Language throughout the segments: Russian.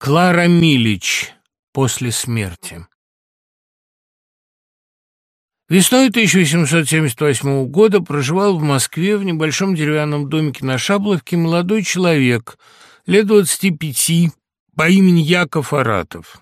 Клара Милич после смерти. Весной 1878 года проживал в Москве в небольшом деревянном домике на Шабловке молодой человек, лет 25, по имени Яков Аратов.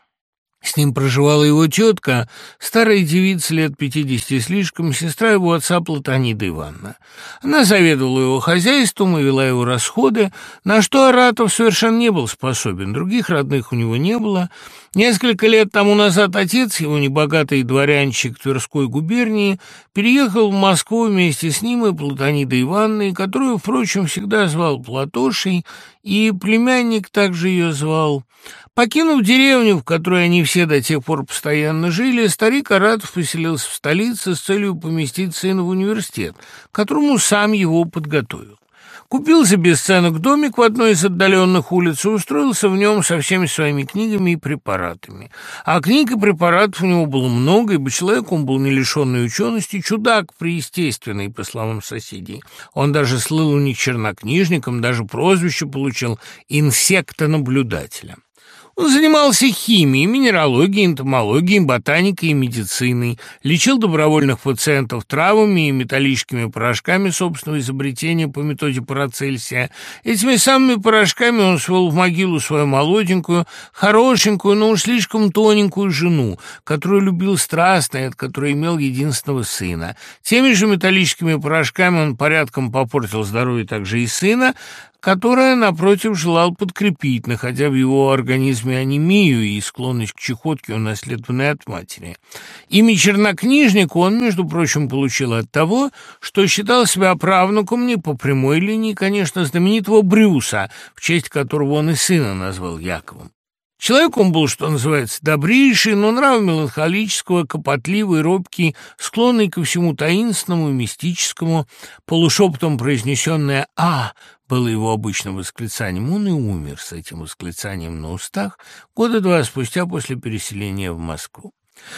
С ним проживала его тетка, старая девица лет пятидесяти слишком, сестра его отца Платонида Ивановна. Она заведовала его хозяйством и вела его расходы, на что Аратов совершенно не был способен, других родных у него не было. Несколько лет тому назад отец его, небогатый дворянчик Тверской губернии, переехал в Москву вместе с ним и Платонидой Ивановной, которую, впрочем, всегда звал Платошей, и племянник также ее звал. Покинув деревню, в которой они все до тех пор постоянно жили, старик Аратов поселился в столице с целью поместить сына в университет, которому сам его подготовил. Купил за бесценок домик в одной из отдаленных улиц и устроился в нем со всеми своими книгами и препаратами. А книг и препаратов у него было много, ибо человек он был не лишенный учености, чудак преестественный, по словам соседей. Он даже слыл у них чернокнижником, даже прозвище получил «инсектонаблюдателя». Он занимался химией, минералогией, энтомологией, ботаникой и медициной, лечил добровольных пациентов травами и металлическими порошками собственного изобретения по методе Парацельсия. Этими самыми порошками он свел в могилу свою молоденькую, хорошенькую, но уж слишком тоненькую жену, которую любил страстно и от которой имел единственного сына. Теми же металлическими порошками он порядком попортил здоровье также и сына, которое, напротив, желал подкрепить, находя в его организме анемию и склонность к чехотке, унаследованной от матери. Имя чернокнижника он, между прочим, получил от того, что считал себя правнуком не по прямой линии, конечно, знаменитого Брюса, в честь которого он и сына назвал Яковом. Человек он был, что называется, добрейший, но нрав меланхолического, копотливый, робкий, склонный ко всему таинственному, мистическому, полушепотом произнесенное «А» было его обычным восклицанием. Он и умер с этим восклицанием на устах года два спустя после переселения в Москву.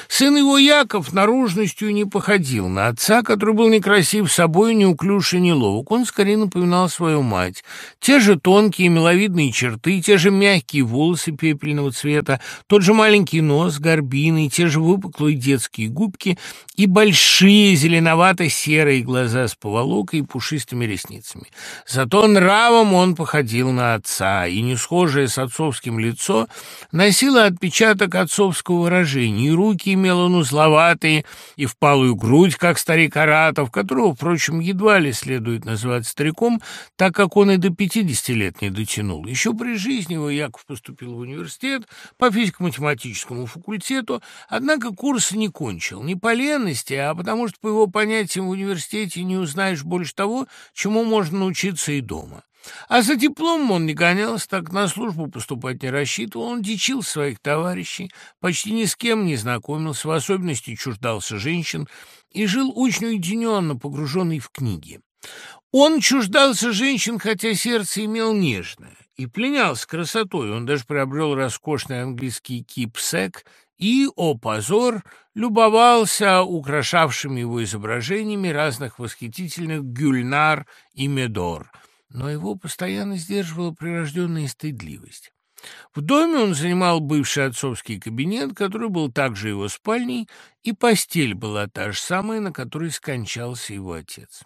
Сын его Яков наружностью не походил на отца, который был некрасив собой, неуклюж и неловок. Он скорее напоминал свою мать. Те же тонкие миловидные черты, те же мягкие волосы пепельного цвета, тот же маленький нос, горбины, те же выпуклые детские губки и большие зеленовато-серые глаза с поволокой и пушистыми ресницами. Зато нравом он походил на отца, и не схожее с отцовским лицо носило отпечаток отцовского выражения, и руки имел он узловатые, и впалую грудь, как старик Аратов, которого, впрочем, едва ли следует называть стариком, так как он и до пятидесяти лет не дотянул. Еще при жизни его Яков поступил в университет по физико-математическому факультету, однако курсы не кончил, не по ленности, а потому что, по его понятиям, в университете не узнаешь больше того, чему можно научиться и дома. А за дипломом он не гонялся, так на службу поступать не рассчитывал. Он дичил своих товарищей, почти ни с кем не знакомился, в особенности чуждался женщин и жил очень уединенно, погруженный в книги. Он чуждался женщин, хотя сердце имел нежное, и пленялся красотой. Он даже приобрел роскошный английский кипсек и, о позор, любовался украшавшими его изображениями разных восхитительных гюльнар и медор — но его постоянно сдерживала прирожденная стыдливость. В доме он занимал бывший отцовский кабинет, который был также его спальней, и постель была та же самая, на которой скончался его отец.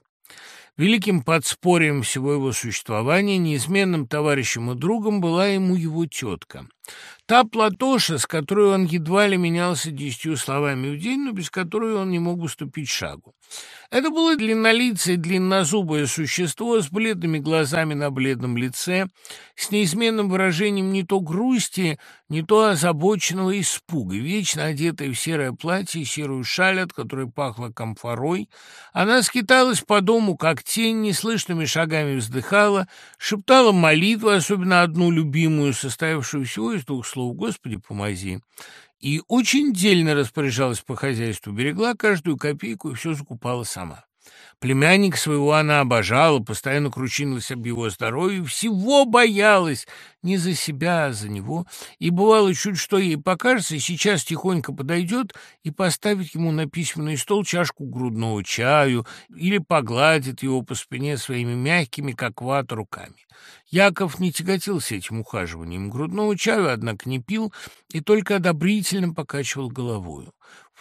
Великим подспорьем всего его существования, неизменным товарищем и другом была ему его тетка. Та Платоша, с которой он едва ли менялся десятью словами в день, но без которой он не мог уступить шагу. Это было длиннолицее, длиннозубое существо с бледными глазами на бледном лице, с неизменным выражением не то грусти, не то озабоченного испуга, вечно одетая в серое платье и серую шаль, от которой пахло комфорой. Она скиталась по дому, как тень, неслышными шагами вздыхала, шептала молитву, особенно одну любимую, состоявшую всего из двух слов «Господи, помози» и очень дельно распоряжалась по хозяйству, берегла каждую копейку и все закупала сама. Племянник своего она обожала, постоянно кручинилась об его здоровье, всего боялась, не за себя, а за него, и бывало чуть что ей покажется, сейчас тихонько подойдет и поставит ему на письменный стол чашку грудного чаю или погладит его по спине своими мягкими, как вата, руками. Яков не тяготился этим ухаживанием. Грудного чаю, однако, не пил и только одобрительно покачивал головою.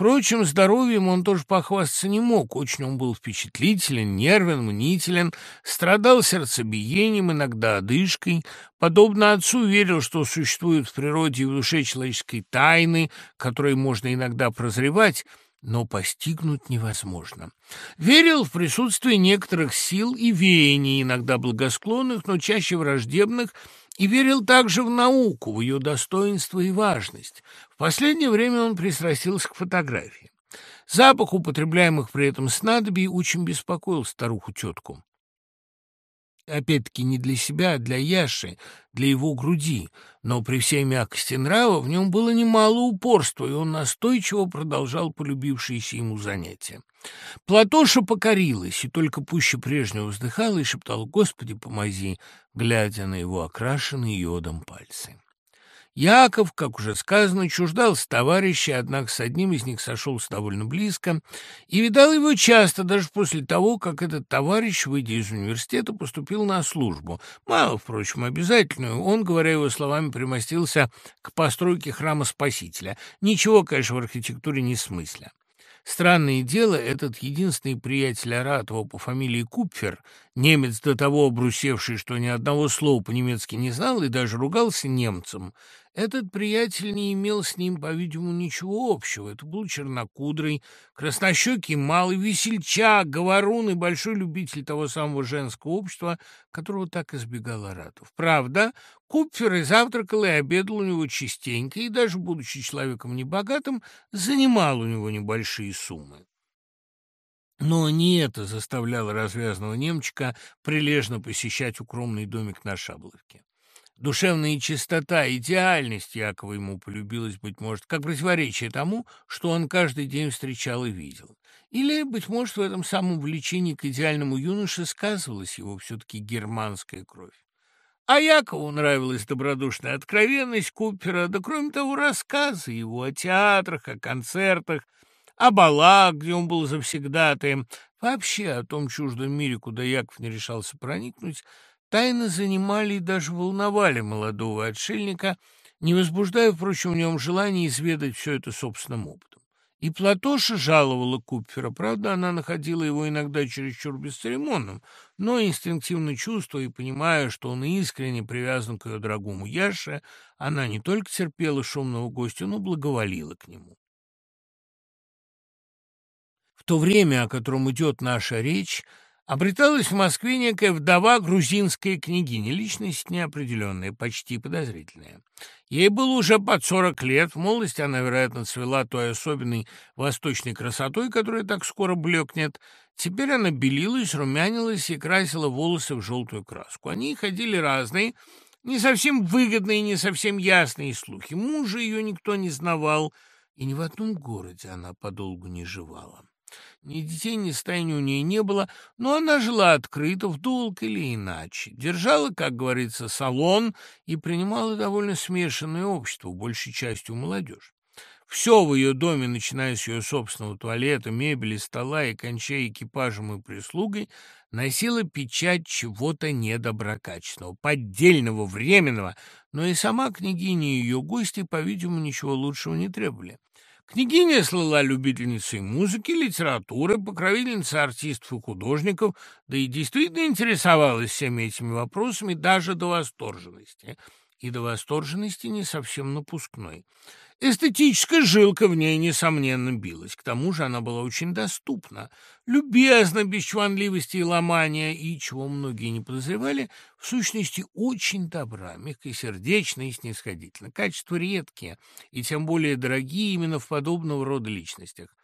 Впрочем, здоровьем он тоже похвастаться не мог. Очень он был впечатлителен, нервен, мнителен, страдал сердцебиением, иногда одышкой. Подобно отцу верил, что существуют в природе и в душе человеческой тайны, которые можно иногда прозревать, но постигнуть невозможно. Верил в присутствие некоторых сил и веяний, иногда благосклонных, но чаще враждебных, и верил также в науку, в ее достоинство и важность. В последнее время он пристрастился к фотографии. Запах употребляемых при этом снадобий очень беспокоил старуху-тетку опять-таки не для себя, а для Яши, для его груди, но при всей мягкости нрава в нем было немало упорства, и он настойчиво продолжал полюбившиеся ему занятия. Платоша покорилась и только пуще прежнего вздыхала и шептала «Господи, помози», глядя на его окрашенные йодом пальцы. Яков, как уже сказано, чуждался товарища, однако с одним из них сошелся довольно близко и видал его часто, даже после того, как этот товарищ, выйдя из университета, поступил на службу. Мало, впрочем, обязательную. Он, говоря его словами, примостился к постройке храма Спасителя. Ничего, конечно, в архитектуре не смысля. Странное дело, этот единственный приятель Аратова по фамилии Купфер, немец до того обрусевший, что ни одного слова по-немецки не знал и даже ругался немцем, этот приятель не имел с ним, по-видимому, ничего общего. Это был чернокудрый, краснощекий, малый весельчак, говорун и большой любитель того самого женского общества, которого так избегал Аратов. Правда, Купфер и завтракал, и обедал у него частенько, и даже, будучи человеком небогатым, занимал у него небольшие суммы. Но не это заставляло развязного немчика прилежно посещать укромный домик на Шабловке. Душевная чистота, идеальность Якова ему полюбилась, быть может, как противоречие тому, что он каждый день встречал и видел. Или, быть может, в этом самом влечении к идеальному юноше сказывалась его все-таки германская кровь. А Якову нравилась добродушная откровенность Купера, да, кроме того, рассказы его о театрах, о концертах, о балах, где он был завсегдатаем, вообще о том чуждом мире, куда Яков не решался проникнуть, тайно занимали и даже волновали молодого отшельника, не возбуждая, впрочем, в нем желания изведать все это собственным опытом. И Платоша жаловала Купфера, правда, она находила его иногда чересчур бесцеремонным, но инстинктивно чувствуя и понимая, что он искренне привязан к ее дорогому Яше, она не только терпела шумного гостя, но благоволила к нему. В то время, о котором идет наша речь, Обреталась в Москве некая вдова грузинская княгиня, личность неопределенная, почти подозрительная. Ей было уже под сорок лет, в молодости она, вероятно, цвела той особенной восточной красотой, которая так скоро блекнет. Теперь она белилась, румянилась и красила волосы в желтую краску. Они ходили разные, не совсем выгодные, не совсем ясные слухи. Мужа ее никто не знавал, и ни в одном городе она подолгу не жевала. Ни детей, ни стайни у нее не было, но она жила открыто, в долг или иначе. Держала, как говорится, салон и принимала довольно смешанное общество, большей частью молодежь. Все в ее доме, начиная с ее собственного туалета, мебели, стола и кончая экипажем и прислугой, носила печать чего-то недоброкачественного, поддельного, временного, но и сама княгиня и ее гости, по-видимому, ничего лучшего не требовали. Княгиня слыла любительницей музыки, литературы, покровительницей артистов и художников, да и действительно интересовалась всеми этими вопросами даже до восторженности. И до восторженности не совсем напускной. Эстетическая жилка в ней, несомненно, билась. К тому же она была очень доступна, любезна, без чванливости и ломания, и, чего многие не подозревали, в сущности, очень добра, мягкосердечна и снисходительна. Качества редкие и тем более дорогие именно в подобного рода личностях.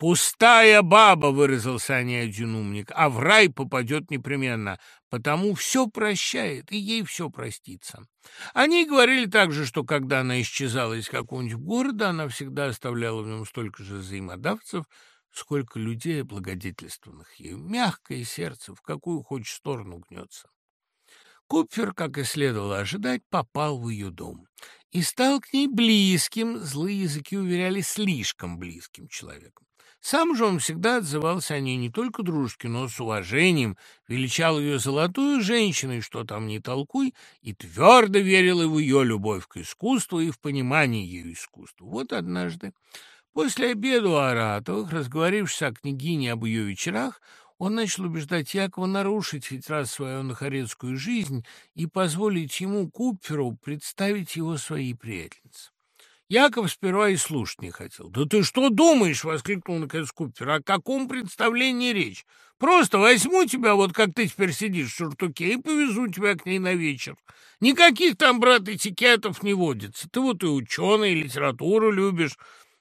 «Пустая баба», — выразился о один умник, — «а в рай попадет непременно, потому все прощает, и ей все простится». Они говорили также, что когда она исчезала из какого-нибудь города, она всегда оставляла в нем столько же взаимодавцев, сколько людей, благодетельственных ею. Мягкое сердце, в какую хочешь сторону гнется. Купфер, как и следовало ожидать, попал в ее дом и стал к ней близким, злые языки уверяли, слишком близким человеком. Сам же он всегда отзывался о ней не только дружески, но с уважением, величал ее золотую женщиной, что там не толкуй, и твердо верил в ее любовь к искусству, и в понимание ее искусства. Вот однажды, после обеда у Аратовых, разговорившись о княгине об ее вечерах, он начал убеждать Якова нарушить хоть раз свою нахарецкую жизнь и позволить ему, Купферу, представить его своей приятельнице. Яков сперва и слушать не хотел. «Да ты что думаешь?» — воскликнул наконец Купер. «О каком представлении речь? Просто возьму тебя, вот как ты теперь сидишь в сюртуке, и повезу тебя к ней на вечер. Никаких там, брат, этикетов не водится. Ты вот и ученый, и литературу любишь,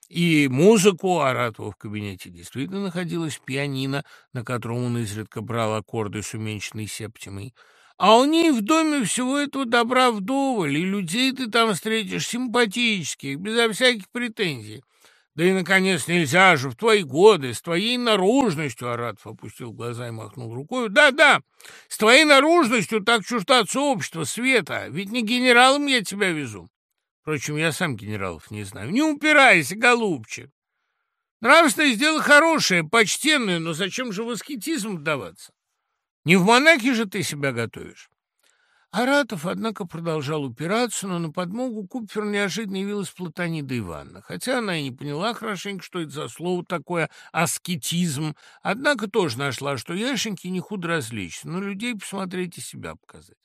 и музыку. А Ратова в кабинете действительно находилась пианино, на котором он изредка брал аккорды с уменьшенной септимой. А у ней в доме всего этого добра вдоволь, и людей ты там встретишь симпатических, безо всяких претензий. Да и, наконец, нельзя же в твои годы, с твоей наружностью, Аратов опустил глаза и махнул рукой. Да-да, с твоей наружностью так чуждаться общества, Света, ведь не генералом я тебя везу. Впрочем, я сам генералов не знаю. Не упирайся, голубчик. Нравственное дело хорошее, почтенное, но зачем же в аскетизм вдаваться? Не в монахи же ты себя готовишь. Аратов, однако, продолжал упираться, но на подмогу Купфер неожиданно явилась Платонида Ивановна. Хотя она и не поняла хорошенько, что это за слово такое «аскетизм», однако тоже нашла, что Яшеньки не худо развлечься, но людей посмотреть и себя показать.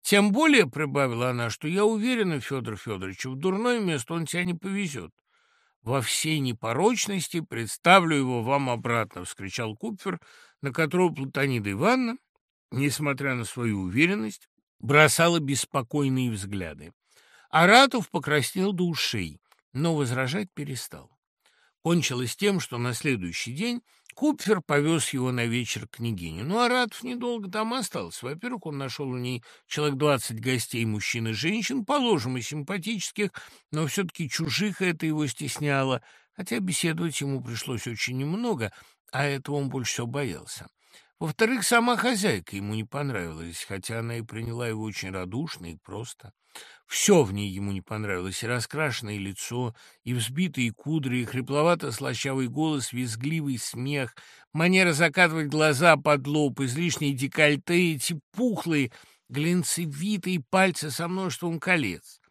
Тем более, — прибавила она, — что я уверена, Федор Федорович, в дурное место он тебя не повезет. Во всей непорочности представлю его вам обратно, — вскричал Купфер, на которого Платонида Ивановна, несмотря на свою уверенность, бросала беспокойные взгляды. Аратов покраснел до ушей, но возражать перестал. Кончилось тем, что на следующий день Купфер повез его на вечер к княгине. Ну, Аратов недолго там остался. Во-первых, он нашел у ней человек двадцать гостей, мужчин и женщин, положим, и симпатических, но все-таки чужих это его стесняло, хотя беседовать ему пришлось очень немного — а этого он больше всего боялся. Во-вторых, сама хозяйка ему не понравилась, хотя она и приняла его очень радушно и просто. Все в ней ему не понравилось, и раскрашенное лицо, и взбитые кудри, и хрипловато-слащавый голос, визгливый смех, манера закатывать глаза под лоб, излишние декольте, эти пухлые, глинцевитые пальцы со множеством колец.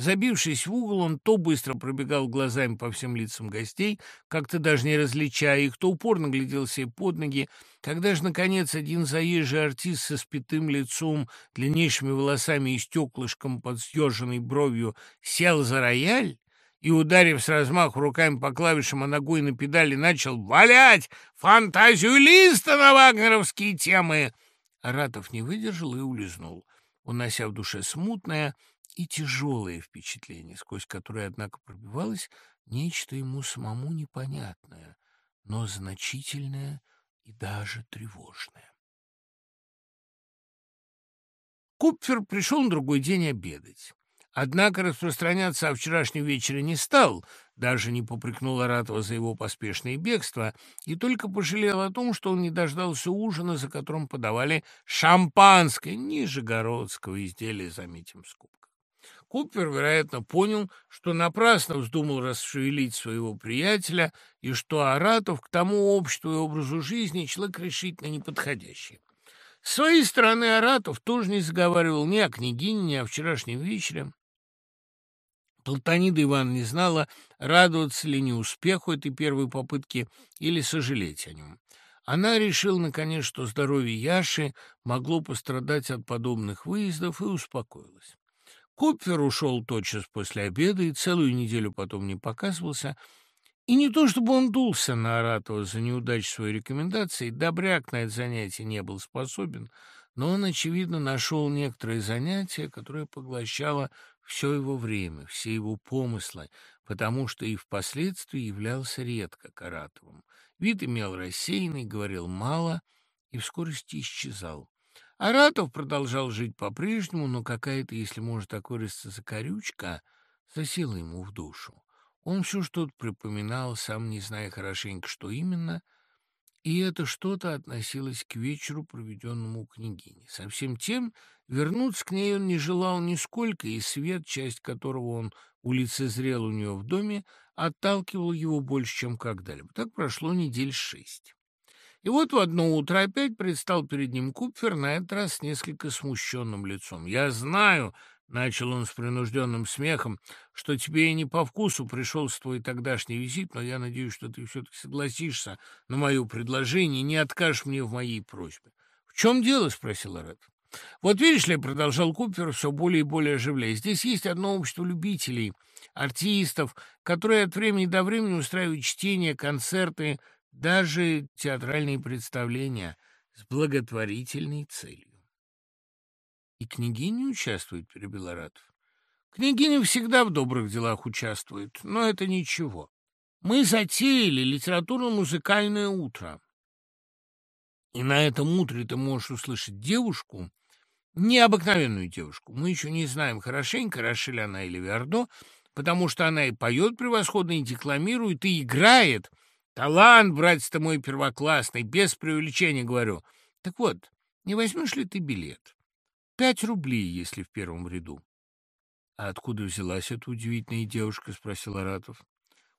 Забившись в угол, он то быстро пробегал глазами по всем лицам гостей, как-то даже не различая их, то упорно глядел себе под ноги. Когда же, наконец, один заезжий артист со спитым лицом, длиннейшими волосами и стеклышком под съеженной бровью сел за рояль, и, ударив с размаху руками по клавишам, а ногой на педали, начал валять фантазию Листа на вагнеровские темы. Аратов не выдержал и улизнул, унося в душе смутное, и тяжелое впечатление, сквозь которое, однако, пробивалось нечто ему самому непонятное, но значительное и даже тревожное. Купфер пришел на другой день обедать. Однако распространяться о вчерашнем вечере не стал, даже не попрекнул Аратова за его поспешное бегство, и только пожалел о том, что он не дождался ужина, за которым подавали шампанское нижегородского изделия, заметим скупо. Купер, вероятно, понял, что напрасно вздумал расшевелить своего приятеля и что Аратов к тому обществу и образу жизни человек решительно неподходящий. С своей стороны Аратов тоже не заговаривал ни о княгине, ни о вчерашнем вечере. Платонида Иван не знала, радоваться ли не успеху этой первой попытки или сожалеть о нем. Она решила, наконец, что здоровье Яши могло пострадать от подобных выездов и успокоилась. Купфер ушел тотчас после обеда и целую неделю потом не показывался. И не то чтобы он дулся на Аратова за неудачу своей рекомендации, добряк на это занятие не был способен, но он, очевидно, нашел некоторое занятие, которое поглощало все его время, все его помыслы, потому что и впоследствии являлся редко Каратовым. Вид имел рассеянный, говорил мало и в скорости исчезал. Аратов продолжал жить по-прежнему, но какая-то, если можно так выразиться, закорючка засела ему в душу. Он все что-то припоминал, сам не зная хорошенько, что именно, и это что-то относилось к вечеру, проведенному у княгини. Совсем тем вернуться к ней он не желал нисколько, и свет, часть которого он улицезрел у нее в доме, отталкивал его больше, чем когда-либо. Так прошло недель шесть. И вот в одно утро опять предстал перед ним Купфер, на этот раз с несколько смущенным лицом. «Я знаю», — начал он с принужденным смехом, «что тебе и не по вкусу пришелся твой тогдашний визит, но я надеюсь, что ты все-таки согласишься на мое предложение и не откажешь мне в моей просьбе». «В чем дело?» — спросил Арат. «Вот видишь ли», — продолжал Купер, все более и более оживляясь, «здесь есть одно общество любителей, артистов, которые от времени до времени устраивают чтения, концерты, даже театральные представления с благотворительной целью. «И княгиня участвует», — перебил Аратов. «Княгиня всегда в добрых делах участвует, но это ничего. Мы затеяли литературно-музыкальное утро. И на этом утре ты можешь услышать девушку, необыкновенную девушку. Мы еще не знаем хорошенько, Рашель она или Виардо, потому что она и поет превосходно, и декламирует, и играет. Талант, братец-то мой первоклассный, без преувеличения говорю. Так вот, не возьмешь ли ты билет? Пять рублей, если в первом ряду. — А откуда взялась эта удивительная девушка? — спросил Аратов.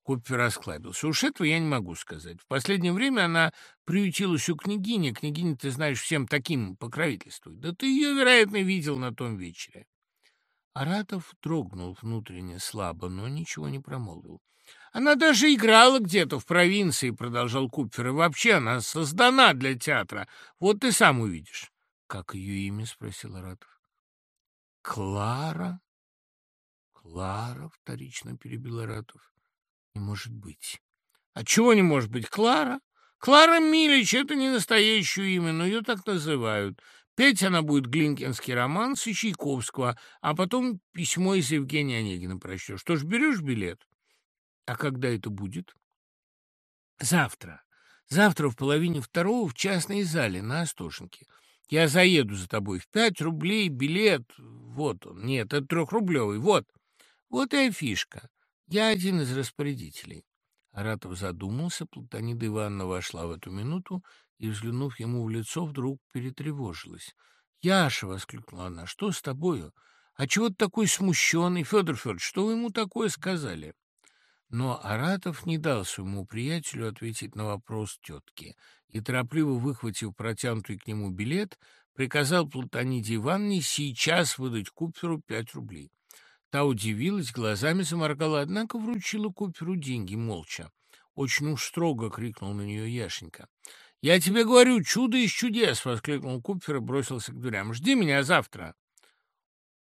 Куппер расклабился. Уж этого я не могу сказать. В последнее время она приютилась у княгини. Княгиня, ты знаешь, всем таким покровительствует. Да ты ее, вероятно, видел на том вечере. Аратов дрогнул внутренне слабо, но ничего не промолвил. Она даже играла где-то в провинции, продолжал Купер, и вообще она создана для театра. Вот ты сам увидишь. Как ее имя? спросил Аратов. Клара? Клара, вторично перебил Аратов. Не может быть. А чего не может быть? Клара? Клара Милич — это не настоящее имя, но ее так называют. Петь она будет глинкинский роман с Чайковского, а потом письмо из Евгения Онегина прочтешь. Что ж, берешь билет? А когда это будет? Завтра. Завтра в половине второго в частной зале на Остошенке. Я заеду за тобой в пять рублей билет. Вот он. Нет, это трехрублевый. Вот. Вот и афишка. Я один из распорядителей. Аратов задумался, Платонида Ивановна вошла в эту минуту и, взглянув ему в лицо, вдруг перетревожилась. «Яша!» — воскликнула она. «Что с тобою? А чего ты такой смущенный, Федор Федорович? Что вы ему такое сказали?» Но Аратов не дал своему приятелю ответить на вопрос тетки и, торопливо выхватив протянутый к нему билет, приказал Платониде Ивановне сейчас выдать Куперу пять рублей. Та удивилась, глазами заморгала, однако вручила Куперу деньги молча. Очень уж строго крикнул на нее Яшенька. «Я тебе говорю, чудо из чудес!» — воскликнул Купер и бросился к дверям. «Жди меня завтра!»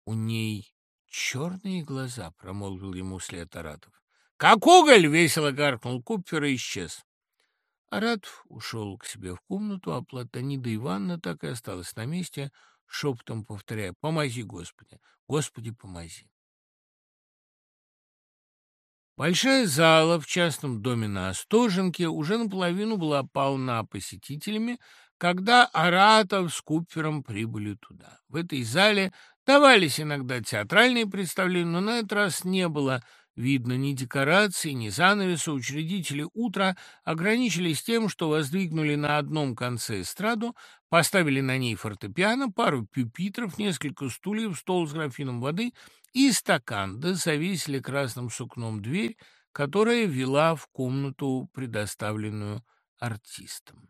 «У ней черные глаза!» — промолвил ему след Аратов. «Как уголь!» — весело гаркнул Купер и исчез. Аратов ушел к себе в комнату, а Платонида Ивановна так и осталась на месте, шепотом повторяя «Помози, Господи! Господи, помози!» Большая зала в частном доме на Остоженке уже наполовину была полна посетителями, когда Аратов с Купфером прибыли туда. В этой зале давались иногда театральные представления, но на этот раз не было видно ни декораций, ни занавеса. Учредители утра ограничились тем, что воздвигнули на одном конце эстраду, поставили на ней фортепиано, пару пюпитров, несколько стульев, стол с графином воды и стакан, да завесили красным сукном дверь, которая вела в комнату, предоставленную артистам.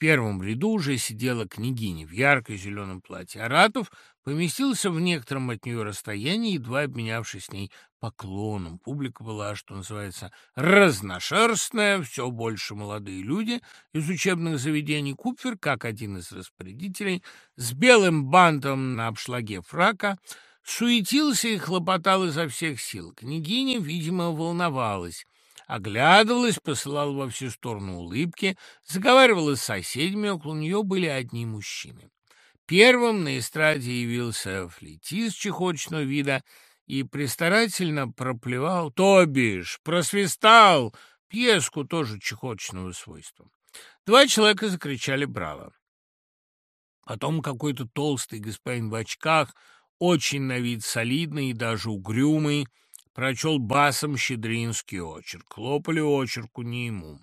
Первом ряду уже сидела княгиня в ярко-зеленом платье. Аратов поместился в некотором от нее расстоянии, едва обменявшись с ней поклоном. Публика была, что называется, разношерстная, все больше молодые люди из учебных заведений. Купфер, как один из распорядителей, с белым бантом на обшлаге фрака — суетился и хлопотал изо всех сил. Княгиня, видимо, волновалась. Оглядывалась, посылала во все стороны улыбки, заговаривала с соседями, около нее были одни мужчины. Первым на эстраде явился флейтист чехоточного вида и пристарательно проплевал, то бишь, просвистал пьеску тоже чехоточного свойства. Два человека закричали «Браво!». Потом какой-то толстый господин в очках — очень на вид солидный и даже угрюмый, прочел басом щедринский очерк. Хлопали очерку не ему.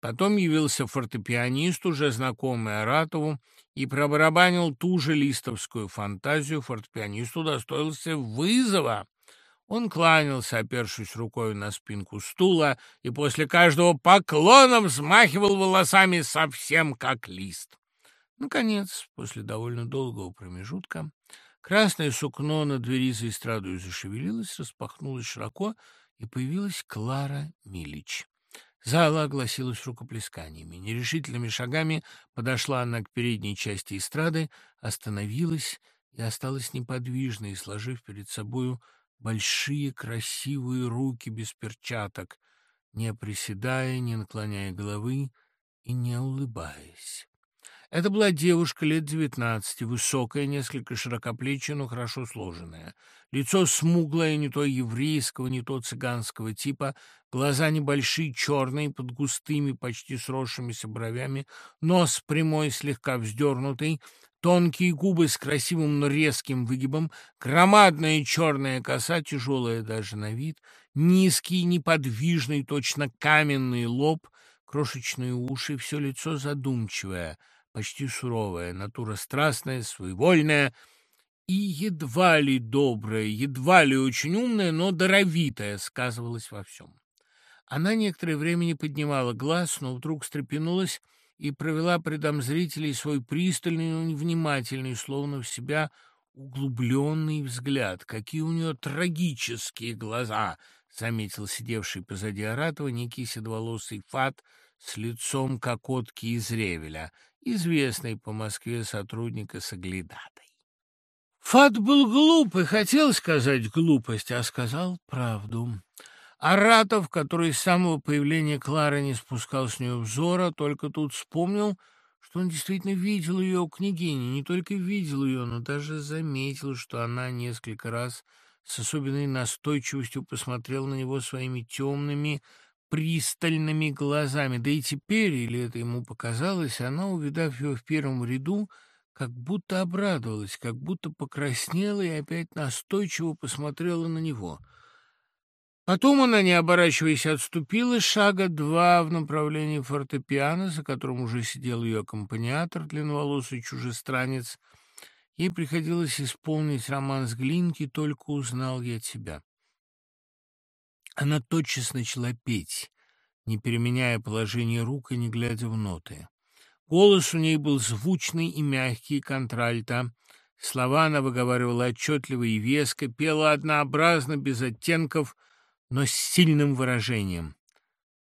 Потом явился фортепианист, уже знакомый Аратову, и пробарабанил ту же листовскую фантазию. Фортепианисту достоился вызова. Он кланялся, опершись рукой на спинку стула, и после каждого поклона взмахивал волосами совсем как лист. Наконец, после довольно долгого промежутка, красное сукно на двери за эстрадою зашевелилось, распахнулось широко, и появилась Клара Милич. Зала огласилась рукоплесканиями. Нерешительными шагами подошла она к передней части эстрады, остановилась и осталась неподвижной, сложив перед собою большие красивые руки без перчаток, не приседая, не наклоняя головы и не улыбаясь. Это была девушка лет девятнадцати, высокая, несколько широкоплечья, но хорошо сложенная. Лицо смуглое, не то еврейского, не то цыганского типа, глаза небольшие, черные, под густыми, почти сросшимися бровями, нос прямой, слегка вздернутый, тонкие губы с красивым, но резким выгибом, громадная черная коса, тяжелая даже на вид, низкий, неподвижный, точно каменный лоб, крошечные уши, все лицо задумчивое — почти суровая, натура страстная, своевольная и едва ли добрая, едва ли очень умная, но даровитая, сказывалась во всем. Она некоторое время не поднимала глаз, но вдруг встрепенулась и провела предом зрителей свой пристальный, но невнимательный, словно в себя углубленный взгляд. Какие у нее трагические глаза! — заметил сидевший позади Аратова некий седоволосый фат с лицом кокотки из Ревеля известный по Москве сотрудник и соглядатой. Фат был глуп и хотел сказать глупость, а сказал правду. Аратов, который с самого появления Клары не спускал с нее взора, только тут вспомнил, что он действительно видел ее у княгини, не только видел ее, но даже заметил, что она несколько раз с особенной настойчивостью посмотрела на него своими темными, пристальными глазами. Да и теперь, или это ему показалось, она, увидав его в первом ряду, как будто обрадовалась, как будто покраснела и опять настойчиво посмотрела на него. Потом она, не оборачиваясь, отступила шага два в направлении фортепиано, за которым уже сидел ее аккомпаниатор, длинноволосый чужестранец. Ей приходилось исполнить роман с Глинки «Только узнал я тебя». Она тотчас начала петь, не переменяя положение рук и не глядя в ноты. Голос у ней был звучный и мягкий, контральто. Слова она выговаривала отчетливо и веско, пела однообразно, без оттенков, но с сильным выражением.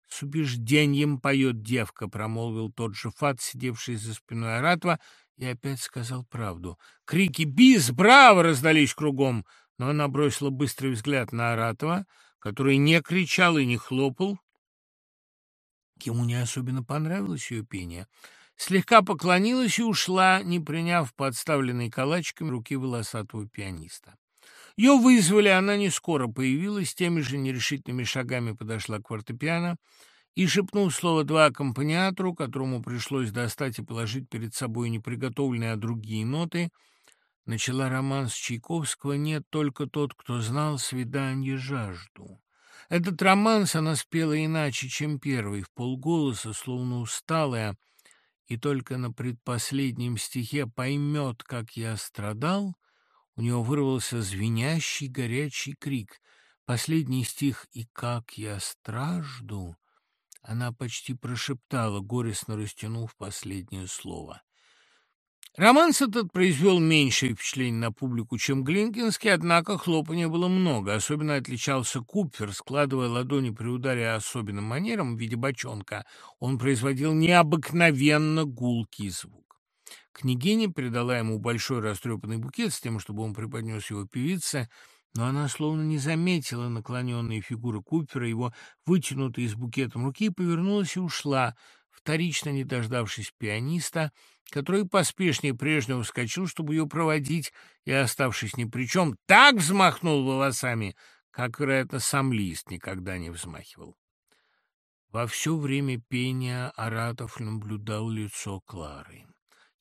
«С убеждением поет девка», — промолвил тот же Фат, сидевший за спиной Аратва, и опять сказал правду. Крики «Бис! Браво!» раздались кругом, но она бросила быстрый взгляд на Аратова — который не кричал и не хлопал. Ему не особенно понравилось ее пение. Слегка поклонилась и ушла, не приняв подставленной калачиками руки волосатого пианиста. Ее вызвали, она не скоро появилась, теми же нерешительными шагами подошла к фортепиано и, шепнув слово «два» аккомпаниатору, которому пришлось достать и положить перед собой неприготовленные, а другие ноты — Начала роман с Чайковского «Нет только тот, кто знал свидание жажду». Этот романс она спела иначе, чем первый, в полголоса, словно усталая, и только на предпоследнем стихе «Поймет, как я страдал» у нее вырвался звенящий горячий крик. Последний стих «И как я стражду» она почти прошептала, горестно растянув последнее слово. Романс этот произвел меньшее впечатление на публику, чем Глинкинский, однако хлопания было много. Особенно отличался Купфер, складывая ладони при ударе особенным манером в виде бочонка. Он производил необыкновенно гулкий звук. Княгиня передала ему большой растрепанный букет с тем, чтобы он преподнес его певице, но она словно не заметила наклоненные фигуры Купера, его вытянутой из букетом руки, повернулась и ушла, вторично не дождавшись пианиста, который поспешнее прежнего вскочил, чтобы ее проводить, и, оставшись ни при чем, так взмахнул волосами, как, вероятно, сам лист никогда не взмахивал. Во все время пения Аратов наблюдал лицо Клары.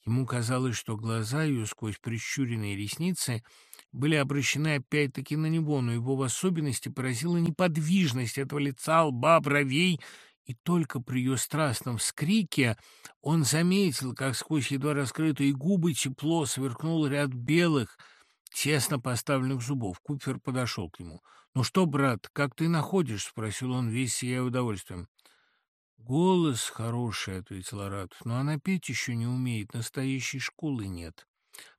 Ему казалось, что глаза ее сквозь прищуренные ресницы были обращены опять-таки на него, но его в особенности поразила неподвижность этого лица, лба, бровей, и только при ее страстном вскрике он заметил, как сквозь едва раскрытые губы тепло сверкнул ряд белых, тесно поставленных зубов. Купер подошел к нему. «Ну что, брат, как ты находишь?» — спросил он, весь сияя удовольствием. «Голос хороший», — ответил Аратов, — «но она петь еще не умеет, настоящей школы нет».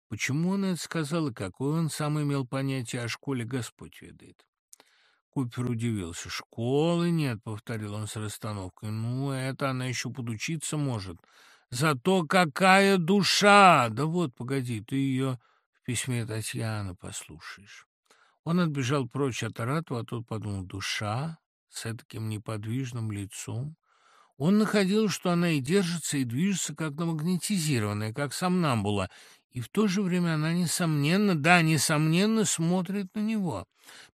Почему он это сказал и какое он сам имел понятие о школе, Господь ведает. Купер удивился. «Школы нет», — повторил он с расстановкой. «Ну, это она еще подучиться может. Зато какая душа! Да вот, погоди, ты ее в письме Татьяны послушаешь». Он отбежал прочь от Аратова, а тот подумал, душа с таким неподвижным лицом. Он находил, что она и держится, и движется, как намагнетизированная, как сомнамбула, и в то же время она, несомненно, да, несомненно, смотрит на него.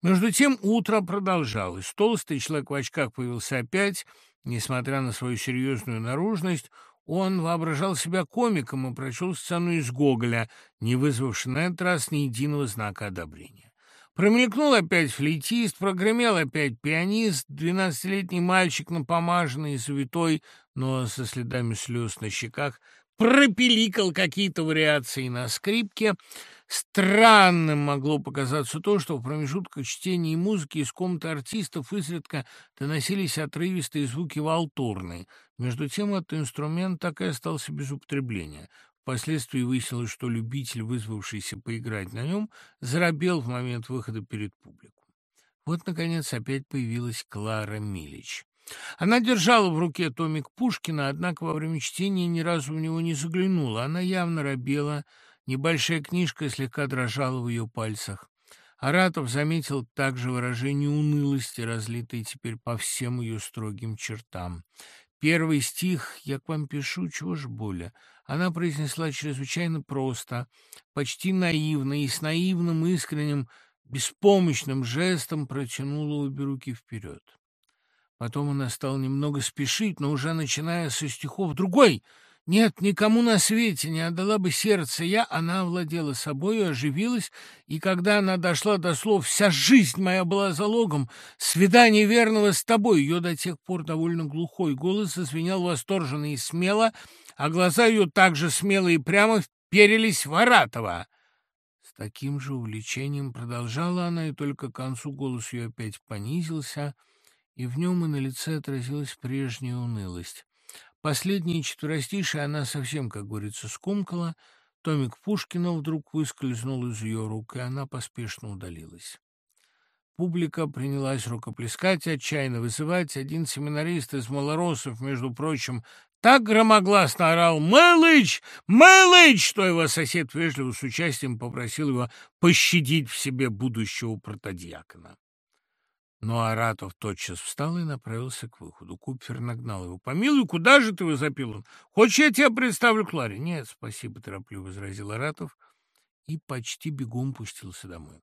Между тем утро продолжалось. Толстый человек в очках появился опять. Несмотря на свою серьезную наружность, он воображал себя комиком и прочел сцену из Гоголя, не вызвавши на этот раз ни единого знака одобрения. Промелькнул опять флейтист, прогремел опять пианист, двенадцатилетний мальчик напомаженный и завитой, но со следами слез на щеках — пропиликал какие-то вариации на скрипке. Странным могло показаться то, что в промежутках чтения и музыки из комнаты артистов изредка доносились отрывистые звуки валтурны. Между тем этот инструмент так и остался без употребления. Впоследствии выяснилось, что любитель, вызвавшийся поиграть на нем, заробел в момент выхода перед публику. Вот, наконец, опять появилась Клара Милич. Она держала в руке томик Пушкина, однако во время чтения ни разу в него не заглянула. Она явно робела, небольшая книжка слегка дрожала в ее пальцах. Аратов заметил также выражение унылости, разлитое теперь по всем ее строгим чертам. Первый стих «Я к вам пишу, чего ж более?» она произнесла чрезвычайно просто, почти наивно и с наивным, искренним, беспомощным жестом протянула обе руки вперед. Потом она стала немного спешить, но уже начиная со стихов другой. Нет, никому на свете не отдала бы сердце я, она овладела собой, оживилась, и когда она дошла до слов «Вся жизнь моя была залогом, свидание верного с тобой», ее до тех пор довольно глухой голос зазвенел восторженно и смело, а глаза ее также смело и прямо вперились в Аратова. С таким же увлечением продолжала она, и только к концу голос ее опять понизился — и в нем и на лице отразилась прежняя унылость. Последние четверостишие она совсем, как говорится, скомкала, томик Пушкина вдруг выскользнул из ее рук, и она поспешно удалилась. Публика принялась рукоплескать, отчаянно вызывать. Один семинарист из малоросов, между прочим, так громогласно орал «Мэлыч! Мэлыч!», что его сосед вежливо с участием попросил его пощадить в себе будущего протодьякона. Но Аратов тотчас встал и направился к выходу. Купфер нагнал его. «Помилуй, куда же ты?» — возопил он. «Хочешь, я тебя представлю Кларе?» «Нет, спасибо», — торопливо возразил Аратов и почти бегом пустился домой.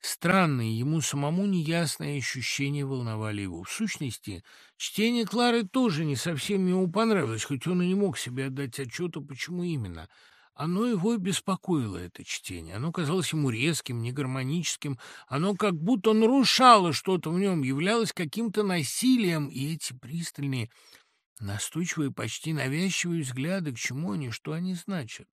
Странные, ему самому неясные ощущения волновали его. В сущности, чтение Клары тоже не совсем ему понравилось, хоть он и не мог себе отдать отчета, почему именно — оно его беспокоило, это чтение. Оно казалось ему резким, негармоническим. Оно как будто нарушало что-то в нем, являлось каким-то насилием. И эти пристальные, настойчивые, почти навязчивые взгляды, к чему они, что они значат?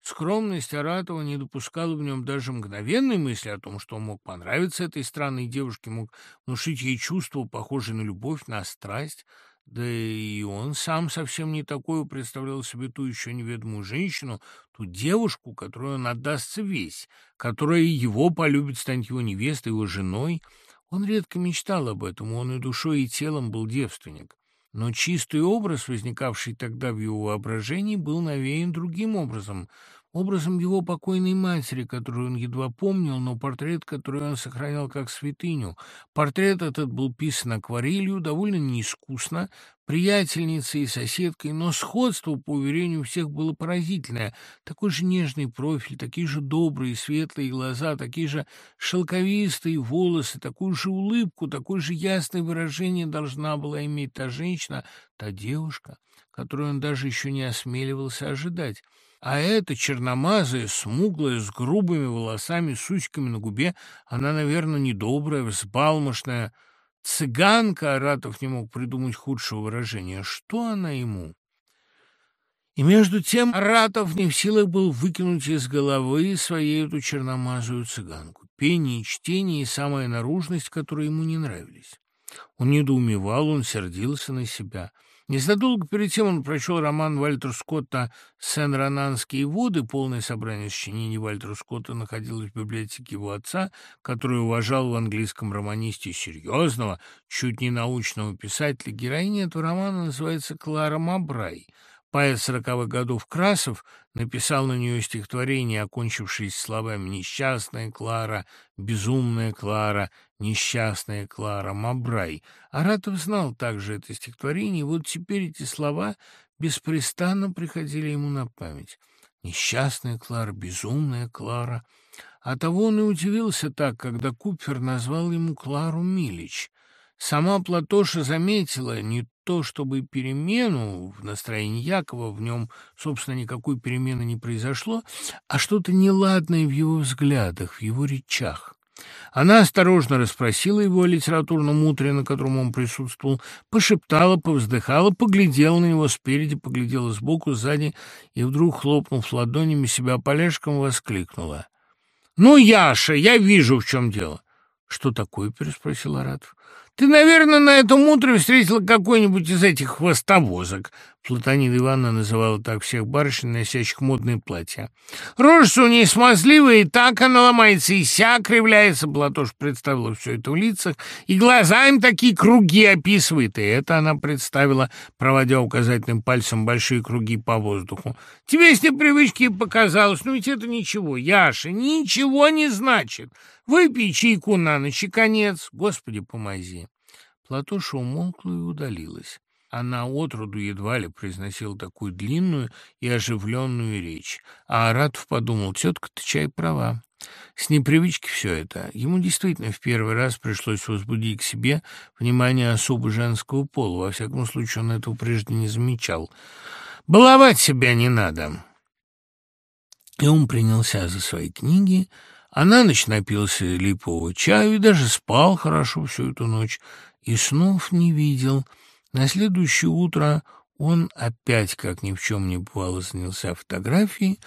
Скромность Аратова не допускала в нем даже мгновенной мысли о том, что он мог понравиться этой странной девушке, мог внушить ей чувство, похожее на любовь, на страсть, да и он сам совсем не такую представлял себе ту еще неведомую женщину, ту девушку, которую он отдастся весь, которая его полюбит, станет его невестой, его женой. Он редко мечтал об этом, он и душой, и телом был девственник. Но чистый образ, возникавший тогда в его воображении, был навеян другим образом — образом его покойной матери, которую он едва помнил, но портрет, который он сохранял как святыню. Портрет этот был писан акварелью, довольно неискусно, приятельницей и соседкой, но сходство, по уверению всех, было поразительное. Такой же нежный профиль, такие же добрые светлые глаза, такие же шелковистые волосы, такую же улыбку, такое же ясное выражение должна была иметь та женщина, та девушка, которую он даже еще не осмеливался ожидать. А эта черномазая, смуглая, с грубыми волосами, с усиками на губе, она, наверное, недобрая, взбалмошная. Цыганка, Аратов не мог придумать худшего выражения. Что она ему? И между тем Аратов не в силах был выкинуть из головы своей эту черномазую цыганку. Пение чтение и самая наружность, которые ему не нравились. Он недоумевал, он сердился на себя — Незадолго перед тем он прочел роман Вальтера Скотта «Сен-Ронанские воды». Полное собрание сочинений Вальтера Скотта находилось в библиотеке его отца, который уважал в английском романисте серьезного, чуть не научного писателя. Героиня этого романа называется Клара Мабрай — Поэт сороковых годов Красов написал на нее стихотворение, окончившееся словами «Несчастная Клара, безумная Клара, несчастная Клара, Мабрай». Аратов знал также это стихотворение, и вот теперь эти слова беспрестанно приходили ему на память. «Несчастная Клара, безумная Клара». А того он и удивился так, когда Купер назвал ему Клару Милич. Сама Платоша заметила не то, чтобы перемену в настроении Якова, в нем, собственно, никакой перемены не произошло, а что-то неладное в его взглядах, в его речах. Она осторожно расспросила его о литературном утре, на котором он присутствовал, пошептала, повздыхала, поглядела на него спереди, поглядела сбоку, сзади, и вдруг, хлопнув ладонями себя поляшком, воскликнула. «Ну, Яша, я вижу, в чем дело!» «Что такое?» — переспросил Аратов. Ты, наверное, на этом утре встретила какой-нибудь из этих хвостовозок. Платонида Ивановна называла так всех барышень, носящих модные платья. Рожа у ней смазливая, и так она ломается, и ся кривляется. Платош представила все это в лицах, и глаза им такие круги описывает. И это она представила, проводя указательным пальцем большие круги по воздуху. Тебе с непривычки показалось, ну ведь это ничего, Яша, ничего не значит. Выпей чайку на ночь и конец. Господи, помози. Платоша умолкла и удалилась. Она отроду едва ли произносила такую длинную и оживленную речь. А Аратов подумал, тетка-то чай права. С непривычки все это. Ему действительно в первый раз пришлось возбудить к себе внимание особо женского пола. Во всяком случае, он этого прежде не замечал. Баловать себя не надо. И он принялся за свои книги, а на ночь напился липового чаю и даже спал хорошо всю эту ночь, и снов не видел. На следующее утро он опять, как ни в чем не бывало, занялся фотографией,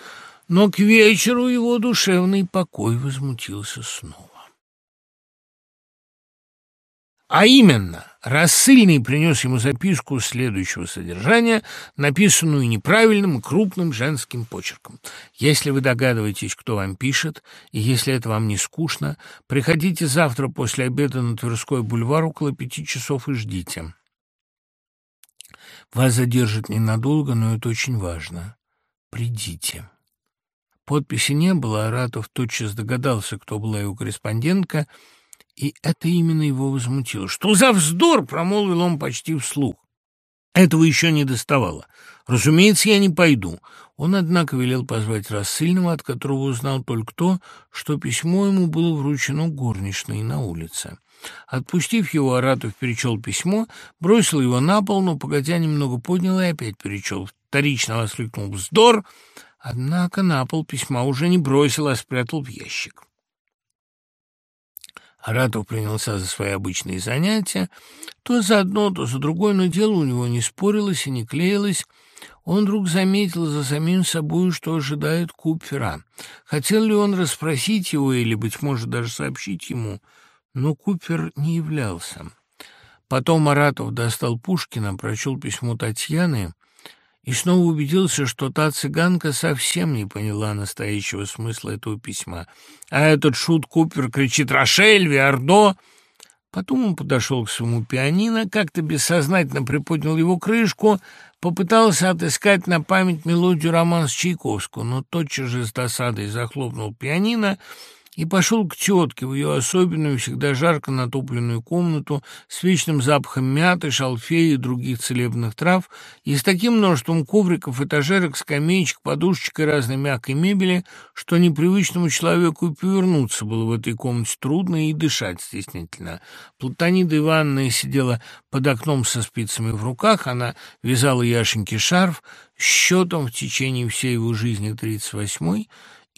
но к вечеру его душевный покой возмутился снова. А именно, рассыльный принес ему записку следующего содержания, написанную неправильным крупным женским почерком. Если вы догадываетесь, кто вам пишет, и если это вам не скучно, приходите завтра после обеда на Тверской бульвар около пяти часов и ждите. Вас задержат ненадолго, но это очень важно. Придите. Подписи не было, Аратов тотчас догадался, кто была его корреспондентка — и это именно его возмутило. «Что за вздор!» — промолвил он почти вслух. Этого еще не доставало. Разумеется, я не пойду. Он, однако, велел позвать рассыльного, от которого узнал только то, что письмо ему было вручено горничной на улице. Отпустив его, Аратов перечел письмо, бросил его на пол, но, погодя, немного поднял и опять перечел. Вторично воскликнул «Вздор!» Однако на пол письма уже не бросил, а спрятал в ящик. Аратов принялся за свои обычные занятия. То за одно, то за другое, но дело у него не спорилось и не клеилось. Он вдруг заметил за самим собой, что ожидает Купера. Хотел ли он расспросить его или, быть может, даже сообщить ему, но Купер не являлся. Потом Маратов достал Пушкина, прочел письмо Татьяны и снова убедился, что та цыганка совсем не поняла настоящего смысла этого письма. А этот шут Купер кричит «Рошель! Виардо!» Потом он подошел к своему пианино, как-то бессознательно приподнял его крышку, попытался отыскать на память мелодию романс Чайковского, но тотчас же с досадой захлопнул пианино и пошел к тетке в ее особенную, всегда жарко натопленную комнату с вечным запахом мяты, шалфея и других целебных трав, и с таким множеством ковриков, этажерок, скамеечек, подушечек и разной мягкой мебели, что непривычному человеку повернуться было в этой комнате трудно и дышать стеснительно. Платонида Ивановна сидела под окном со спицами в руках, она вязала Яшеньке шарф, счетом в течение всей его жизни тридцать восьмой,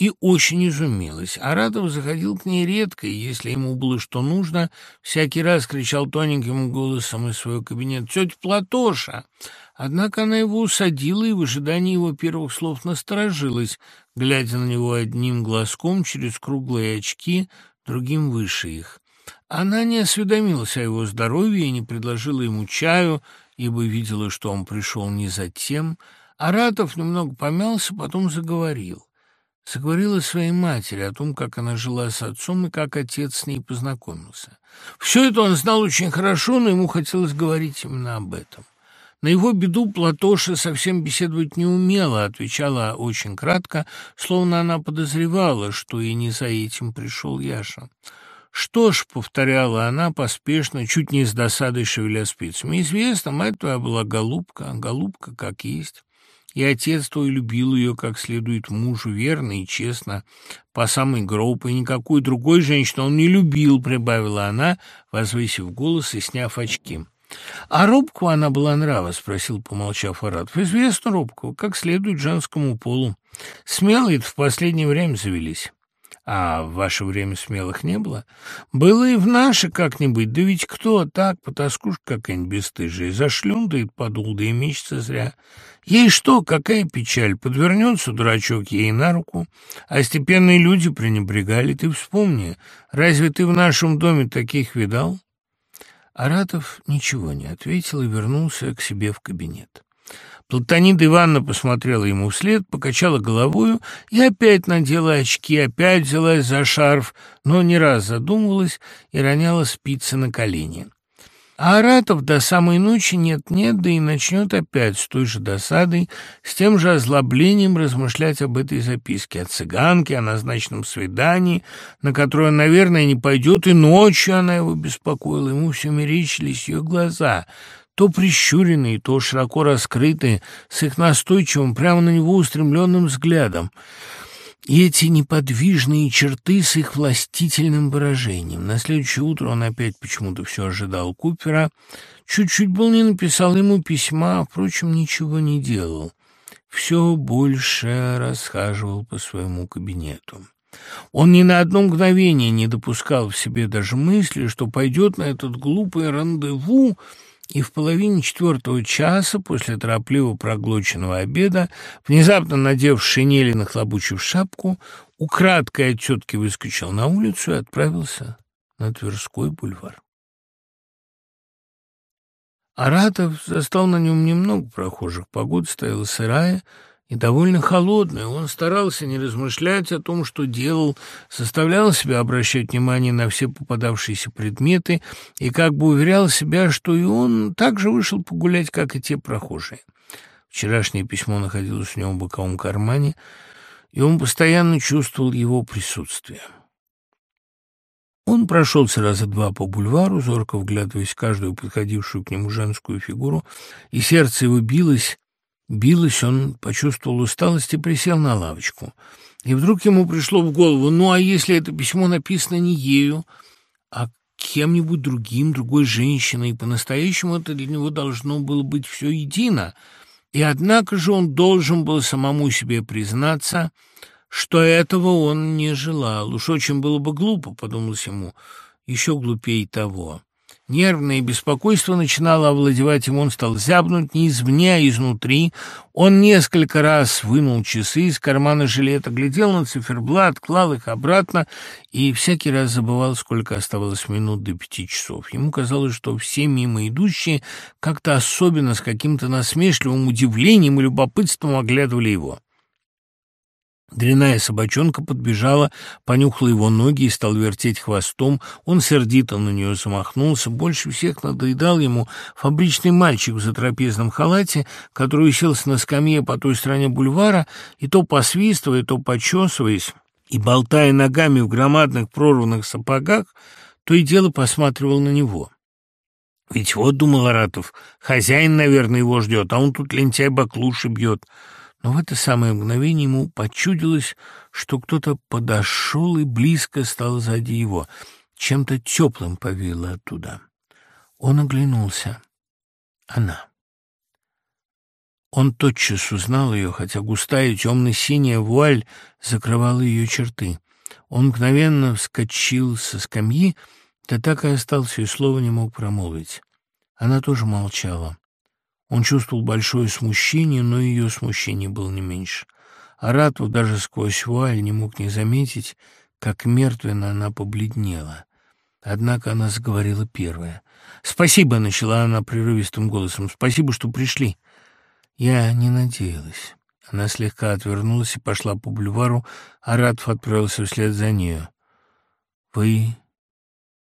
и очень изумилась. Аратов заходил к ней редко, и если ему было что нужно, всякий раз кричал тоненьким голосом из своего кабинета «Тетя Платоша!». Однако она его усадила и в ожидании его первых слов насторожилась, глядя на него одним глазком через круглые очки, другим выше их. Она не осведомилась о его здоровье и не предложила ему чаю, ибо видела, что он пришел не за тем. Аратов немного помялся, потом заговорил. Заговорила своей матери о том, как она жила с отцом и как отец с ней познакомился. Все это он знал очень хорошо, но ему хотелось говорить именно об этом. На его беду Платоша совсем беседовать не умела, отвечала очень кратко, словно она подозревала, что и не за этим пришел Яша. «Что ж», — повторяла она поспешно, чуть не с досадой шевеля спицами, — «известно, мать твоя была голубка, голубка как есть». И отец твой любил ее как следует мужу, верно и честно, по самой гроб, и никакой другой женщины он не любил, прибавила она, возвысив голос и сняв очки. «А робку она была нрава?» — спросил, помолчав Аратов. «Известно робкого, как следует женскому полу. Смелые в последнее время завелись». А в ваше время смелых не было? Было и в наше как-нибудь, да ведь кто так, потаскушка какая-нибудь бесстыжая, зашлюндает подул, да и мечется зря. Ей что, какая печаль, подвернется дурачок ей на руку, а степенные люди пренебрегали. Ты вспомни, разве ты в нашем доме таких видал? Аратов ничего не ответил и вернулся к себе в кабинет. Платонида Ивановна посмотрела ему вслед, покачала головою и опять надела очки, опять взялась за шарф, но не раз задумывалась и роняла спицы на колени. А Аратов до самой ночи нет-нет, да и начнет опять с той же досадой, с тем же озлоблением размышлять об этой записке, о цыганке, о назначенном свидании, на которое наверное, не пойдет, и ночью она его беспокоила, ему все мерещились ее глаза — то прищуренные, то широко раскрытые, с их настойчивым, прямо на него устремленным взглядом. И эти неподвижные черты с их властительным выражением. На следующее утро он опять почему-то все ожидал Купера. Чуть-чуть был не написал ему письма, а, впрочем, ничего не делал. Все больше расхаживал по своему кабинету. Он ни на одно мгновение не допускал в себе даже мысли, что пойдет на этот глупый рандеву, и в половине четвертого часа после торопливо проглоченного обеда, внезапно надев шинель и нахлобучив шапку, украдкой от тетки выскочил на улицу и отправился на Тверской бульвар. Аратов застал на нем немного прохожих. Погода стояла сырая, и довольно холодный. Он старался не размышлять о том, что делал, составлял себя обращать внимание на все попадавшиеся предметы и как бы уверял себя, что и он также вышел погулять, как и те прохожие. Вчерашнее письмо находилось у него в боковом кармане, и он постоянно чувствовал его присутствие. Он прошелся раза два по бульвару, зорко вглядываясь в каждую подходившую к нему женскую фигуру, и сердце его билось, Билось, он почувствовал усталость и присел на лавочку. И вдруг ему пришло в голову, ну а если это письмо написано не ею, а кем-нибудь другим, другой женщиной, по-настоящему это для него должно было быть все едино. И однако же он должен был самому себе признаться, что этого он не желал. Уж очень было бы глупо, подумалось ему, еще глупее того. Нервное беспокойство начинало овладевать им, он стал зябнуть не извне, а изнутри. Он несколько раз вынул часы из кармана жилета, глядел на циферблат, клал их обратно и всякий раз забывал, сколько оставалось минут до пяти часов. Ему казалось, что все мимо идущие как-то особенно с каким-то насмешливым удивлением и любопытством оглядывали его. Дряная собачонка подбежала, понюхала его ноги и стал вертеть хвостом. Он сердито на нее замахнулся. Больше всех надоедал ему фабричный мальчик в затрапезном халате, который уселся на скамье по той стороне бульвара и то посвистывая, то почесываясь, и, болтая ногами в громадных прорванных сапогах, то и дело посматривал на него. Ведь вот, думал Аратов, хозяин, наверное, его ждет, а он тут лентяй баклуши бьет. Но в это самое мгновение ему почудилось, что кто-то подошел и близко стал сзади его. Чем-то теплым повеяло оттуда. Он оглянулся. Она. Он тотчас узнал ее, хотя густая темно-синяя вуаль закрывала ее черты. Он мгновенно вскочил со скамьи, да так и остался, и слова не мог промолвить. Она тоже молчала. Он чувствовал большое смущение, но ее смущение было не меньше. Аратов даже сквозь вуаль не мог не заметить, как мертвенно она побледнела. Однако она заговорила первая. «Спасибо», — начала она прерывистым голосом, — «спасибо, что пришли». Я не надеялась. Она слегка отвернулась и пошла по бульвару, а Ратов отправился вслед за нею. «Вы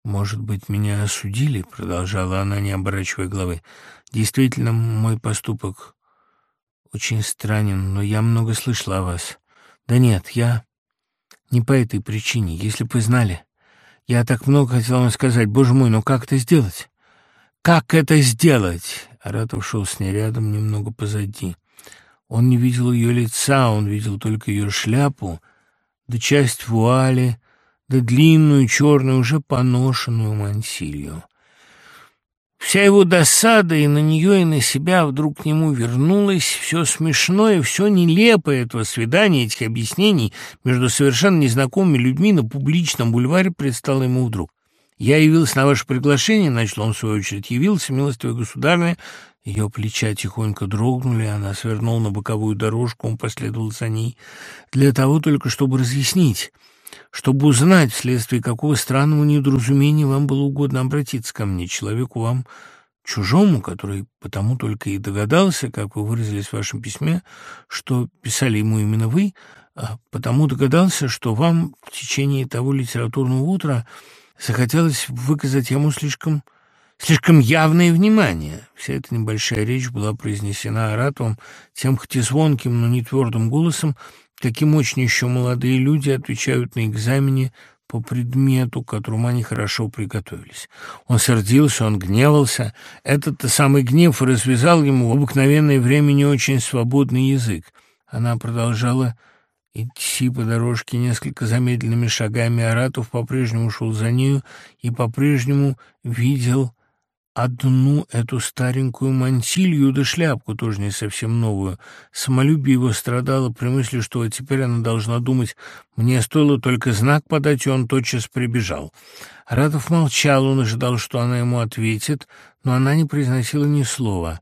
«Может быть, меня осудили?» — продолжала она, не оборачивая головы. «Действительно, мой поступок очень странен, но я много слышала о вас. Да нет, я не по этой причине, если бы вы знали. Я так много хотела вам сказать. Боже мой, но как это сделать? Как это сделать?» Аратов шел с ней рядом, немного позади. Он не видел ее лица, он видел только ее шляпу, да часть вуали — да длинную черную, уже поношенную мансилью. Вся его досада и на нее, и на себя вдруг к нему вернулась. Все смешное, все нелепое этого свидания, этих объяснений между совершенно незнакомыми людьми на публичном бульваре предстало ему вдруг. «Я явился на ваше приглашение», — начал он в свою очередь, «явился, милостивая государная». Ее плеча тихонько дрогнули, она свернула на боковую дорожку, он последовал за ней, для того только, чтобы разъяснить чтобы узнать, вследствие какого странного недоразумения вам было угодно обратиться ко мне, человеку вам чужому, который потому только и догадался, как вы выразились в вашем письме, что писали ему именно вы, а потому догадался, что вам в течение того литературного утра захотелось выказать ему слишком слишком явное внимание. Вся эта небольшая речь была произнесена Аратовым тем хоть и звонким, но не твердым голосом, каким еще молодые люди отвечают на экзамене по предмету, к которому они хорошо приготовились. Он сердился, он гневался. Этот-то самый гнев развязал ему в обыкновенное время не очень свободный язык. Она продолжала идти по дорожке несколько замедленными шагами. Аратов по-прежнему шел за нею и по-прежнему видел одну эту старенькую мантилью да шляпку, тоже не совсем новую. Самолюбие его страдало при мысли, что теперь она должна думать, мне стоило только знак подать, и он тотчас прибежал. Радов молчал, он ожидал, что она ему ответит, но она не произносила ни слова.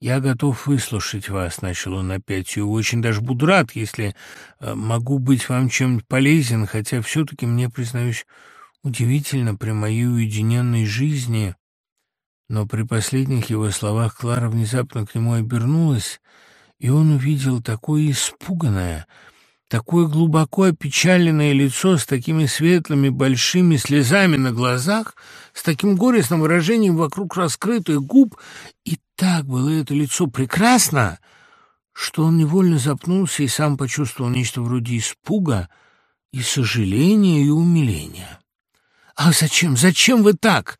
«Я готов выслушать вас», — начал он опять, — «и очень даже буду рад, если э, могу быть вам чем-нибудь полезен, хотя все-таки мне, признаюсь, удивительно при моей уединенной жизни...» Но при последних его словах Клара внезапно к нему обернулась, и он увидел такое испуганное, такое глубоко опечаленное лицо с такими светлыми большими слезами на глазах, с таким горестным выражением вокруг раскрытых губ, и так было это лицо прекрасно, что он невольно запнулся и сам почувствовал нечто вроде испуга и сожаления и умиления. «А зачем? Зачем вы так?»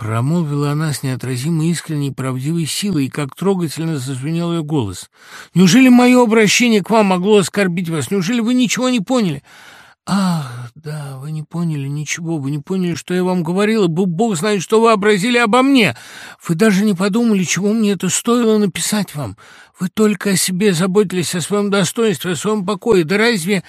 Промолвила она с неотразимой искренней правдивой силой, и как трогательно зазвенел ее голос. «Неужели мое обращение к вам могло оскорбить вас? Неужели вы ничего не поняли?» «Ах, да, вы не поняли ничего, вы не поняли, что я вам говорила, Бог знает, что вы вообразили обо мне. Вы даже не подумали, чего мне это стоило написать вам. Вы только о себе заботились, о своем достоинстве, о своем покое. Да разве...»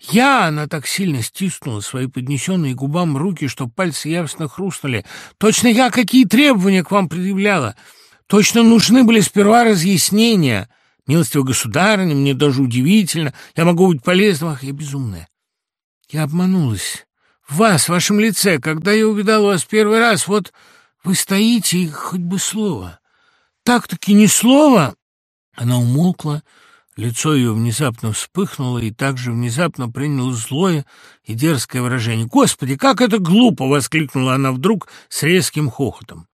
Я, она так сильно стиснула свои поднесенные губам руки, что пальцы явственно хрустнули. Точно я какие требования к вам предъявляла? Точно нужны были сперва разъяснения. Милостивая государыня, мне даже удивительно. Я могу быть полезным. Ах, я безумная. Я обманулась. В вас, в вашем лице, когда я увидала вас первый раз, вот вы стоите, и хоть бы слово. Так-таки ни слова. Она умолкла, Лицо ее внезапно вспыхнуло и также внезапно приняло злое и дерзкое выражение. «Господи, как это глупо!» — воскликнула она вдруг с резким хохотом.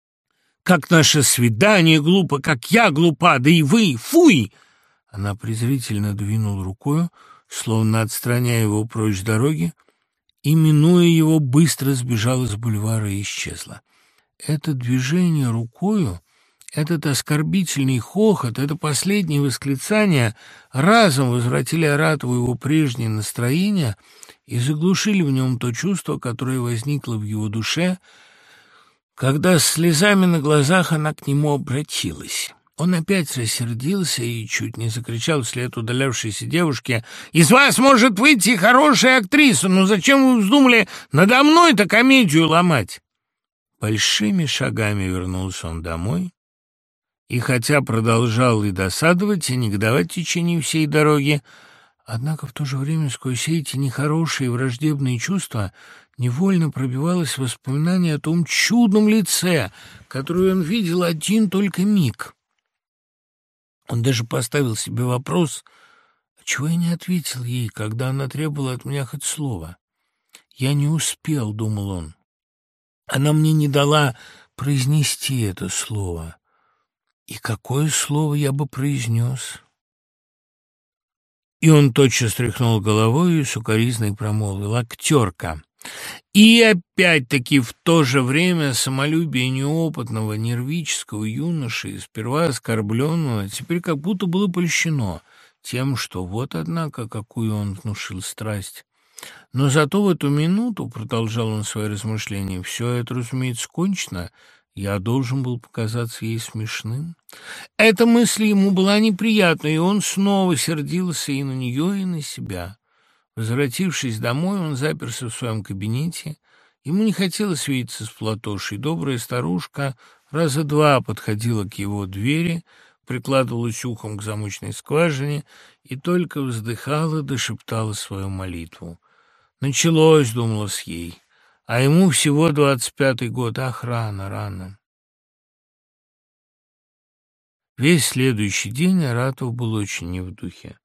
«Как наше свидание глупо! Как я глупа! Да и вы! Фуй!» Она презрительно двинула рукою, словно отстраняя его прочь дороги, и, минуя его, быстро сбежала с бульвара и исчезла. Это движение рукою, этот оскорбительный хохот, это последнее восклицание разом возвратили Аратову его прежнее настроение и заглушили в нем то чувство, которое возникло в его душе, когда с слезами на глазах она к нему обратилась. Он опять рассердился и чуть не закричал вслед удалявшейся девушке «Из вас может выйти хорошая актриса, но зачем вы вздумали надо мной-то комедию ломать?» Большими шагами вернулся он домой, и хотя продолжал и досадовать, и негодовать в течение всей дороги, однако в то же время сквозь все эти нехорошие враждебные чувства невольно пробивалось воспоминание о том чудном лице, которое он видел один только миг. Он даже поставил себе вопрос, чего я не ответил ей, когда она требовала от меня хоть слова. «Я не успел», — думал он. «Она мне не дала произнести это слово. И какое слово я бы произнес?» И он тотчас тряхнул головой и сукоризной промолвил «Актерка». И опять-таки в то же время самолюбие неопытного нервического юноши, сперва оскорбленного, теперь как будто было польщено тем, что вот, однако, какую он внушил страсть. Но зато в эту минуту, продолжал он свои размышления, все это, разумеется, кончено, я должен был показаться ей смешным. Эта мысль ему была неприятна, и он снова сердился и на нее, и на себя. Возвратившись домой, он заперся в своем кабинете. Ему не хотелось видеться с Платошей. Добрая старушка раза два подходила к его двери, прикладывалась ухом к замочной скважине и только вздыхала да шептала свою молитву. «Началось», — думалось ей, — «а ему всего двадцать пятый год. Ах, рано, рано». Весь следующий день Аратов был очень не в духе.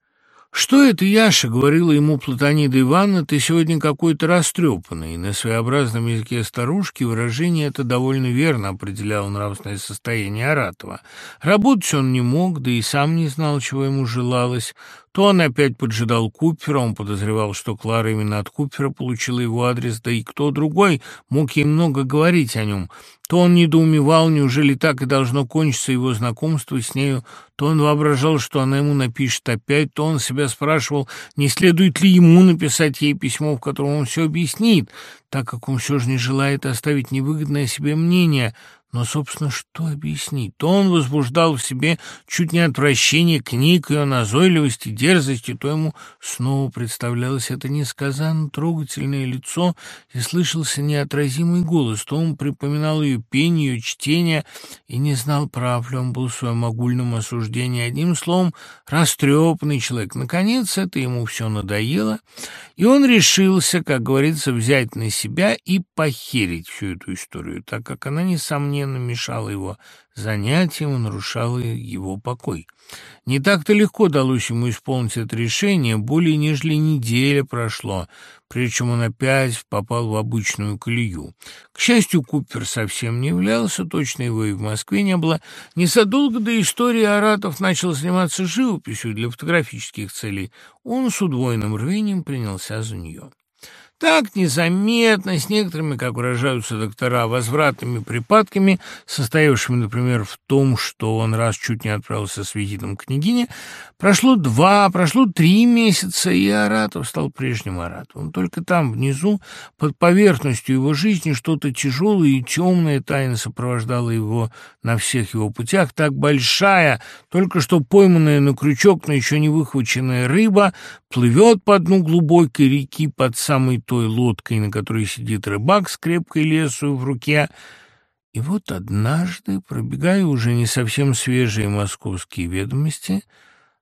«Что это, Яша?» — говорила ему Платонида Ивановна, «ты сегодня какой-то растрепанный». На своеобразном языке старушки выражение это довольно верно определяло нравственное состояние Аратова. Работать он не мог, да и сам не знал, чего ему желалось. То он опять поджидал Купера, он подозревал, что Клара именно от Купера получила его адрес, да и кто другой мог ей много говорить о нем. То он недоумевал, неужели так и должно кончиться его знакомство с нею, то он воображал, что она ему напишет опять, то он себя спрашивал, не следует ли ему написать ей письмо, в котором он все объяснит, так как он все же не желает оставить невыгодное себе мнение – но, собственно, что объяснить? То он возбуждал в себе чуть не отвращение к ней, к ее назойливости, дерзости, то ему снова представлялось это несказанно трогательное лицо и слышался неотразимый голос, то он припоминал ее пение, ее чтение и не знал, прав ли он был в своем огульном осуждении. Одним словом, растрепанный человек. Наконец, это ему все надоело, и он решился, как говорится, взять на себя и похерить всю эту историю, так как она, несомненно, несомненно, мешала его занятиям и нарушала его покой. Не так-то легко далось ему исполнить это решение, более нежели неделя прошло, прежде чем он опять попал в обычную колею. К счастью, Купер совсем не являлся, точно его и в Москве не было. Незадолго до истории Аратов начал заниматься живописью для фотографических целей. Он с удвоенным рвением принялся за нее. Так незаметно, с некоторыми, как выражаются доктора, возвратными припадками, состоявшими, например, в том, что он раз чуть не отправился с визитом к княгине, прошло два, прошло три месяца, и Аратов стал прежним Аратовым. Только там, внизу, под поверхностью его жизни, что-то тяжелое и темное тайно сопровождало его на всех его путях, так большая, только что пойманная на крючок, но еще не выхваченная рыба, плывет по дну глубокой реки под самой той лодкой, на которой сидит рыбак с крепкой лесу в руке. И вот однажды, пробегая уже не совсем свежие московские ведомости,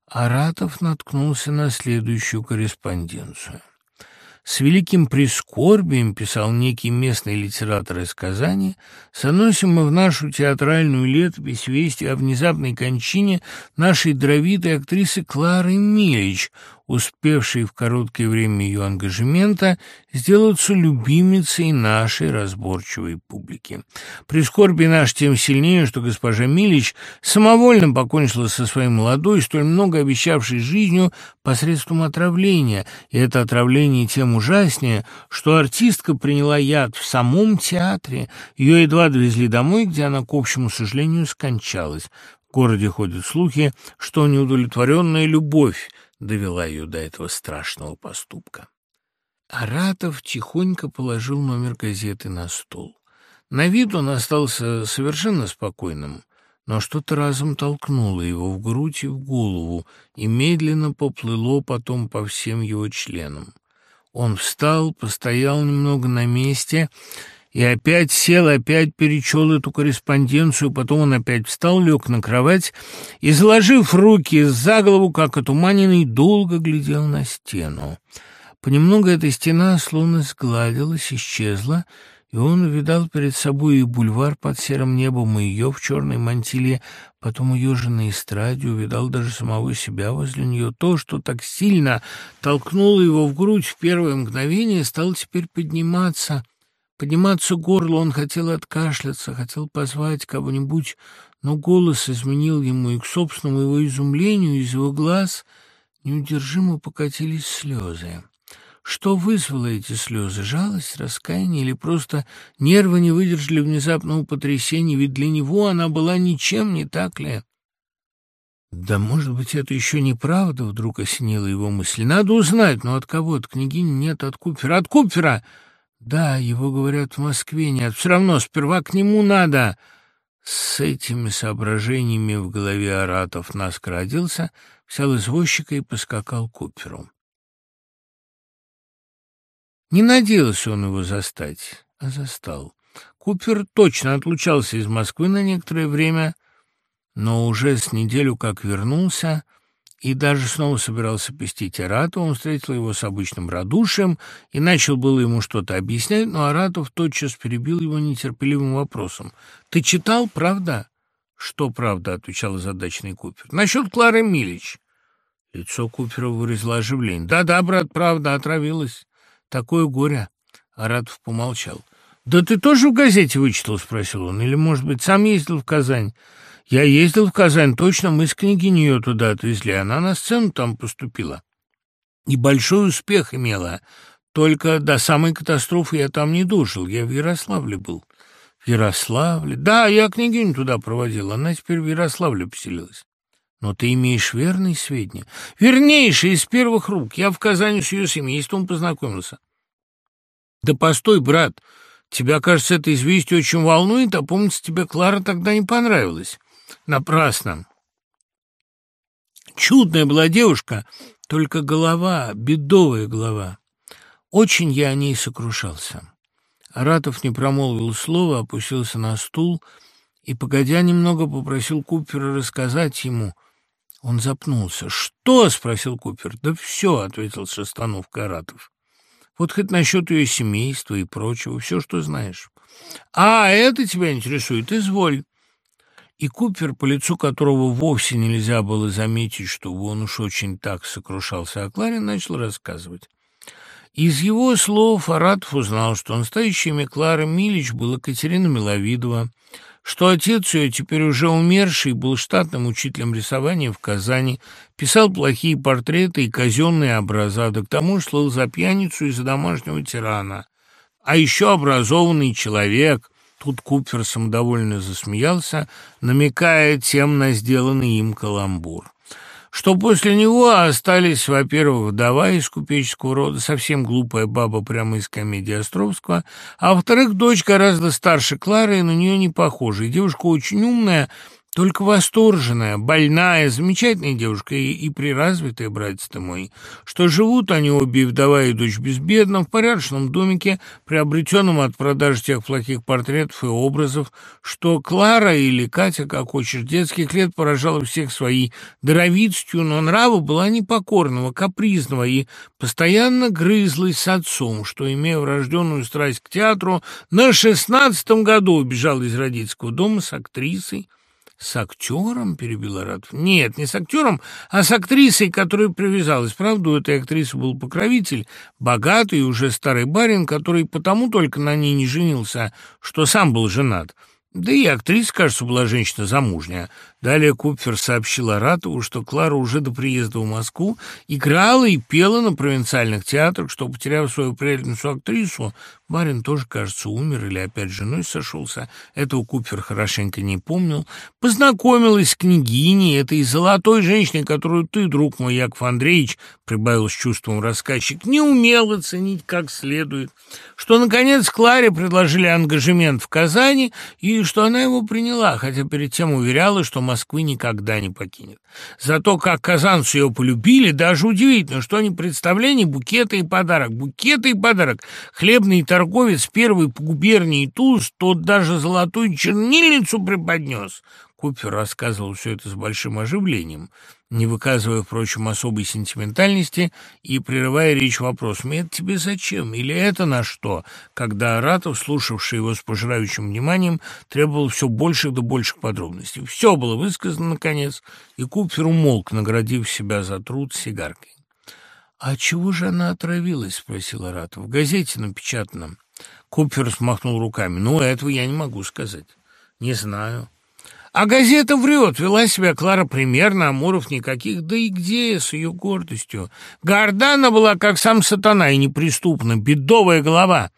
Аратов наткнулся на следующую корреспонденцию. С великим прискорбием, писал некий местный литератор из Казани, соносим мы в нашу театральную летопись вести о внезапной кончине нашей дровитой актрисы Клары Милич, успевшей в короткое время ее ангажемента сделаться любимицей нашей разборчивой публики. Прискорби наш тем сильнее, что госпожа Милич самовольно покончила со своей молодой, столь много обещавшей жизнью посредством отравления, и это отравление тем ужаснее, что артистка приняла яд в самом театре, ее едва довезли домой, где она, к общему сожалению, скончалась. В городе ходят слухи, что неудовлетворенная любовь довела ее до этого страшного поступка. Аратов тихонько положил номер газеты на стол. На вид он остался совершенно спокойным, но что-то разом толкнуло его в грудь и в голову и медленно поплыло потом по всем его членам. Он встал, постоял немного на месте и опять сел, опять перечел эту корреспонденцию, потом он опять встал, лег на кровать и, заложив руки за голову, как отуманенный, долго глядел на стену. Понемногу эта стена словно сгладилась, исчезла, и он увидал перед собой и бульвар под серым небом, и ее в черной мантиле, потом ее же на эстраде, увидал даже самого себя возле нее. То, что так сильно толкнуло его в грудь в первое мгновение, стало теперь подниматься — Подниматься горло он хотел откашляться, хотел позвать кого-нибудь, но голос изменил ему, и к собственному его изумлению из его глаз неудержимо покатились слезы. Что вызвало эти слезы? Жалость, раскаяние или просто нервы не выдержали внезапного потрясения, ведь для него она была ничем, не так ли? Да, может быть, это еще неправда, вдруг осенила его мысль. Надо узнать, но от кого? От княгини нет, от Купера. От Купера! Да, его, говорят, в Москве нет. Все равно сперва к нему надо. С этими соображениями в голове Аратов наскоро оделся, взял извозчика и поскакал к Куперу. Не надеялся он его застать, а застал. Купер точно отлучался из Москвы на некоторое время, но уже с неделю как вернулся — и даже снова собирался пестить Аратова, он встретил его с обычным радушием и начал было ему что-то объяснять, но Аратов тотчас перебил его нетерпеливым вопросом. «Ты читал, правда?» «Что правда?» — отвечал озадаченный Купер. «Насчет Клары Милич». Лицо Купера выразило оживление. «Да-да, брат, правда, отравилась. Такое горе». Аратов помолчал. «Да ты тоже в газете вычитал?» — спросил он. «Или, может быть, сам ездил в Казань?» Я ездил в Казань, точно, мы с княгиней ее туда отвезли, она на сцену там поступила. И большой успех имела, только до самой катастрофы я там не дожил, я в Ярославле был. В Ярославле? Да, я княгиню туда проводил, она теперь в Ярославле поселилась. Но ты имеешь верные сведения? Вернейшие, из первых рук. Я в Казани с ее семейством познакомился. Да постой, брат, тебя, кажется, это известие очень волнует, а помнится, тебе Клара тогда не понравилась. Напрасно. Чудная была девушка, только голова, бедовая голова. Очень я о ней сокрушался. Аратов не промолвил слова, опустился на стул и, погодя немного, попросил Купера рассказать ему. Он запнулся. «Что?» — спросил Купер. «Да все», — ответил с остановкой Аратов. «Вот хоть насчет ее семейства и прочего, все, что знаешь». «А, это тебя интересует? Изволь». И Купер, по лицу которого вовсе нельзя было заметить, чтобы он уж очень так сокрушался о Кларе, начал рассказывать. Из его слов Аратов узнал, что настоящее имя Клары Милич было Катерина Миловидова, что отец ее, теперь уже умерший, был штатным учителем рисования в Казани, писал плохие портреты и казенные образа, да к тому слыл за пьяницу и за домашнего тирана. А еще образованный человек — Тут Купер самодовольно засмеялся, намекая тем на сделанный им каламбур. Что после него остались, во-первых, вдова из купеческого рода, совсем глупая баба прямо из комедии Островского, а во-вторых, дочь гораздо старше Клары и на нее не похожа. И девушка очень умная, только восторженная, больная, замечательная девушка и, и приразвитая, братец ты мой, что живут они обе, вдова и дочь безбедно, в порядочном домике, приобретенном от продажи тех плохих портретов и образов, что Клара или Катя, как хочешь, детских лет поражала всех своей даровитостью, но нрава была непокорного, капризного и постоянно грызлась с отцом, что, имея врожденную страсть к театру, на шестнадцатом году убежал из родительского дома с актрисой, «С актером?» — перебил Аратов. «Нет, не с актером, а с актрисой, которая привязалась. Правда, у этой актрисы был покровитель, богатый уже старый барин, который потому только на ней не женился, что сам был женат. Да и актриса, кажется, была женщина замужняя. Далее Купфер сообщил Аратову, что Клара уже до приезда в Москву играла и пела на провинциальных театрах, что, потеряв свою приятельницу-актрису, барин тоже, кажется, умер или опять с женой сошелся. Этого Купфер хорошенько не помнил. Познакомилась с княгиней, этой золотой женщиной, которую ты, друг мой Яков Андреевич, прибавил с чувством рассказчик, не умел оценить как следует, что, наконец, Кларе предложили ангажемент в Казани и что она его приняла, хотя перед тем уверяла, что Москвы никогда не покинет. Зато как казанцы ее полюбили, даже удивительно, что они представление букеты и подарок, букеты и подарок. Хлебный торговец первый по губернии Туз, тот даже золотую чернильницу преподнес. Купер рассказывал все это с большим оживлением, не выказывая, впрочем, особой сентиментальности и прерывая речь вопросами «Это тебе зачем?» или «Это на что?», когда Аратов, слушавший его с пожирающим вниманием, требовал все больших да больших подробностей. Все было высказано, наконец, и Купер умолк, наградив себя за труд сигаркой. «А чего же она отравилась?» — спросил Аратов. «В газете напечатано». Купер смахнул руками. «Ну, этого я не могу сказать». «Не знаю». А газета врет, вела себя Клара примерно, Амуров никаких, да и где с ее гордостью. Гордана была, как сам сатана, и неприступна, бедовая голова.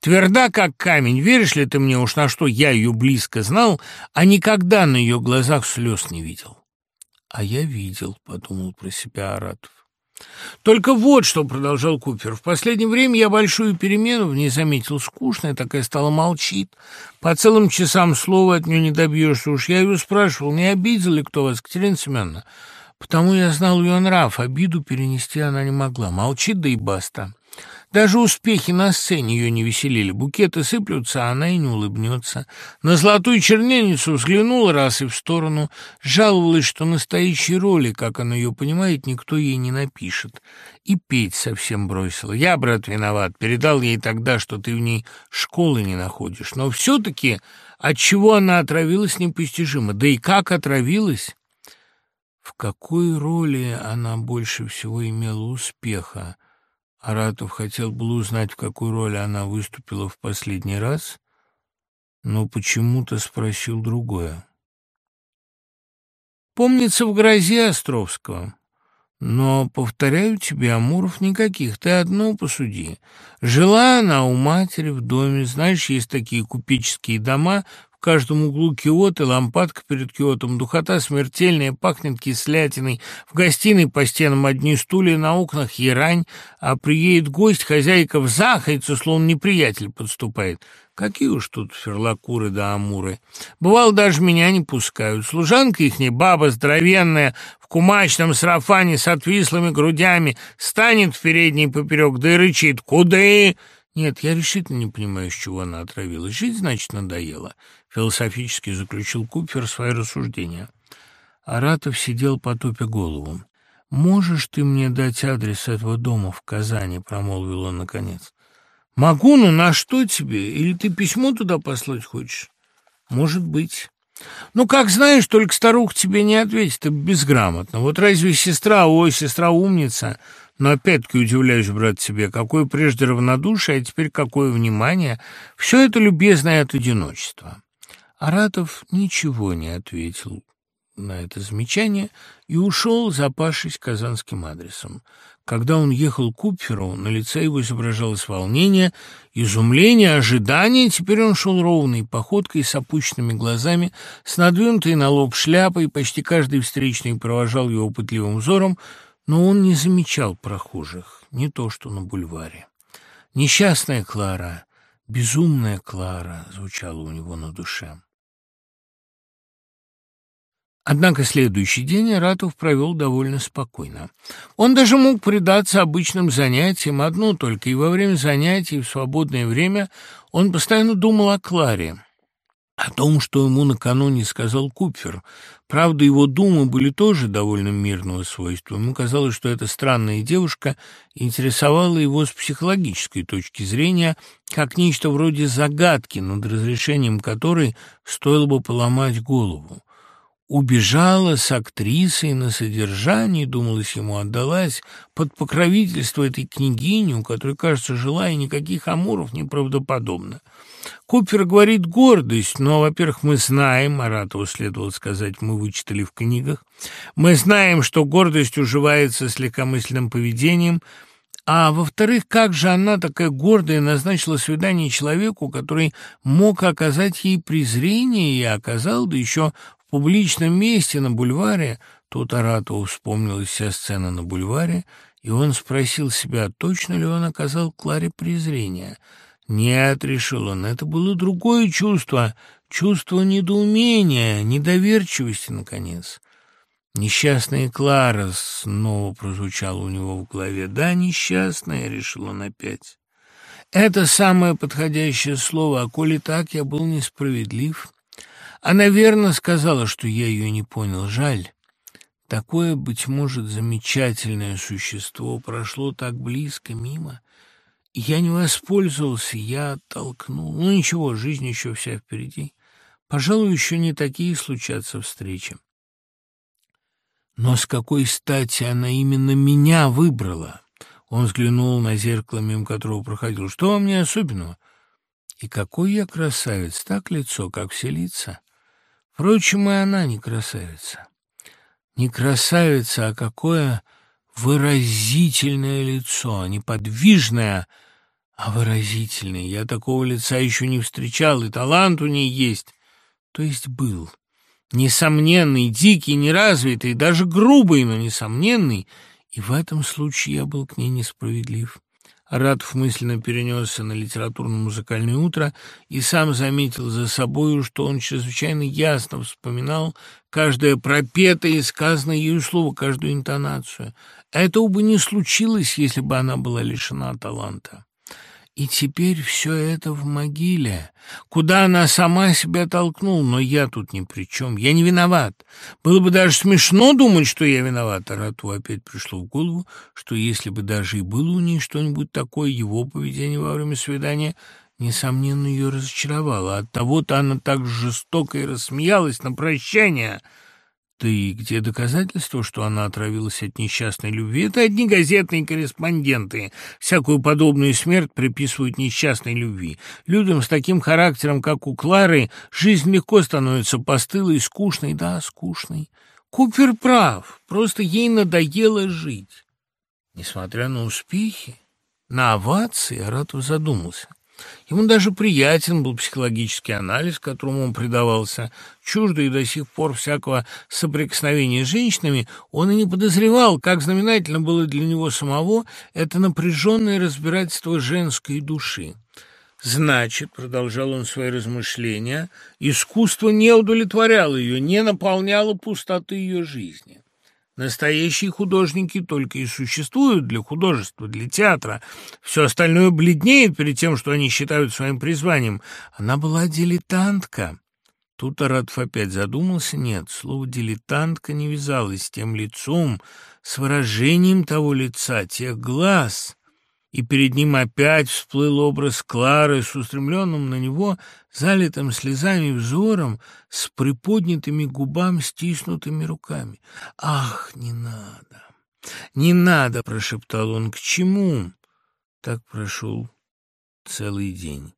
Тверда, как камень, веришь ли ты мне уж на что я ее близко знал, а никогда на ее глазах слез не видел. А я видел, подумал про себя Аратов. «Только вот что», — продолжал Купер, — «в последнее время я большую перемену в ней заметил. Скучная такая стала, молчит. По целым часам слова от нее не добьешься. Уж я ее спрашивал, не обидел ли кто вас, Катерина Семеновна? Потому я знал ее нрав, обиду перенести она не могла. Молчит, да и баста». Даже успехи на сцене ее не веселили. Букеты сыплются, а она и не улыбнется. На золотую чернильницу взглянула раз и в сторону. Жаловалась, что настоящей роли, как она ее понимает, никто ей не напишет. И петь совсем бросила. Я, брат, виноват. Передал ей тогда, что ты в ней школы не находишь. Но все-таки от чего она отравилась, непостижимо. Да и как отравилась? В какой роли она больше всего имела успеха? Аратов хотел было узнать, в какую роль она выступила в последний раз, но почему-то спросил другое. «Помнится в грозе Островского. Но, повторяю тебе, Амуров никаких, ты одно посуди. Жила она у матери в доме, знаешь, есть такие купеческие дома, в каждом углу киот и лампадка перед киотом. Духота смертельная, пахнет кислятиной. В гостиной по стенам одни стулья, на окнах ярань. А приедет гость, хозяйка взахается, словно неприятель подступает. Какие уж тут ферлакуры да амуры. Бывало, даже меня не пускают. Служанка ихняя, баба здоровенная, в кумачном сарафане с отвислыми грудями, станет в передней поперек, да и рычит «Куды?» Нет, я решительно не понимаю, с чего она отравилась. Жить, значит, надоело. Философически заключил Купер свои рассуждения. Аратов сидел потупя голову. «Можешь ты мне дать адрес этого дома в Казани?» — промолвил он наконец. «Могу, но на что тебе? Или ты письмо туда послать хочешь?» «Может быть». «Ну, как знаешь, только старуха тебе не ответит, это безграмотно. Вот разве сестра, ой, сестра умница, но опять-таки удивляюсь, брат, себе, какое прежде равнодушие, а теперь какое внимание. Все это любезное от одиночества». Аратов ничего не ответил на это замечание и ушел, запавшись казанским адресом. Когда он ехал к Купферу, на лице его изображалось волнение, изумление, ожидание. Теперь он шел ровной походкой, с опущенными глазами, с надвинутой на лоб шляпой, почти каждый встречный провожал его пытливым взором, но он не замечал прохожих, не то что на бульваре. «Несчастная Клара, безумная Клара» звучало у него на душе. Однако следующий день Аратов провел довольно спокойно. Он даже мог предаться обычным занятиям, одно только, и во время занятий, в свободное время, он постоянно думал о Кларе о том, что ему накануне сказал Купфер. Правда, его думы были тоже довольно мирного свойства. Ему казалось, что эта странная девушка интересовала его с психологической точки зрения, как нечто вроде загадки, над разрешением которой стоило бы поломать голову. Убежала с актрисой на содержание, думалось ему, отдалась под покровительство этой княгини, у которой, кажется, жила и никаких амуров неправдоподобно. Купер говорит гордость, но, во-первых, мы знаем, Маратову следовало сказать, мы вычитали в книгах, мы знаем, что гордость уживается с легкомысленным поведением, а во-вторых, как же она, такая гордая, назначила свидание человеку, который мог оказать ей презрение и оказал, да еще публичном месте на бульваре, тут Аратову вспомнилась вся сцена на бульваре, и он спросил себя, точно ли он оказал Кларе презрение. Нет, решил он, это было другое чувство, чувство недоумения, недоверчивости, наконец. «Несчастная Клара» снова прозвучало у него в голове. «Да, несчастная», — решил он опять. «Это самое подходящее слово, а коли так, я был несправедлив». Она верно сказала, что я ее не понял. Жаль. Такое, быть может, замечательное существо прошло так близко, мимо. Я не воспользовался, я оттолкнул. Ну, ничего, жизнь еще вся впереди. Пожалуй, еще не такие случатся встречи. Но с какой стати она именно меня выбрала? Он взглянул на зеркало, мимо которого проходил. Что во мне особенного? И какой я красавец, так лицо, как все лица. Впрочем, и она не красавица. Не красавица, а какое выразительное лицо, неподвижное, а выразительное. Я такого лица еще не встречал, и талант у ней есть, то есть был. Несомненный, дикий, неразвитый, даже грубый, но несомненный, и в этом случае я был к ней несправедлив. Аратов мысленно перенесся на литературно-музыкальное утро и сам заметил за собою, что он чрезвычайно ясно вспоминал каждое пропетое и сказанное ею слово, каждую интонацию. Этого бы не случилось, если бы она была лишена таланта. И теперь все это в могиле, куда она сама себя толкнула, но я тут ни при чем, я не виноват. Было бы даже смешно думать, что я виноват. Арату опять пришло в голову, что если бы даже и было у ней что-нибудь такое, его поведение во время свидания, несомненно, ее разочаровало. Оттого-то она так жестоко и рассмеялась на прощание — да и где доказательства, что она отравилась от несчастной любви? Это одни газетные корреспонденты. Всякую подобную смерть приписывают несчастной любви. Людям с таким характером, как у Клары, жизнь легко становится постылой, скучной. Да, скучной. Купер прав. Просто ей надоело жить. Несмотря на успехи, на овации, Аратов задумался. Ему даже приятен был психологический анализ, которому он предавался. Чуждый до сих пор всякого соприкосновения с женщинами, он и не подозревал, как знаменательно было для него самого это напряженное разбирательство женской души. Значит, продолжал он свои размышления, искусство не удовлетворяло ее, не наполняло пустоты ее жизни. Настоящие художники только и существуют для художества, для театра. Все остальное бледнеет перед тем, что они считают своим призванием. Она была дилетантка. Тут Аратов опять задумался. Нет, слово «дилетантка» не вязалось с тем лицом, с выражением того лица, тех глаз и перед ним опять всплыл образ Клары с устремленным на него, залитым слезами взором, с приподнятыми губами, стиснутыми руками. «Ах, не надо! Не надо!» — прошептал он. «К чему?» Так прошел целый день.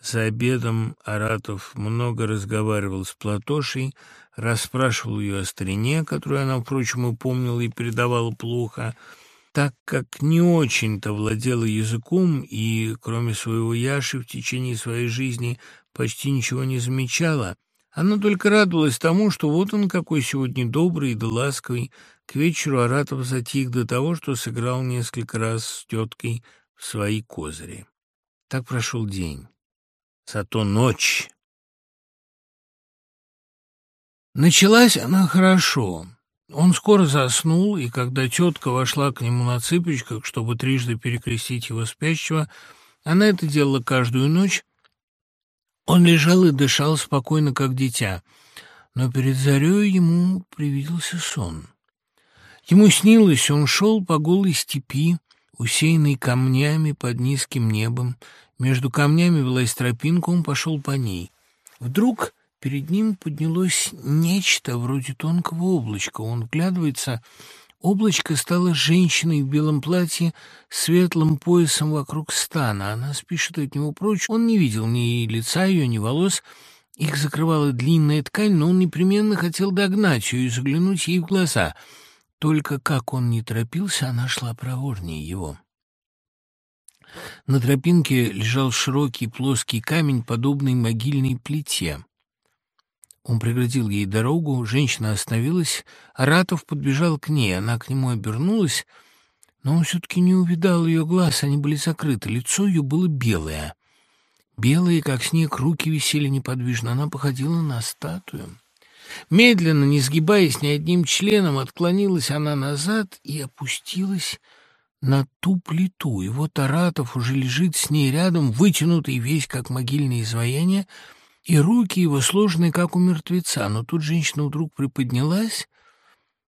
За обедом Аратов много разговаривал с Платошей, расспрашивал ее о старине, которую она, впрочем, и помнила и передавала плохо, — так как не очень-то владела языком и, кроме своего Яши, в течение своей жизни почти ничего не замечала, она только радовалась тому, что вот он какой сегодня добрый да ласковый. К вечеру Аратов затих до того, что сыграл несколько раз с теткой в свои козыри. Так прошел день. Зато ночь. Началась она хорошо. Он скоро заснул, и когда тетка вошла к нему на цыпочках, чтобы трижды перекрестить его спящего, она это делала каждую ночь, он лежал и дышал спокойно, как дитя, но перед зарей ему привиделся сон. Ему снилось, он шел по голой степи, усеянной камнями под низким небом. Между камнями была тропинка, он пошел по ней. Вдруг Перед ним поднялось нечто вроде тонкого облачка. Он вглядывается... Облачко стало женщиной в белом платье светлым поясом вокруг стана. Она спешит от него прочь. Он не видел ни лица ее, ни волос. Их закрывала длинная ткань, но он непременно хотел догнать ее и заглянуть ей в глаза. Только как он не торопился, она шла проворнее его. На тропинке лежал широкий плоский камень, подобный могильной плите. Он преградил ей дорогу, женщина остановилась, Аратов подбежал к ней, она к нему обернулась, но он все-таки не увидал ее глаз, они были закрыты, лицо ее было белое. Белые, как снег, руки висели неподвижно, она походила на статую. Медленно, не сгибаясь ни одним членом, отклонилась она назад и опустилась на ту плиту, и вот Аратов уже лежит с ней рядом, вытянутый весь, как могильное изваяние, и руки его сложены, как у мертвеца. Но тут женщина вдруг приподнялась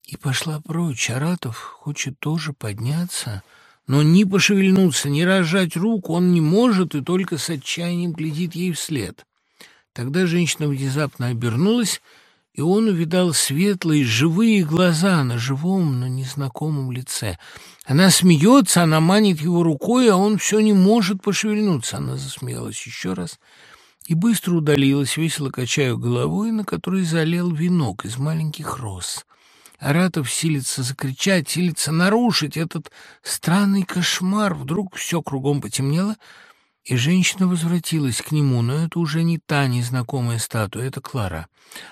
и пошла прочь. Аратов хочет тоже подняться, но ни пошевельнуться, ни разжать руку он не может и только с отчаянием глядит ей вслед. Тогда женщина внезапно обернулась и он увидал светлые, живые глаза на живом, но незнакомом лице. Она смеется, она манит его рукой, а он все не может пошевельнуться. Она засмеялась еще раз и быстро удалилась, весело качая головой, на которой залил венок из маленьких роз. Аратов силится закричать, силится нарушить этот странный кошмар. Вдруг все кругом потемнело — и женщина возвратилась к нему, но это уже не та незнакомая статуя, это Клара.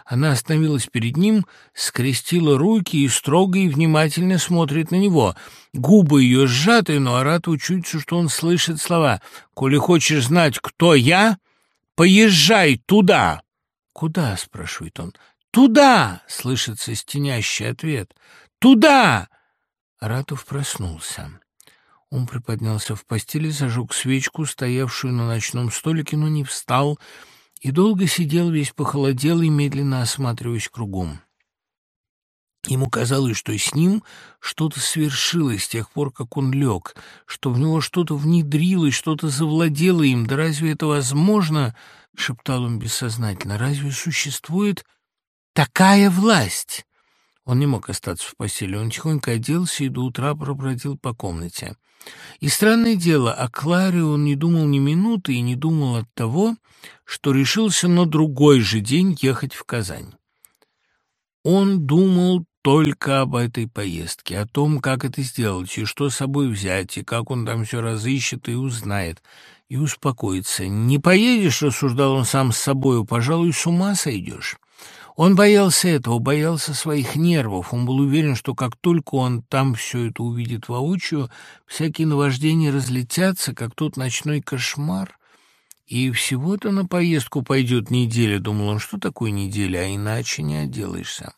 Она остановилась перед ним, скрестила руки и строго и внимательно смотрит на него. Губы ее сжаты, но Арату чуется, что он слышит слова. «Коли хочешь знать, кто я, поезжай туда!» «Куда?» — спрашивает он. «Туда!» — слышится стенящий ответ. «Туда!» Аратов проснулся. Он приподнялся в постели, зажег свечку, стоявшую на ночном столике, но не встал, и долго сидел, весь похолодел и медленно осматриваясь кругом. Ему казалось, что с ним что-то свершилось с тех пор, как он лег, что в него что-то внедрилось, что-то завладело им. Да разве это возможно? — шептал он бессознательно. — Разве существует такая власть? Он не мог остаться в постели. Он тихонько оделся и до утра пробродил по комнате. И странное дело, о Кларе он не думал ни минуты и не думал от того, что решился на другой же день ехать в Казань. Он думал только об этой поездке, о том, как это сделать, и что с собой взять, и как он там все разыщет и узнает, и успокоится. «Не поедешь», — рассуждал он сам с собою, — «пожалуй, с ума сойдешь». Он боялся этого, боялся своих нервов. Он был уверен, что как только он там все это увидит воочию, всякие наваждения разлетятся, как тот ночной кошмар. И всего-то на поездку пойдет неделя, думал он, что такое неделя, а иначе не отделаешься.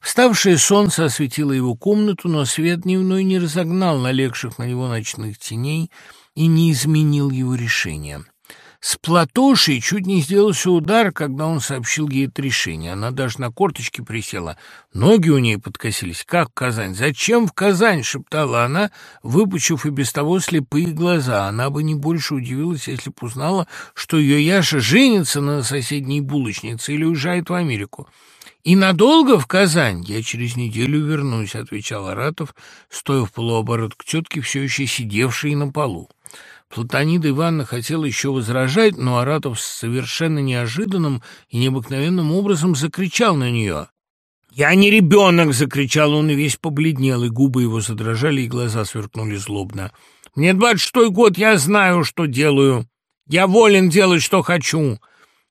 Вставшее солнце осветило его комнату, но свет дневной не разогнал налегших на него ночных теней и не изменил его решения. С Платошей чуть не сделался удар, когда он сообщил ей это решение. Она даже на корточки присела. Ноги у ней подкосились. «Как в Казань? Зачем в Казань?» — шептала она, выпучив и без того слепые глаза. Она бы не больше удивилась, если бы узнала, что ее Яша женится на соседней булочнице или уезжает в Америку. «И надолго в Казань?» «Я через неделю вернусь», — отвечал Аратов, стоя в полуоборот к тетке, все еще сидевшей на полу. Платонида Ивановна хотела еще возражать, но Аратов с совершенно неожиданным и необыкновенным образом закричал на нее. «Я не ребенок!» — закричал он и весь побледнел, и губы его задрожали, и глаза сверкнули злобно. «Мне двадцать шестой год, я знаю, что делаю. Я волен делать, что хочу.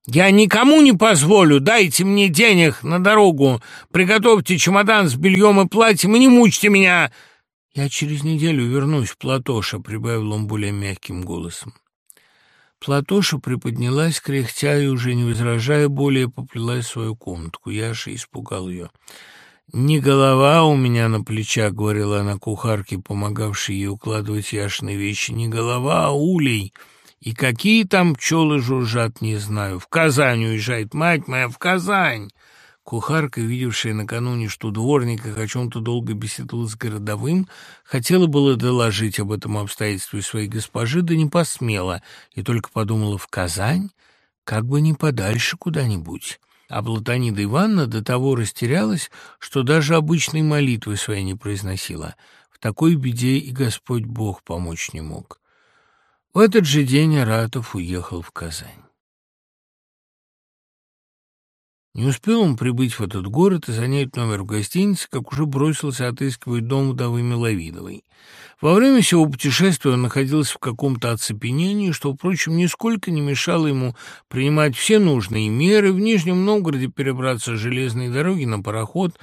Я никому не позволю. Дайте мне денег на дорогу. Приготовьте чемодан с бельем и платьем и не мучьте меня. «Я через неделю вернусь Платоша», — прибавил он более мягким голосом. Платоша приподнялась, кряхтя и, уже не возражая, более поплелась в свою комнатку. Яша испугал ее. «Не голова у меня на плечах», — говорила она кухарке, помогавшей ей укладывать Яшины вещи, — «не голова, а улей. И какие там пчелы жужжат, не знаю. В Казань уезжает мать моя, в Казань!» Кухарка, видевшая накануне, что дворник о чем-то долго беседовал с городовым, хотела было доложить об этом обстоятельстве своей госпожи, да не посмела, и только подумала в Казань, как бы не подальше куда-нибудь. А Платонида Ивановна до того растерялась, что даже обычной молитвы своей не произносила. В такой беде и Господь Бог помочь не мог. В этот же день Аратов уехал в Казань. Не успел он прибыть в этот город и занять номер в гостинице, как уже бросился отыскивать дом вдовы Миловидовой. Во время всего путешествия он находился в каком-то оцепенении, что, впрочем, нисколько не мешало ему принимать все нужные меры, в Нижнем Новгороде перебраться с железной дороги на пароход,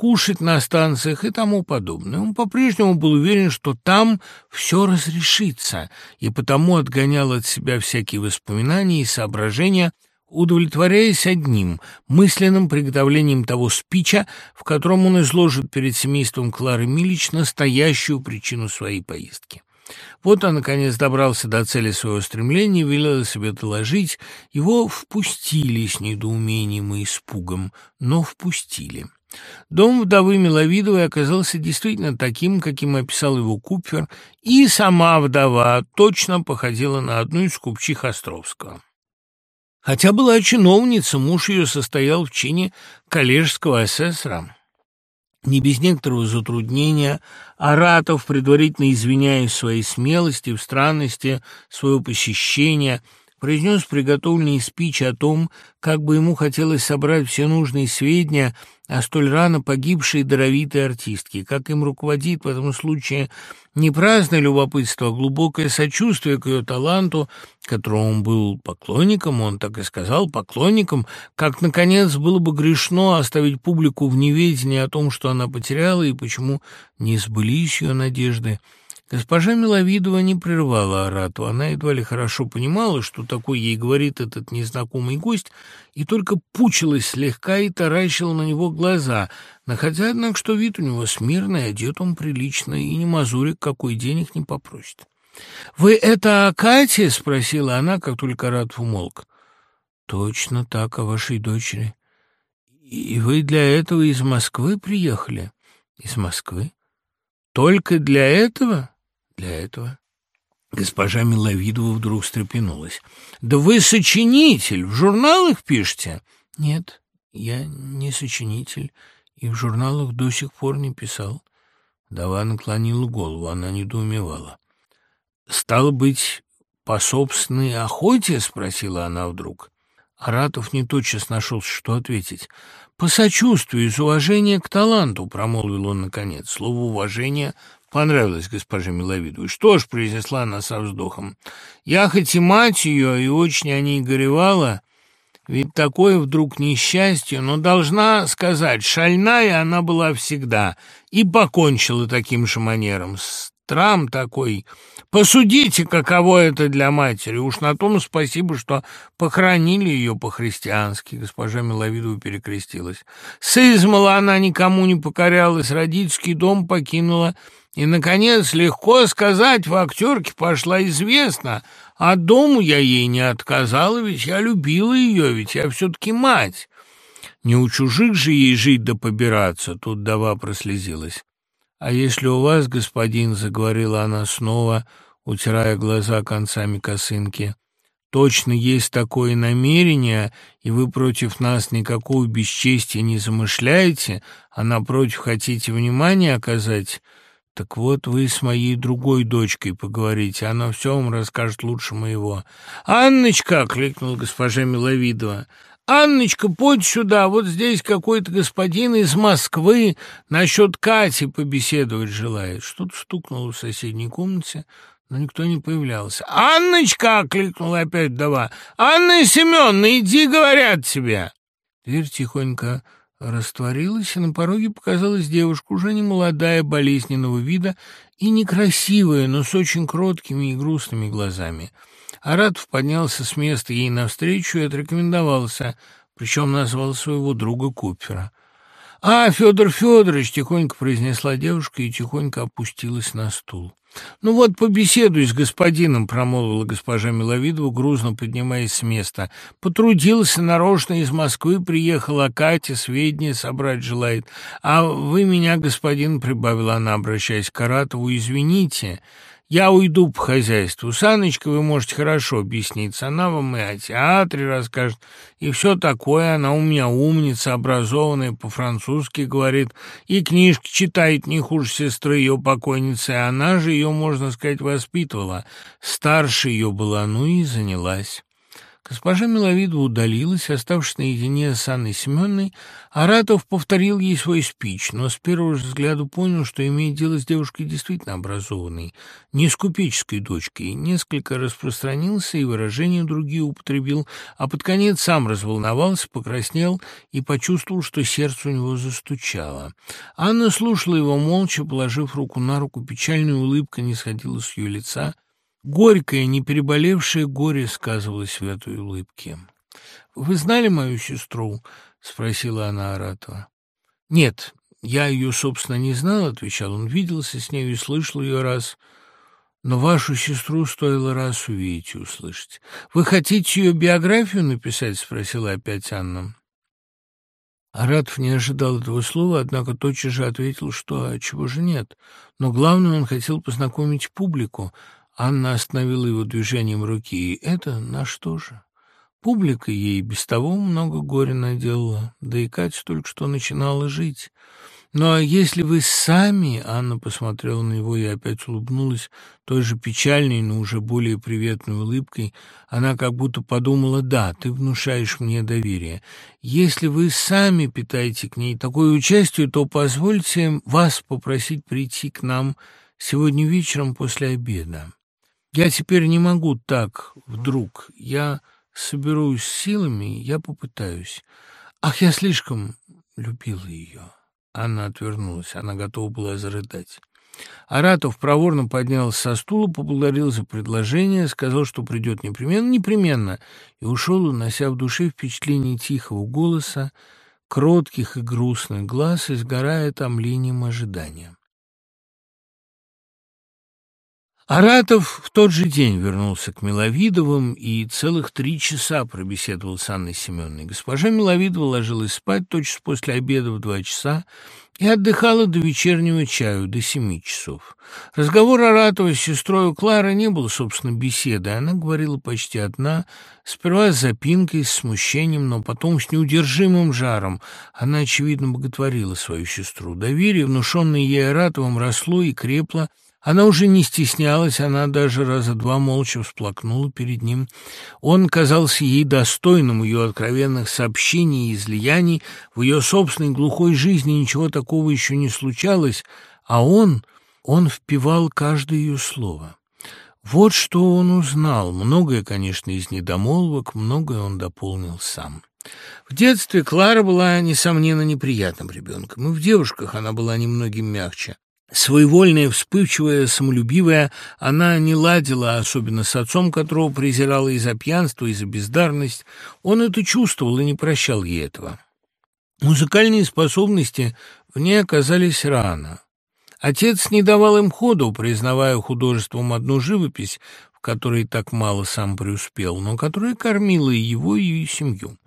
кушать на станциях и тому подобное. Он по-прежнему был уверен, что там все разрешится, и потому отгонял от себя всякие воспоминания и соображения – удовлетворяясь одним мысленным приготовлением того спича, в котором он изложит перед семейством Клары Милич настоящую причину своей поездки. Вот он, наконец, добрался до цели своего стремления, велел себе доложить. Его впустили с недоумением и испугом, но впустили. Дом вдовы Миловидовой оказался действительно таким, каким описал его Купфер, и сама вдова точно походила на одну из купчих Островского. Хотя была чиновница, муж ее состоял в чине коллежского асессора. Не без некоторого затруднения Аратов, предварительно извиняясь своей смелости в странности своего посещения, произнес приготовленный спич о том, как бы ему хотелось собрать все нужные сведения о столь рано погибшей даровитой артистке, как им руководит в этом случае? Не праздное любопытство, а глубокое сочувствие к ее таланту, которому он был поклонником, он так и сказал, поклонником, как, наконец, было бы грешно оставить публику в неведении о том, что она потеряла и почему не сбылись ее надежды. Госпожа Миловидова не прервала Арату. Она едва ли хорошо понимала, что такое ей говорит этот незнакомый гость, и только пучилась слегка и таращила на него глаза, находя, однако, что вид у него смирный, одет он прилично, и ни мазурик какой денег не попросит. «Вы это о Кате?» — спросила она, как только Аратов умолк. «Точно так, о вашей дочери. И вы для этого из Москвы приехали?» «Из Москвы? Только для этого?» Для этого. Госпожа Миловидова вдруг встрепенулась. «Да вы сочинитель, в журналах пишете?» «Нет, я не сочинитель, и в журналах до сих пор не писал». Дава наклонила голову, она недоумевала. «Стало быть, по собственной охоте?» — спросила она вдруг. Аратов не тотчас нашел, что ответить. «По сочувствию, из уважения к таланту», — промолвил он наконец. Слово «уважение» понравилось госпоже Миловидовой. «Что ж», — произнесла она со вздохом, — «я хоть и мать ее, и очень о ней горевала, ведь такое вдруг несчастье, но должна сказать, шальная она была всегда и покончила таким же манером. Страм такой. Посудите, каково это для матери. Уж на том спасибо, что похоронили ее по-христиански. Госпожа Миловидова перекрестилась. Сызмала она никому не покорялась, родительский дом покинула, и, наконец, легко сказать, в актерке пошла известно, а дому я ей не отказала, ведь я любила ее, ведь я все-таки мать. Не у чужих же ей жить да побираться, тут дава прослезилась. А если у вас, господин, — заговорила она снова, утирая глаза концами косынки, — точно есть такое намерение, и вы против нас никакого бесчестия не замышляете, а напротив хотите внимание оказать, так вот вы с моей другой дочкой поговорите, она все вам расскажет лучше моего. «Анночка!» — кликнул госпожа Миловидова. «Анночка, подь сюда, вот здесь какой-то господин из Москвы насчет Кати побеседовать желает». Что-то стукнуло в соседней комнате, но никто не появлялся. «Анночка!» — кликнула опять вдова. «Анна Семеновна, иди, говорят тебе!» Дверь тихонько растворилась, и на пороге показалась девушка, уже не молодая, болезненного вида и некрасивая, но с очень кроткими и грустными глазами. Аратов поднялся с места ей навстречу и отрекомендовался, причем назвал своего друга Купера. «А, Федор Федорович!» — тихонько произнесла девушка и тихонько опустилась на стул. «Ну вот, побеседуй с господином», — промолвила госпожа Миловидова, грузно поднимаясь с места. «Потрудился нарочно из Москвы, приехала Катя, сведения собрать желает. А вы меня, господин, — прибавила она, обращаясь к Аратову, — извините, Я уйду по хозяйству. Саночка, вы можете хорошо объясниться. Она вам и о театре расскажет, и все такое. Она у меня умница, образованная, по-французски говорит, и книжки читает не хуже сестры ее покойницы. Она же ее, можно сказать, воспитывала. Старше ее была, ну и занялась. Госпожа Миловидова удалилась, оставшись наедине с Анной Семеновной. Аратов повторил ей свой спич, но с первого же взгляда понял, что имеет дело с девушкой действительно образованной, не с купеческой дочкой. Несколько распространился и выражения другие употребил, а под конец сам разволновался, покраснел и почувствовал, что сердце у него застучало. Анна слушала его молча, положив руку на руку, печальная улыбка не сходила с ее лица — Горькое, не переболевшее горе сказывалось в этой улыбке. «Вы знали мою сестру?» — спросила она Аратова. «Нет, я ее, собственно, не знал», — отвечал он. «Виделся с нею и слышал ее раз. Но вашу сестру стоило раз увидеть и услышать. Вы хотите ее биографию написать?» — спросила опять Анна. Аратов не ожидал этого слова, однако тотчас же ответил, что а чего же нет. Но главное, он хотел познакомить публику — Анна остановила его движением руки. Это на что же? Публика ей без того много горя наделала, да и Катя только что начинала жить. Ну а если вы сами, Анна посмотрела на него и опять улыбнулась той же печальной, но уже более приветной улыбкой, она как будто подумала, да, ты внушаешь мне доверие. Если вы сами питаете к ней такое участие, то позвольте вас попросить прийти к нам сегодня вечером после обеда. Я теперь не могу так вдруг. Я соберусь силами, я попытаюсь. Ах, я слишком любила ее. Анна отвернулась, она готова была зарыдать. Аратов проворно поднялся со стула, поблагодарил за предложение, сказал, что придет непременно, непременно, и ушел, унося в душе впечатление тихого голоса, кротких и грустных глаз, изгорая томлением ожидания. Аратов в тот же день вернулся к Миловидовым и целых три часа пробеседовал с Анной Семеновной. Госпожа Миловидова ложилась спать тотчас после обеда в два часа и отдыхала до вечернего чаю, до семи часов. Разговор Аратова с сестрой Клары не был, собственно, беседой. Она говорила почти одна, сперва с запинкой, с смущением, но потом с неудержимым жаром. Она, очевидно, боготворила свою сестру. Доверие, внушенное ей Аратовым, росло и крепло, она уже не стеснялась, она даже раза два молча всплакнула перед ним. Он казался ей достойным ее откровенных сообщений и излияний. В ее собственной глухой жизни ничего такого еще не случалось, а он, он впивал каждое ее слово. Вот что он узнал. Многое, конечно, из недомолвок, многое он дополнил сам. В детстве Клара была, несомненно, неприятным ребенком, и в девушках она была немногим мягче. Своевольная, вспыльчивая, самолюбивая, она не ладила, особенно с отцом, которого презирала и за пьянство, и за бездарность. Он это чувствовал и не прощал ей этого. Музыкальные способности в ней оказались рано. Отец не давал им ходу, признавая художеством одну живопись, в которой так мало сам преуспел, но которая кормила и его, и семью.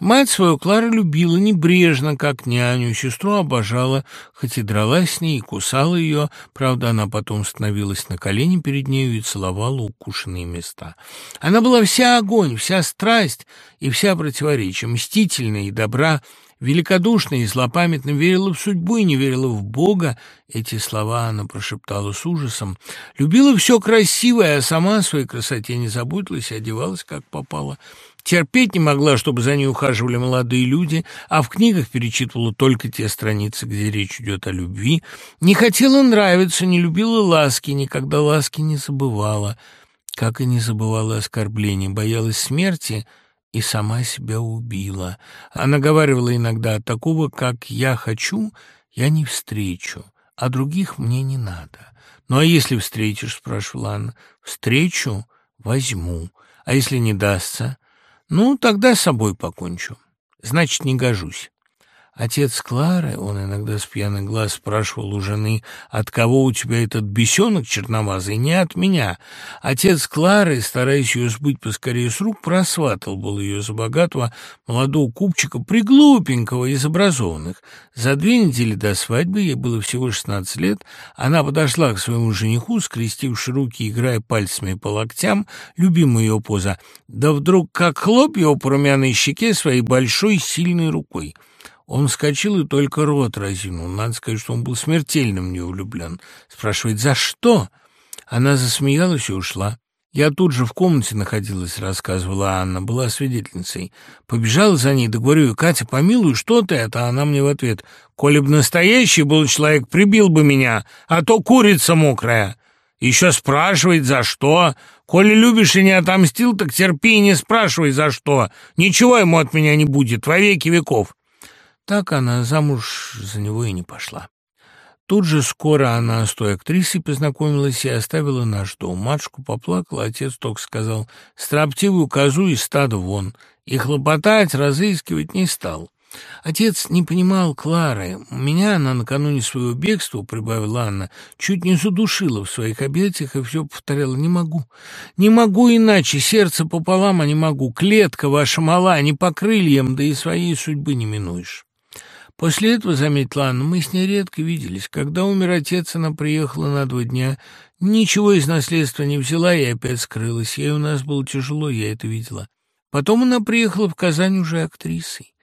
Мать свою Клара любила небрежно, как няню, сестру обожала, хоть и дралась с ней и кусала ее, правда, она потом становилась на колени перед нею и целовала укушенные места. Она была вся огонь, вся страсть и вся противоречие, мстительная и добра, великодушная и злопамятно верила в судьбу и не верила в Бога. Эти слова она прошептала с ужасом. Любила все красивое, а сама о своей красоте не заботилась и одевалась, как попало. Терпеть не могла, чтобы за ней ухаживали молодые люди, а в книгах перечитывала только те страницы, где речь идет о любви. Не хотела нравиться, не любила ласки, никогда ласки не забывала. Как и не забывала оскорблений, боялась смерти и сама себя убила. Она говорила иногда, такого, как я хочу, я не встречу, а других мне не надо. Ну, а если встретишь, спрашивала она, встречу, возьму, а если не дастся, ну, тогда с собой покончу. Значит, не гожусь. Отец Клары, он иногда с пьяных глаз спрашивал у жены, от кого у тебя этот бесенок черновазый, не от меня. Отец Клары, стараясь ее сбыть поскорее с рук, просватал был ее за богатого молодого купчика, приглупенького из образованных. За две недели до свадьбы, ей было всего шестнадцать лет, она подошла к своему жениху, скрестивши руки, играя пальцами по локтям, любимая ее поза, да вдруг как хлоп его по румяной щеке своей большой сильной рукой. Он вскочил и только рот разинул. Надо сказать, что он был смертельно в влюблен. Спрашивает, за что? Она засмеялась и ушла. Я тут же в комнате находилась, рассказывала Анна, была свидетельницей. Побежала за ней, да говорю, Катя, помилуй, что ты это? Она мне в ответ, коли бы настоящий был человек, прибил бы меня, а то курица мокрая. Еще спрашивает, за что. Коли любишь и не отомстил, так терпи и не спрашивай, за что. Ничего ему от меня не будет, во веки веков. Так она замуж за него и не пошла. Тут же скоро она с той актрисой познакомилась и оставила наш дом. Матушку поплакала, отец только сказал «строптивую козу из стада вон», и хлопотать, разыскивать не стал. Отец не понимал Клары. Меня она накануне своего бегства, прибавила Анна, чуть не задушила в своих объятиях и все повторяла «не могу, не могу иначе, сердце пополам, а не могу, клетка ваша мала, не по крыльям, да и своей судьбы не минуешь». После этого, заметила Анна, мы с ней редко виделись. Когда умер отец, она приехала на два дня, ничего из наследства не взяла и опять скрылась. Ей у нас было тяжело, я это видела. Потом она приехала в Казань уже актрисой.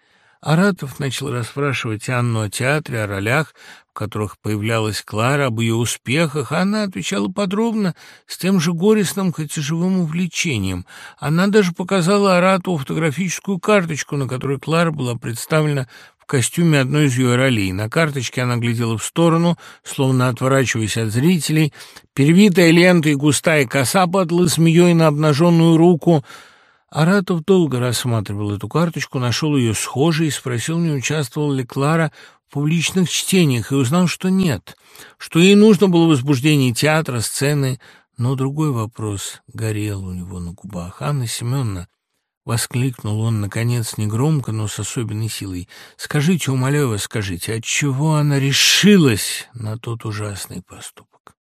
Аратов начал расспрашивать Анну о театре, о ролях, в которых появлялась Клара, об ее успехах, она отвечала подробно, с тем же горестным, хоть и живым увлечением. Она даже показала Аратову фотографическую карточку, на которой Клара была представлена костюме одной из ее ролей. На карточке она глядела в сторону, словно отворачиваясь от зрителей. Перевитая лента и густая коса падала змеей на обнаженную руку. Аратов долго рассматривал эту карточку, нашел ее схожей и спросил, не участвовала ли Клара в публичных чтениях, и узнал, что нет, что ей нужно было возбуждение театра, сцены, но другой вопрос горел у него на губах. «Анна Семеновна, — воскликнул он, наконец, негромко, но с особенной силой. «Скажите, умоляю вас, скажите, отчего она решилась на тот ужасный поступок?»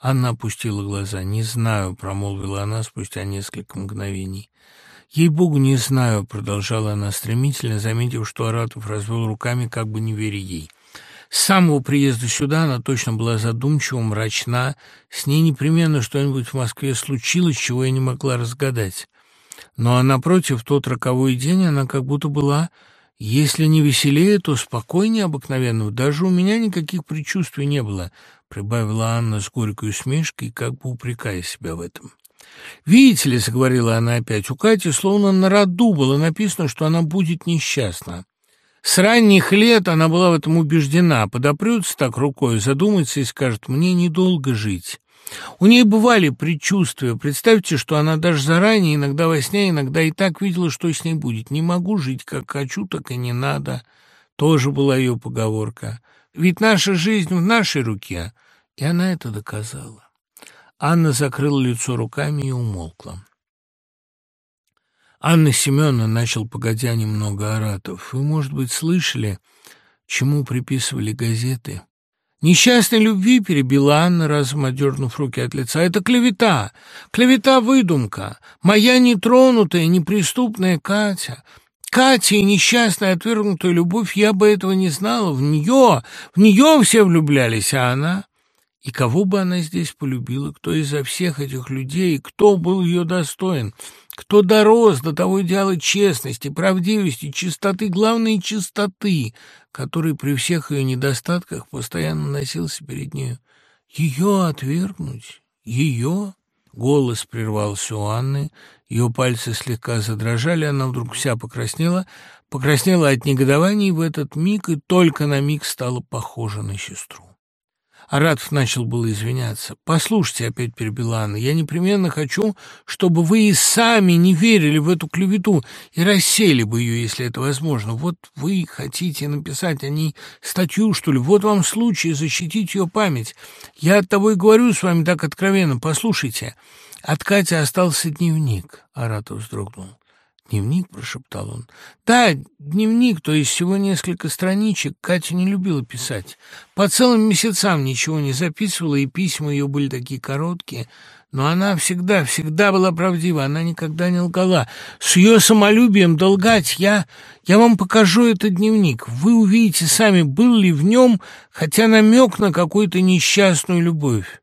Анна опустила глаза. «Не знаю», — промолвила она спустя несколько мгновений. «Ей-богу, не знаю», — продолжала она стремительно, заметив, что Аратов развел руками, как бы не веря ей. С самого приезда сюда она точно была задумчива, мрачна. С ней непременно что-нибудь в Москве случилось, чего я не могла разгадать. Но, напротив, тот роковой день она как будто была, если не веселее, то спокойнее обыкновенного. Даже у меня никаких предчувствий не было, — прибавила Анна с горькой усмешкой, как бы упрекая себя в этом. «Видите ли, — заговорила она опять, — у Кати словно на роду было написано, что она будет несчастна. С ранних лет она была в этом убеждена, подопрется так рукой, задумается и скажет, мне недолго жить». У ней бывали предчувствия. Представьте, что она даже заранее, иногда во сне, иногда и так видела, что с ней будет. «Не могу жить, как хочу, так и не надо». Тоже была ее поговорка. Ведь наша жизнь в нашей руке. И она это доказала. Анна закрыла лицо руками и умолкла. Анна Семеновна начал, погодя немного, Аратов. Вы, может быть, слышали, чему приписывали газеты? Несчастной любви перебила Анна, разом отдернув руки от лица. Это клевета, клевета-выдумка. Моя нетронутая, неприступная Катя. Катя и несчастная отвергнутая любовь, я бы этого не знала. В нее, в нее все влюблялись, а она... И кого бы она здесь полюбила, кто изо всех этих людей, кто был ее достоин, кто дорос до того идеала честности, правдивости, чистоты, главной чистоты, который при всех ее недостатках постоянно носился перед нею. Ее отвергнуть? Ее? Голос прервался у Анны, ее пальцы слегка задрожали, она вдруг вся покраснела, покраснела от негодования и в этот миг и только на миг стала похожа на сестру. Аратов начал было извиняться. «Послушайте», — опять перебила Анна, — «я непременно хочу, чтобы вы и сами не верили в эту клевету и рассели бы ее, если это возможно. Вот вы хотите написать о ней статью, что ли? Вот вам случай защитить ее память. Я от того и говорю с вами так откровенно. Послушайте, от Кати остался дневник», — Аратов вздрогнул. «Дневник?» — прошептал он. «Да, дневник, то есть всего несколько страничек. Катя не любила писать. По целым месяцам ничего не записывала, и письма ее были такие короткие. Но она всегда, всегда была правдива, она никогда не лгала. С ее самолюбием долгать я... Я вам покажу этот дневник. Вы увидите сами, был ли в нем хотя намек на какую-то несчастную любовь.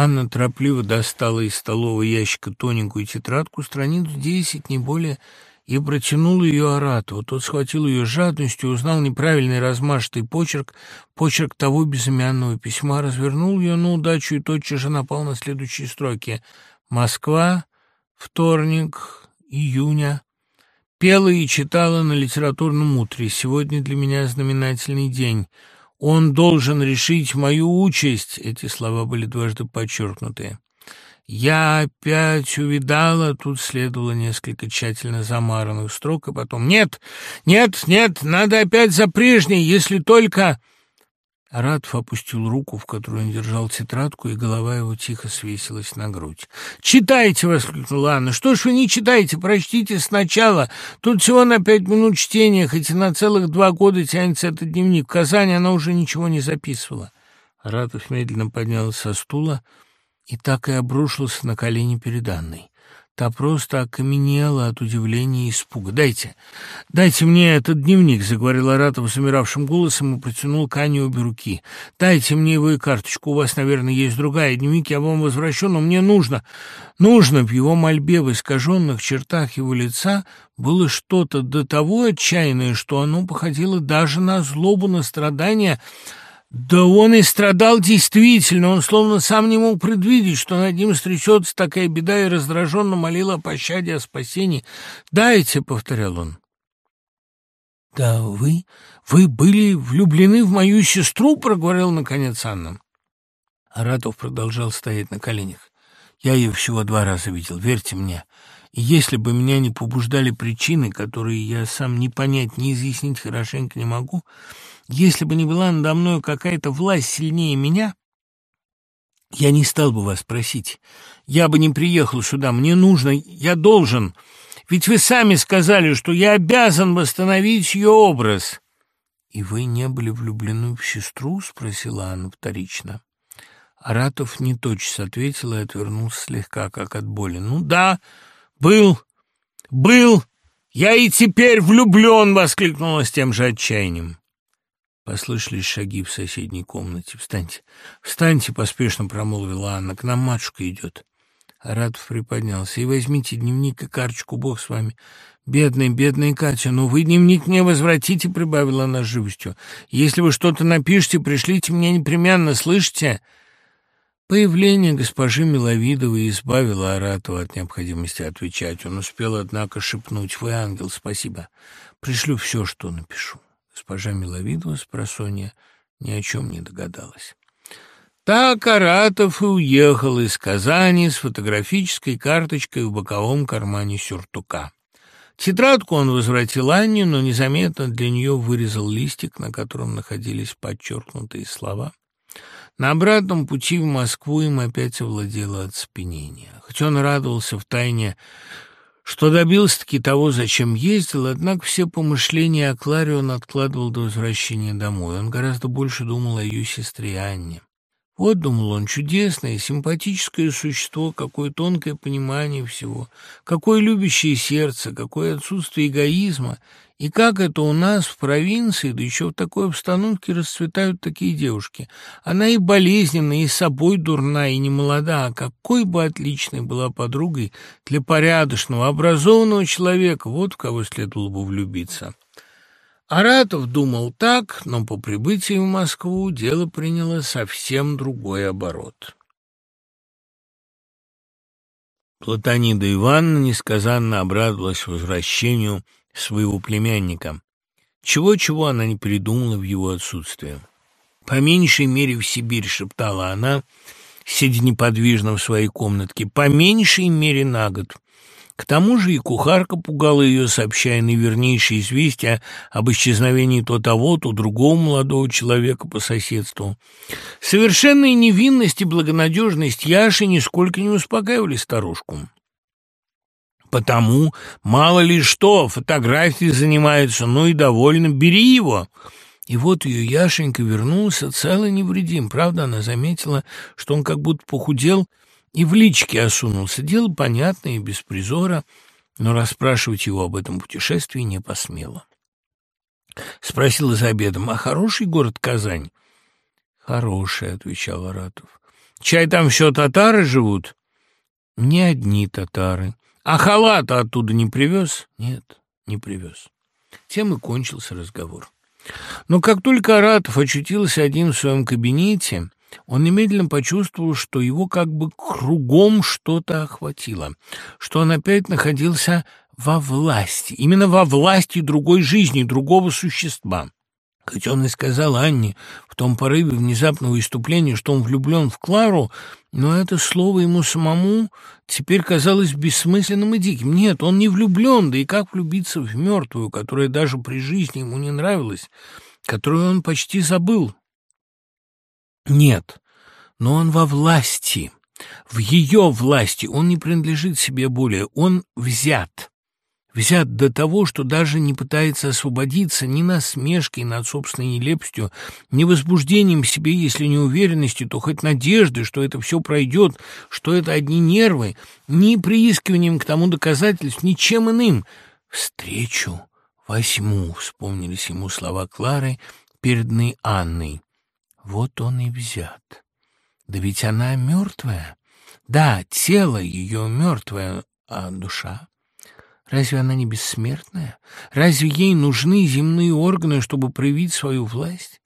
Анна торопливо достала из столового ящика тоненькую тетрадку, страниц десять, не более, и протянула ее Аратову. Тот схватил ее жадностью, узнал неправильный размашистый почерк, почерк того безымянного письма, развернул ее на удачу и тотчас же напал на следующие строки. «Москва, вторник, июня». Пела и читала на литературном утре. Сегодня для меня знаменательный день. «Он должен решить мою участь», — эти слова были дважды подчеркнуты. «Я опять увидала», — тут следовало несколько тщательно замаранных строк, и потом «Нет, нет, нет, надо опять за прежней, если только...» Аратов опустил руку, в которую он держал тетрадку, и голова его тихо свесилась на грудь. «Читайте!» — воскликнула Анна. «Что ж вы не читаете? Прочтите сначала. Тут всего на пять минут чтения, хоть и на целых два года тянется этот дневник. В Казани она уже ничего не записывала». Аратов медленно поднялся со стула и так и обрушился на колени перед Анной. Та просто окаменела от удивления и испуга. «Дайте, дайте мне этот дневник», — заговорил Аратов замиравшим голосом и протянул к Ане обе руки. «Дайте мне его и карточку. У вас, наверное, есть другая. Дневник я вам возвращу, но мне нужно. Нужно». В его мольбе, в искаженных чертах его лица было что-то до того отчаянное, что оно походило даже на злобу, на страдания, — да он и страдал действительно, он словно сам не мог предвидеть, что над ним встречется такая беда, и раздраженно молил о пощаде, о спасении. «Дайте», — повторял он. «Да вы, вы были влюблены в мою сестру», — проговорил наконец Анна. Аратов продолжал стоять на коленях. «Я ее всего два раза видел, верьте мне. И если бы меня не побуждали причины, которые я сам не понять, не изъяснить хорошенько не могу, если бы не была надо мною какая-то власть сильнее меня, я не стал бы вас просить. Я бы не приехал сюда. Мне нужно, я должен. Ведь вы сами сказали, что я обязан восстановить ее образ. И вы не были влюблены в сестру? спросила Анна вторично. Аратов не тотчас ответил и отвернулся слегка, как от боли. Ну да, был, был. Я и теперь влюблен, воскликнула с тем же отчаянием. Послышались шаги в соседней комнате. «Встаньте, встаньте!» — поспешно промолвила Анна. «К нам матушка идет». Аратов приподнялся. «И возьмите дневник и карточку, бог с вами. Бедная, бедная Катя, ну вы дневник мне возвратите», — прибавила она живостью. «Если вы что-то напишете, пришлите мне непременно, слышите?» Появление госпожи Миловидовой избавило Аратова от необходимости отвечать. Он успел, однако, шепнуть «Вы ангел, спасибо. Пришлю все, что напишу». Госпожа Миловидова с просонья ни о чем не догадалась. Так Аратов и уехал из Казани с фотографической карточкой в боковом кармане сюртука. Тетрадку он возвратил Анне, но незаметно для нее вырезал листик, на котором находились подчеркнутые слова. На обратном пути в Москву им опять овладело оцепенение. Хоть он радовался втайне, что добился-таки того, зачем ездил, однако все помышления о Кларе он откладывал до возвращения домой. Он гораздо больше думал о ее сестре Анне. Вот, думал он, чудесное, симпатическое существо, какое тонкое понимание всего, какое любящее сердце, какое отсутствие эгоизма и как это у нас в провинции, да еще в такой обстановке расцветают такие девушки? Она и болезненная, и собой дурна, и не молода, а какой бы отличной была подругой для порядочного, образованного человека, вот в кого следовало бы влюбиться. Аратов думал так, но по прибытии в Москву дело приняло совсем другой оборот. Платонида Ивановна несказанно обрадовалась возвращению своего племянника. Чего-чего она не придумала в его отсутствие. «По меньшей мере в Сибирь», — шептала она, сидя неподвижно в своей комнатке, «по меньшей мере на год». К тому же и кухарка пугала ее, сообщая наивернейшие известия об исчезновении то того, то другого молодого человека по соседству. Совершенная невинность и благонадежность Яши нисколько не успокаивали старушку. Потому, мало ли что, фотографии занимается, ну и довольно, бери его. И вот ее Яшенька вернулся целый невредим. Правда, она заметила, что он как будто похудел и в личке осунулся. Дело понятное и без призора, но расспрашивать его об этом путешествии не посмела. Спросила за обедом, а хороший город Казань? Хороший, отвечал Аратов. Чай там все татары живут? Не одни татары. А халата оттуда не привез? Нет, не привез. Тем и кончился разговор. Но как только Аратов очутился один в своем кабинете, он немедленно почувствовал, что его как бы кругом что-то охватило, что он опять находился во власти, именно во власти другой жизни, другого существа. Хоть он и сказал Анне в том порыве внезапного иступления, что он влюблен в Клару, но это слово ему самому теперь казалось бессмысленным и диким. Нет, он не влюблен, да и как влюбиться в мертвую, которая даже при жизни ему не нравилась, которую он почти забыл? Нет, но он во власти, в ее власти, он не принадлежит себе более, он взят взят до того, что даже не пытается освободиться ни насмешкой над собственной нелепостью, ни возбуждением себе, если не уверенностью, то хоть надежды, что это все пройдет, что это одни нервы, ни приискиванием к тому доказательств, ничем иным. «Встречу возьму», — вспомнились ему слова Клары, переданные Анной. Вот он и взят. Да ведь она мертвая. Да, тело ее мертвое, а душа Разве она не бессмертная? Разве ей нужны земные органы, чтобы проявить свою власть?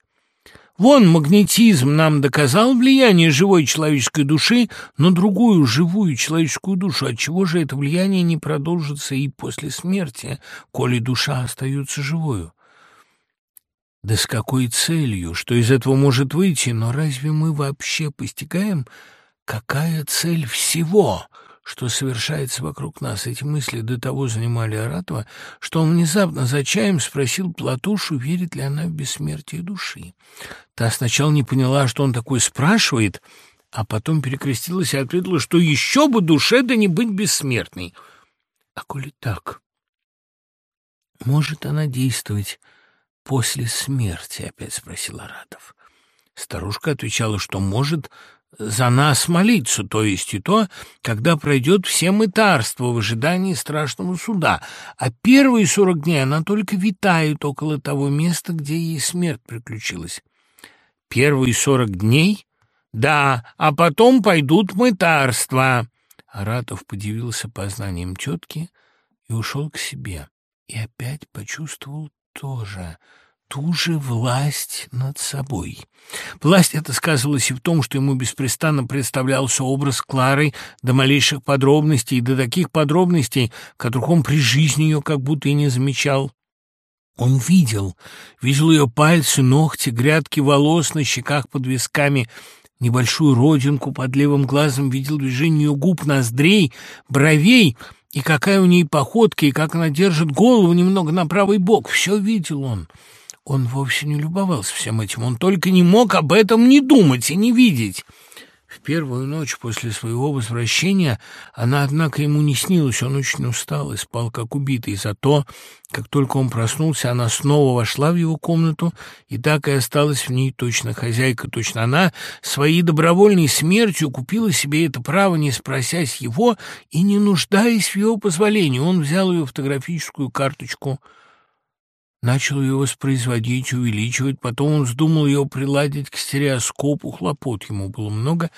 Вон магнетизм нам доказал влияние живой человеческой души на другую живую человеческую душу. Отчего же это влияние не продолжится и после смерти, коли душа остается живою? Да с какой целью? Что из этого может выйти? Но разве мы вообще постигаем, какая цель всего — что совершается вокруг нас. Эти мысли до того занимали Аратова, что он внезапно за чаем спросил Платушу, верит ли она в бессмертие души. Та сначала не поняла, что он такой спрашивает, а потом перекрестилась и ответила, что еще бы душе да не быть бессмертной. А коли так, может она действовать после смерти? Опять спросил Аратов. Старушка отвечала, что может за нас молиться, то есть и то, когда пройдет все мытарства в ожидании страшного суда, а первые сорок дней она только витает около того места, где ей смерть приключилась. Первые сорок дней? Да, а потом пойдут мытарства. Аратов подивился познанием тетки и ушел к себе. И опять почувствовал тоже — ту же власть над собой. Власть эта сказывалась и в том, что ему беспрестанно представлялся образ Клары до малейших подробностей, до таких подробностей, которых он при жизни ее как будто и не замечал. Он видел, видел ее пальцы, ногти, грядки волос на щеках под висками, небольшую родинку под левым глазом, видел движение ее губ, ноздрей, бровей, и какая у ней походка, и как она держит голову немного на правый бок. Все видел он. Он вовсе не любовался всем этим, он только не мог об этом не думать и не видеть. В первую ночь после своего возвращения она, однако, ему не снилась, он очень устал и спал как убитый. Зато, как только он проснулся, она снова вошла в его комнату, и так и осталась в ней точно хозяйка, точно она своей добровольной смертью купила себе это право, не спросясь его и не нуждаясь в его позволении. Он взял ее фотографическую карточку — Начал ее воспроизводить, увеличивать, потом он вздумал ее приладить к стереоскопу, хлопот ему было много.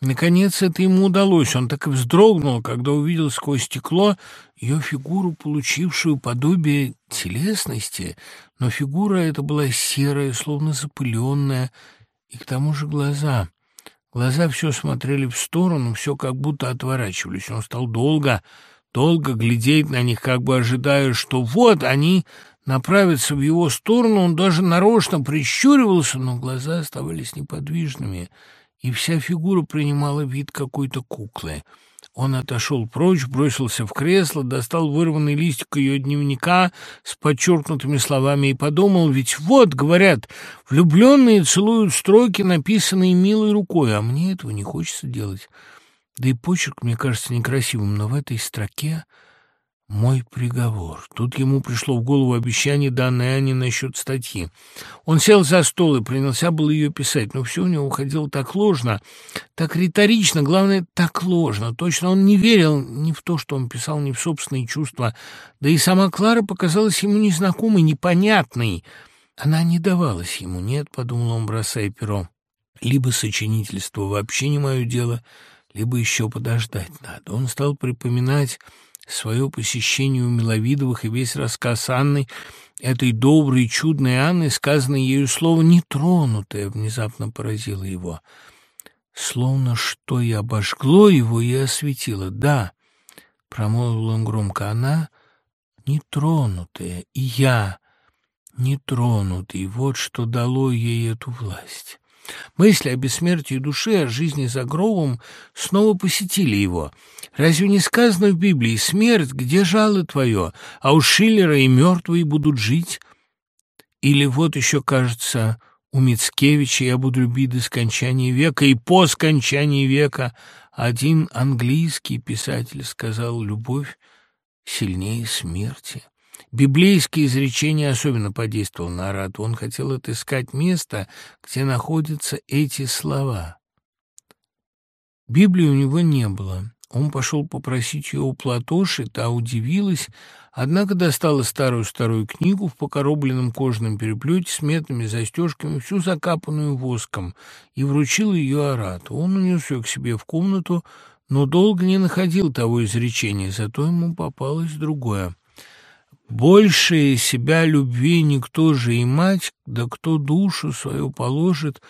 Наконец это ему удалось, он так и вздрогнул, когда увидел сквозь стекло ее фигуру, получившую подобие телесности, но фигура эта была серая, словно запыленная, и к тому же глаза. Глаза все смотрели в сторону, все как будто отворачивались. Он стал долго, долго глядеть на них, как бы ожидая, что вот они направиться в его сторону, он даже нарочно прищуривался, но глаза оставались неподвижными, и вся фигура принимала вид какой-то куклы. Он отошел прочь, бросился в кресло, достал вырванный листик ее дневника с подчеркнутыми словами и подумал, ведь вот, говорят, влюбленные целуют строки, написанные милой рукой, а мне этого не хочется делать. Да и почерк мне кажется некрасивым, но в этой строке Мой приговор. Тут ему пришло в голову обещание, данное Ане насчет статьи. Он сел за стол и принялся было ее писать, но все у него уходило так ложно, так риторично, главное, так ложно. Точно он не верил ни в то, что он писал, ни в собственные чувства. Да и сама Клара показалась ему незнакомой, непонятной. Она не давалась ему. «Нет», — подумал он, бросая перо, — «либо сочинительство вообще не мое дело, либо еще подождать надо». Он стал припоминать свое посещение у Миловидовых и весь рассказ Анны, этой доброй, чудной Анны, сказанное ею слово «нетронутое», внезапно поразило его. Словно что и обожгло его и осветило. «Да», — промолвил он громко, — «она нетронутая, и я нетронутый. Вот что дало ей эту власть». Мысли о бессмертии души, о жизни за гробом снова посетили его. Разве не сказано в Библии «Смерть, где жало твое, а у Шиллера и мертвые будут жить»? Или вот еще, кажется, у Мицкевича «Я буду любить до скончания века» и по скончании века один английский писатель сказал «Любовь сильнее смерти». Библейские изречения особенно подействовало на Арату. Он хотел отыскать место, где находятся эти слова. Библии у него не было. Он пошел попросить ее у Платоши, та удивилась, однако достала старую-старую книгу в покоробленном кожаном переплете с медными застежками, всю закапанную воском, и вручила ее Арату. Он унес ее к себе в комнату, но долго не находил того изречения, зато ему попалось другое. Больше себя любви никто же и мать, да кто душу свою положит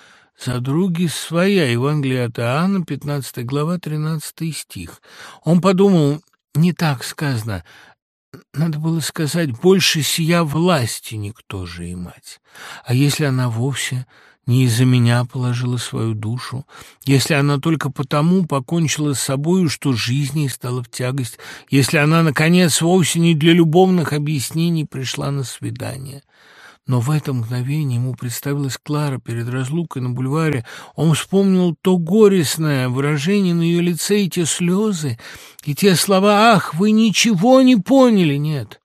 за други своя. Евангелие от Иоанна, 15 глава, 13 стих. Он подумал, не так сказано, надо было сказать, больше сия власти никто же и мать. А если она вовсе не из-за меня положила свою душу, если она только потому покончила с собою, что жизнь ей стала в тягость, если она, наконец, вовсе не для любовных объяснений пришла на свидание. Но в это мгновение ему представилась Клара перед разлукой на бульваре. Он вспомнил то горестное выражение на ее лице и те слезы, и те слова «Ах, вы ничего не поняли!» Нет,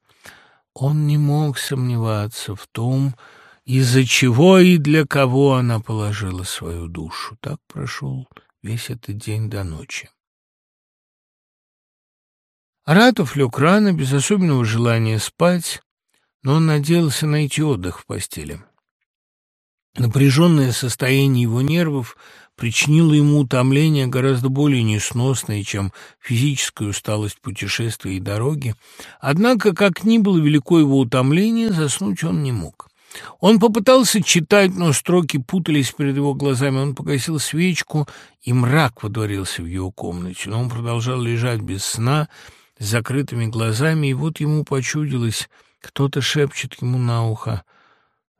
он не мог сомневаться в том, что из-за чего и для кого она положила свою душу. Так прошел весь этот день до ночи. Аратов лег рано, без особенного желания спать, но он надеялся найти отдых в постели. Напряженное состояние его нервов причинило ему утомление гораздо более несносное, чем физическая усталость путешествия и дороги. Однако, как ни было велико его утомление, заснуть он не мог. Он попытался читать, но строки путались перед его глазами. Он погасил свечку, и мрак водворился в его комнате. Но он продолжал лежать без сна, с закрытыми глазами, и вот ему почудилось, кто-то шепчет ему на ухо.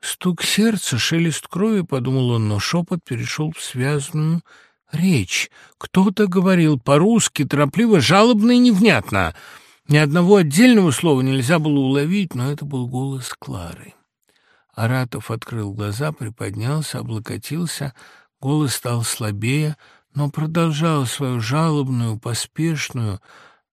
«Стук сердца, шелест крови», — подумал он, но шепот перешел в связанную речь. Кто-то говорил по-русски, торопливо, жалобно и невнятно. Ни одного отдельного слова нельзя было уловить, но это был голос Клары. Аратов открыл глаза, приподнялся, облокотился, голос стал слабее, но продолжал свою жалобную, поспешную,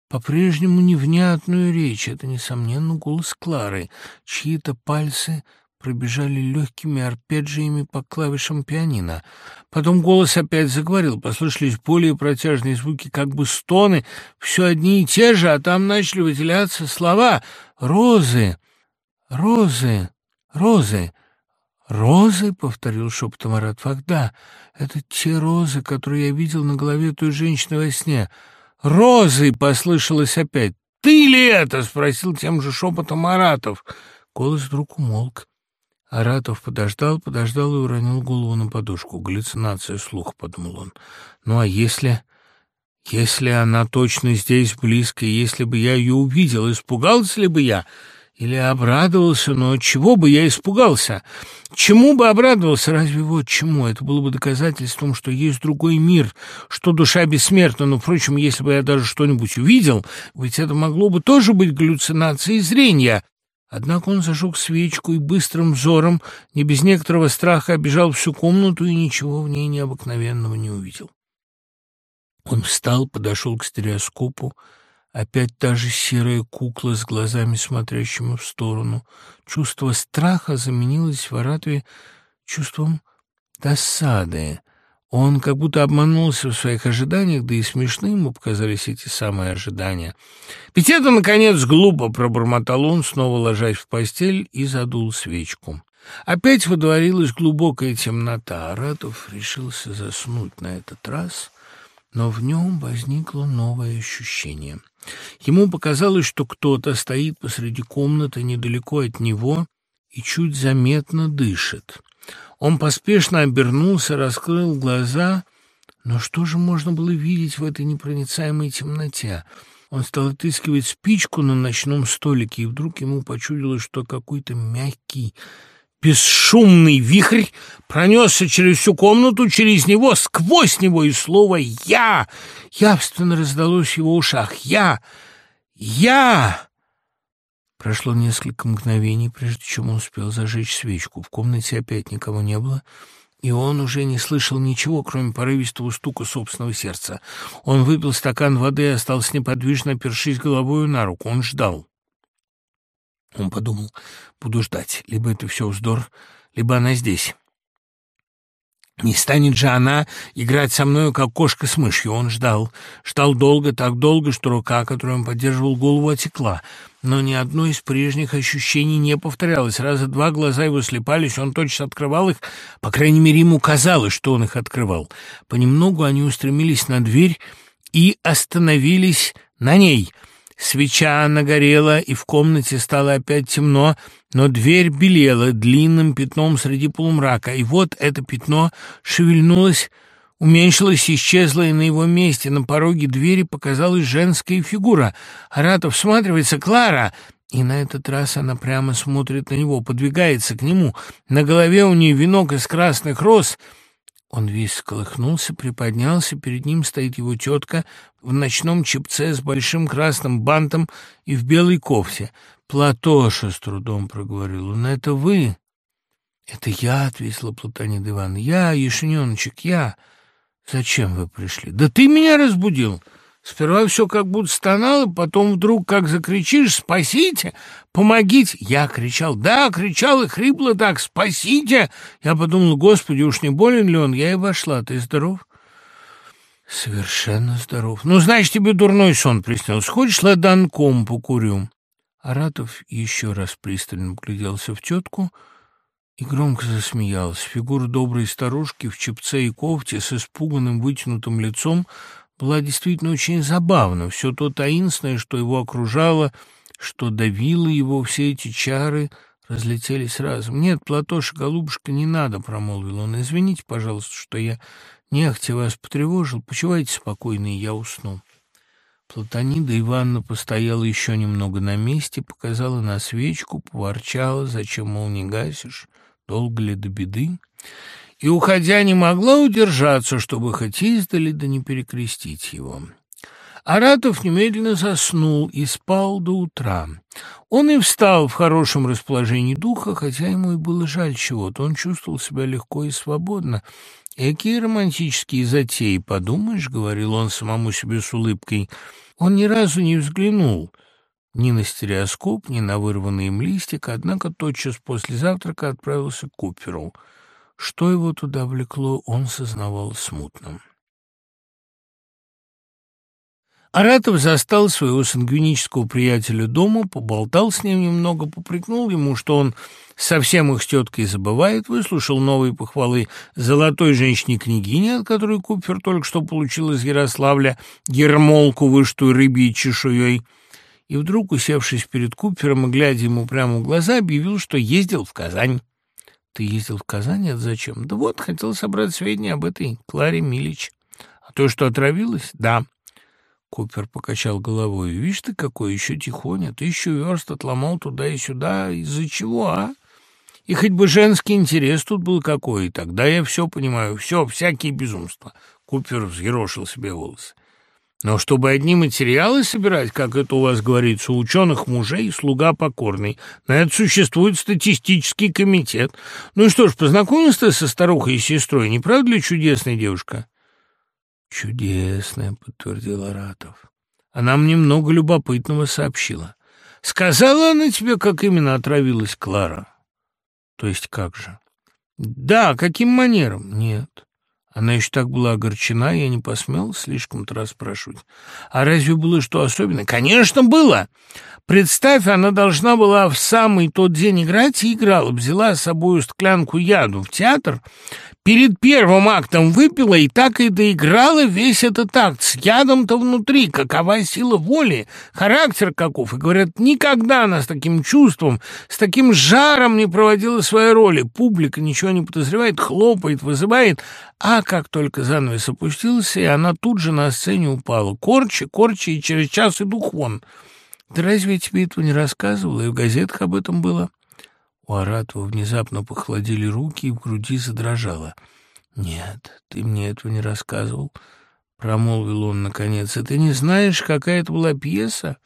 по-прежнему невнятную речь. Это, несомненно, голос Клары. Чьи-то пальцы пробежали легкими арпеджиями по клавишам пианино. Потом голос опять заговорил, послышались более протяжные звуки, как бы стоны, все одни и те же, а там начали выделяться слова «розы», «розы». «Розы!» «Розы?» — повторил шепотом Аратфак. «Да, это те розы, которые я видел на голове той женщины во сне». «Розы!» — послышалось опять. «Ты ли это?» — спросил тем же шепотом Аратов. Голос вдруг умолк. Аратов подождал, подождал и уронил голову на подушку. «Галлюцинация слуха», — подумал он. «Ну а если...» «Если она точно здесь, близко, если бы я ее увидел, испугался ли бы я?» Или обрадовался, но чего бы я испугался? Чему бы обрадовался? Разве вот чему? Это было бы доказательством, что есть другой мир, что душа бессмертна. Но, впрочем, если бы я даже что-нибудь увидел, ведь это могло бы тоже быть галлюцинацией зрения. Однако он зажег свечку и быстрым взором, не без некоторого страха, обежал всю комнату и ничего в ней необыкновенного не увидел. Он встал, подошел к стереоскопу, Опять та же серая кукла с глазами, смотрящими в сторону. Чувство страха заменилось в Аратове чувством досады. Он как будто обманулся в своих ожиданиях, да и смешны ему показались эти самые ожидания. Ведь это, наконец, глупо, пробормотал он, снова ложась в постель и задул свечку. Опять водворилась глубокая темнота. Аратов решился заснуть на этот раз, но в нем возникло новое ощущение. Ему показалось, что кто-то стоит посреди комнаты недалеко от него и чуть заметно дышит. Он поспешно обернулся, раскрыл глаза, но что же можно было видеть в этой непроницаемой темноте? Он стал отыскивать спичку на ночном столике, и вдруг ему почудилось, что какой-то мягкий, бесшумный вихрь пронесся через всю комнату, через него, сквозь него, и слово «Я» явственно раздалось в его ушах. «Я! Я!» Прошло несколько мгновений, прежде чем он успел зажечь свечку. В комнате опять никого не было, и он уже не слышал ничего, кроме порывистого стука собственного сердца. Он выпил стакан воды и остался неподвижно, опершись головою на руку. Он ждал. Он подумал, буду ждать, либо это все вздор, либо она здесь. Не станет же она играть со мною, как кошка с мышью. Он ждал. Ждал долго, так долго, что рука, которую он поддерживал голову, отекла. Но ни одно из прежних ощущений не повторялось. Раза два глаза его слепались, он точно открывал их. По крайней мере, ему казалось, что он их открывал. Понемногу они устремились на дверь и остановились на ней — Свеча нагорела, и в комнате стало опять темно, но дверь белела длинным пятном среди полумрака, и вот это пятно шевельнулось, уменьшилось, исчезло, и на его месте на пороге двери показалась женская фигура. Аратов всматривается «Клара!» И на этот раз она прямо смотрит на него, подвигается к нему. На голове у нее венок из красных роз — он весь сколыхнулся, приподнялся, перед ним стоит его тетка в ночном чепце с большим красным бантом и в белой кофте. «Платоша!» — с трудом проговорил он. «Это вы?» «Это я», — ответила Платонид Иван. «Я, Ешененочек, я. Зачем вы пришли?» «Да ты меня разбудил!» Сперва все как будто стонало, потом вдруг как закричишь «Спасите! Помогите!» Я кричал «Да!» кричал и хрипло так «Спасите!» Я подумал «Господи, уж не болен ли он?» Я и вошла. «Ты здоров?» «Совершенно здоров. Ну, значит, тебе дурной сон приснился. Хочешь, ладанком покурю?» Аратов еще раз пристально вгляделся в тетку и громко засмеялся. Фигура доброй старушки в чепце и кофте с испуганным вытянутым лицом — была действительно очень забавна. Все то таинственное, что его окружало, что давило его, все эти чары разлетелись разом. «Нет, Платоша, голубушка, не надо», — промолвил он. «Извините, пожалуйста, что я нехотя вас потревожил. Почивайте спокойно, и я усну». Платонида Ивановна постояла еще немного на месте, показала на свечку, поворчала, зачем, мол, не гасишь, долго ли до беды и, уходя, не могла удержаться, чтобы хоть издали, да не перекрестить его. Аратов немедленно заснул и спал до утра. Он и встал в хорошем расположении духа, хотя ему и было жаль чего-то. Он чувствовал себя легко и свободно. «Какие романтические затеи, подумаешь», — говорил он самому себе с улыбкой. Он ни разу не взглянул ни на стереоскоп, ни на вырванный им листик, однако тотчас после завтрака отправился к Куперу. Что его туда влекло, он сознавал смутно. Аратов застал своего сангвинического приятеля дома, поболтал с ним немного, попрекнул ему, что он совсем их с теткой забывает, выслушал новые похвалы золотой женщине-княгини, от которой Купер только что получил из Ярославля гермолку, вышитую рыбьей чешуей, и вдруг, усевшись перед Купером и глядя ему прямо в глаза, объявил, что ездил в Казань. Ты ездил в Казань? Это зачем? Да вот, хотел собрать сведения об этой Кларе Милич. А то, что отравилась? Да. Купер покачал головой. Видишь ты, какой еще тихоня. Ты еще верст отломал туда и сюда. Из-за чего, а? И хоть бы женский интерес тут был какой, тогда я все понимаю. Все, всякие безумства. Купер взъерошил себе волосы. Но чтобы одни материалы собирать, как это у вас говорится, у ученых мужей, слуга покорный, на это существует статистический комитет. Ну что ж, познакомился со старухой и сестрой, не правда ли чудесная девушка? Чудесная, подтвердил Аратов. Она мне много любопытного сообщила. Сказала она тебе, как именно отравилась Клара? То есть как же? Да, каким манером? Нет. Она еще так была огорчена, я не посмел слишком-то расспрашивать. А разве было что особенное? Конечно, было. Представь, она должна была в самый тот день играть и играла. Взяла с собой склянку яду в театр, перед первым актом выпила и так и доиграла весь этот акт с ядом-то внутри. Какова сила воли, характер каков. И говорят, никогда она с таким чувством, с таким жаром не проводила свои роли. Публика ничего не подозревает, хлопает, вызывает. А как только занавес опустился, и она тут же на сцене упала. Корчи, корчи, и через час и дух вон. Да разве я тебе этого не рассказывала? И в газетах об этом было. У Аратова внезапно похолодели руки, и в груди задрожало. «Нет, ты мне этого не рассказывал», — промолвил он наконец. «И ты не знаешь, какая это была пьеса?»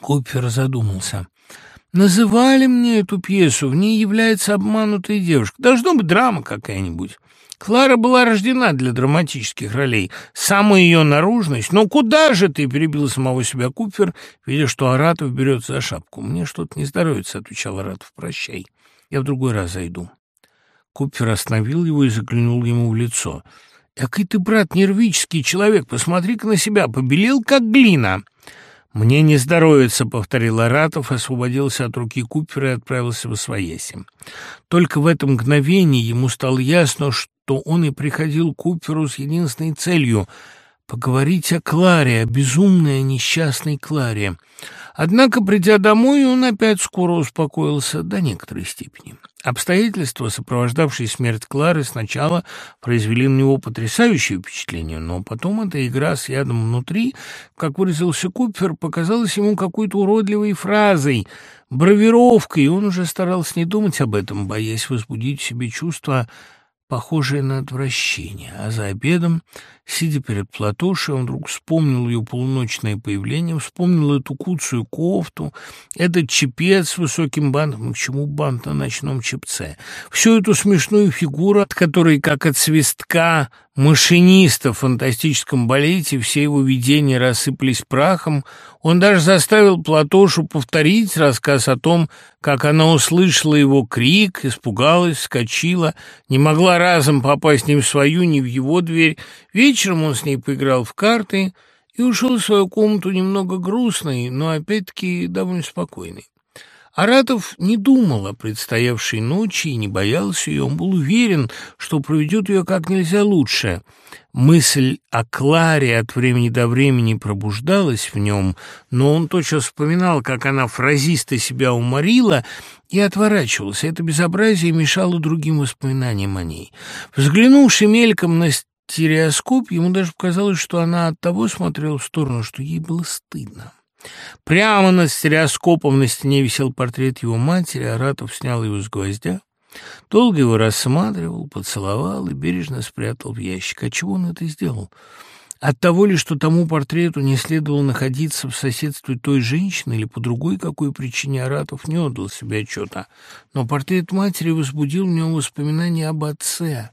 Купер задумался. «Называли мне эту пьесу, в ней является обманутая девушка. Должно быть драма какая-нибудь. Клара была рождена для драматических ролей. Самая ее наружность... Но куда же ты?» — перебил самого себя Купер, видя, что Аратов берется за шапку. «Мне что-то не здоровится», — отвечал Аратов. «Прощай. Я в другой раз зайду». Купер остановил его и заглянул ему в лицо. «Экой ты, брат, нервический человек. Посмотри-ка на себя. Побелел, как глина». «Мне не здоровится», — повторил Аратов, освободился от руки Купера и отправился в Освояси. Только в это мгновение ему стало ясно, что он и приходил к Куперу с единственной целью — поговорить о Кларе, о безумной, несчастной Кларе. Однако, придя домой, он опять скоро успокоился до некоторой степени. Обстоятельства, сопровождавшие смерть Клары, сначала произвели на него потрясающее впечатление, но потом эта игра с ядом внутри, как выразился Купер, показалась ему какой-то уродливой фразой, бравировкой, и он уже старался не думать об этом, боясь возбудить в себе чувство похожее на отвращение, а за обедом, сидя перед Платошей, он вдруг вспомнил ее полуночное появление, вспомнил эту куцую кофту, этот чепец с высоким бантом, к чему бант на ночном чепце, всю эту смешную фигуру, от которой, как от свистка машиниста в фантастическом балете, все его видения рассыпались прахом, он даже заставил Платошу повторить рассказ о том, как она услышала его крик, испугалась, вскочила, не могла разом попасть ни в свою, ни в его дверь. Вечером он с ней поиграл в карты и ушел в свою комнату немного грустный, но опять-таки довольно спокойный. Аратов не думал о предстоявшей ночи и не боялся ее. Он был уверен, что проведет ее как нельзя лучше. Мысль о Кларе от времени до времени пробуждалась в нем, но он тотчас вспоминал, как она фразисто себя уморила, и отворачивался. Это безобразие мешало другим воспоминаниям о ней. Взглянувши мельком на стереоскоп, ему даже показалось, что она от того смотрела в сторону, что ей было стыдно. Прямо над стереоскопом на стене висел портрет его матери, Аратов снял его с гвоздя, долго его рассматривал, поцеловал и бережно спрятал в ящик. А чего он это сделал? От того ли, что тому портрету не следовало находиться в соседстве той женщины или по другой какой причине Аратов не отдал себе отчета. Но портрет матери возбудил в нем воспоминания об отце,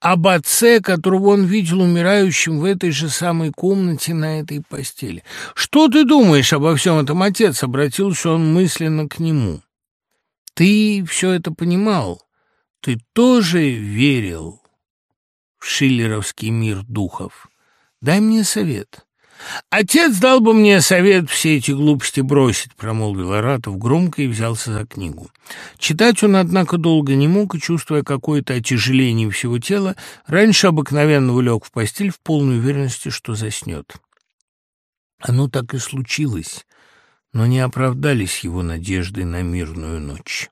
об отце, которого он видел умирающим в этой же самой комнате на этой постели. «Что ты думаешь обо всем этом, отец?» — обратился он мысленно к нему. «Ты все это понимал. Ты тоже верил в шиллеровский мир духов. Дай мне совет». «Отец дал бы мне совет все эти глупости бросить», — промолвил Аратов громко и взялся за книгу. Читать он, однако, долго не мог, и, чувствуя какое-то отяжеление всего тела, раньше обыкновенного лег в постель в полной уверенности, что заснет. Оно так и случилось, но не оправдались его надежды на мирную ночь.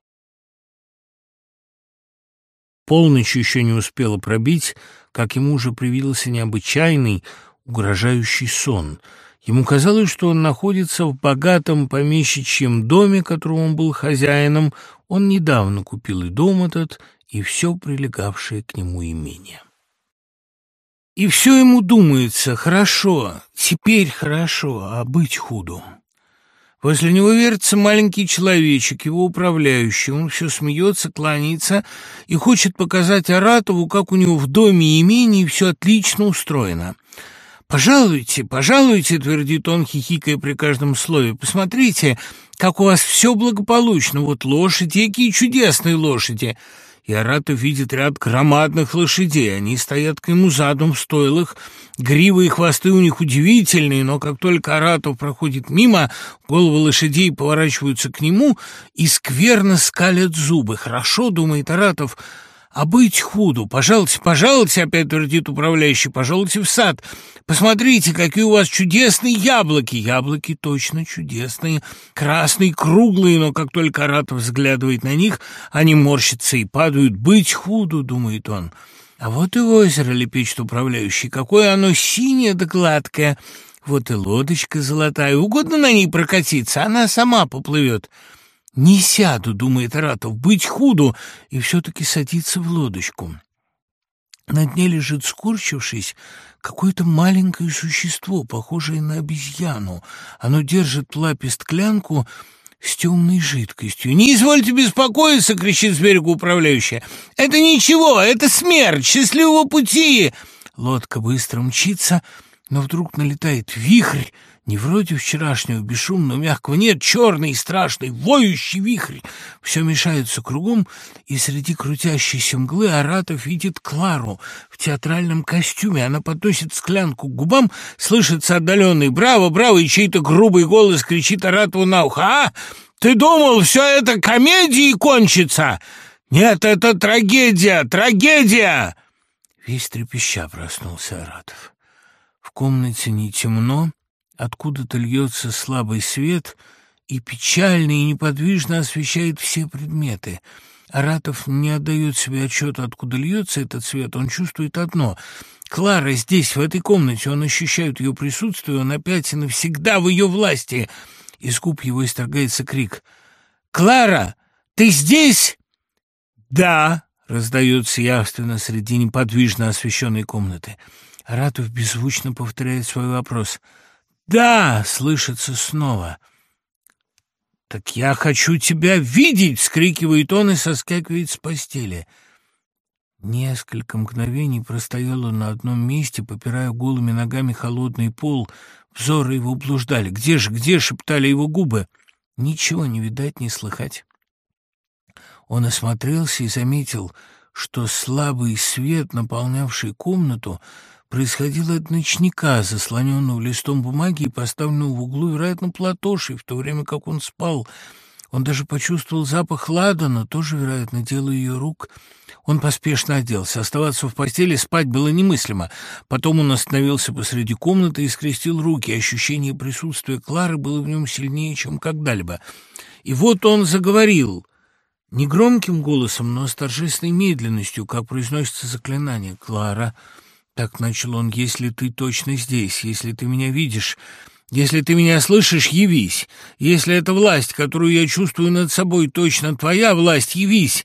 Полночь еще не успела пробить, как ему уже привился необычайный, угрожающий сон. Ему казалось, что он находится в богатом помещичьем доме, которого он был хозяином. Он недавно купил и дом этот, и все прилегавшее к нему имение. И все ему думается, хорошо, теперь хорошо, а быть худо. Возле него вертится маленький человечек, его управляющий. Он все смеется, кланяется и хочет показать Аратову, как у него в доме и имении все отлично устроено. «Пожалуйте, пожалуйте», — твердит он, хихикая при каждом слове. «Посмотрите, как у вас все благополучно. Вот лошади, какие чудесные лошади!» И Аратов видит ряд громадных лошадей. Они стоят к нему задом в стойлах. Гривы и хвосты у них удивительные, но как только Аратов проходит мимо, головы лошадей поворачиваются к нему и скверно скалят зубы. «Хорошо», — думает Аратов, — а быть худу. Пожалуйте, пожалуйте, опять твердит управляющий, пожалуйте в сад. Посмотрите, какие у вас чудесные яблоки. Яблоки точно чудесные, красные, круглые, но как только Аратов взглядывает на них, они морщатся и падают. Быть худу, думает он. А вот и озеро, лепечет управляющий, какое оно синее да гладкое. Вот и лодочка золотая, угодно на ней прокатиться, она сама поплывет. «Не сяду», — думает Аратов, — «быть худу», и все-таки садится в лодочку. На дне лежит, скорчившись, какое-то маленькое существо, похожее на обезьяну. Оно держит в лапе склянку с темной жидкостью. «Не извольте беспокоиться!» — кричит с берега управляющая. «Это ничего, это смерть! Счастливого пути!» Лодка быстро мчится, но вдруг налетает вихрь, не вроде вчерашнего бесшумного, мягкого, нет, черный, страшный, воющий вихрь. Все мешается кругом, и среди крутящейся мглы Аратов видит Клару в театральном костюме. Она подносит склянку к губам, слышится отдаленный «Браво, браво!» и чей-то грубый голос кричит Аратову на ухо. «А, ты думал, все это комедией кончится? Нет, это трагедия, трагедия!» Весь трепеща проснулся Аратов. В комнате не темно, Откуда-то льется слабый свет и печально и неподвижно освещает все предметы. Аратов не отдает себе отчета, откуда льется этот свет. Он чувствует одно — Клара здесь, в этой комнате. Он ощущает ее присутствие, он опять и навсегда в ее власти. Из губ его исторгается крик. «Клара, ты здесь?» «Да», — раздается явственно среди неподвижно освещенной комнаты. Аратов беззвучно повторяет свой вопрос — «Да!» — слышится снова. «Так я хочу тебя видеть!» — скрикивает он и соскакивает с постели. Несколько мгновений простоял он на одном месте, попирая голыми ногами холодный пол. Взоры его блуждали. «Где же, где?» — шептали его губы. Ничего не видать, не слыхать. Он осмотрелся и заметил, что слабый свет, наполнявший комнату, происходило от ночника, заслоненного листом бумаги и поставленного в углу, вероятно, платошей, в то время как он спал. Он даже почувствовал запах ладана, тоже, вероятно, дело ее рук. Он поспешно оделся. Оставаться в постели, спать было немыслимо. Потом он остановился посреди комнаты и скрестил руки. Ощущение присутствия Клары было в нем сильнее, чем когда-либо. И вот он заговорил. Негромким голосом, но с торжественной медленностью, как произносится заклинание. «Клара...» Так начал он, если ты точно здесь, если ты меня видишь, если ты меня слышишь, явись. Если эта власть, которую я чувствую над собой, точно твоя власть, явись.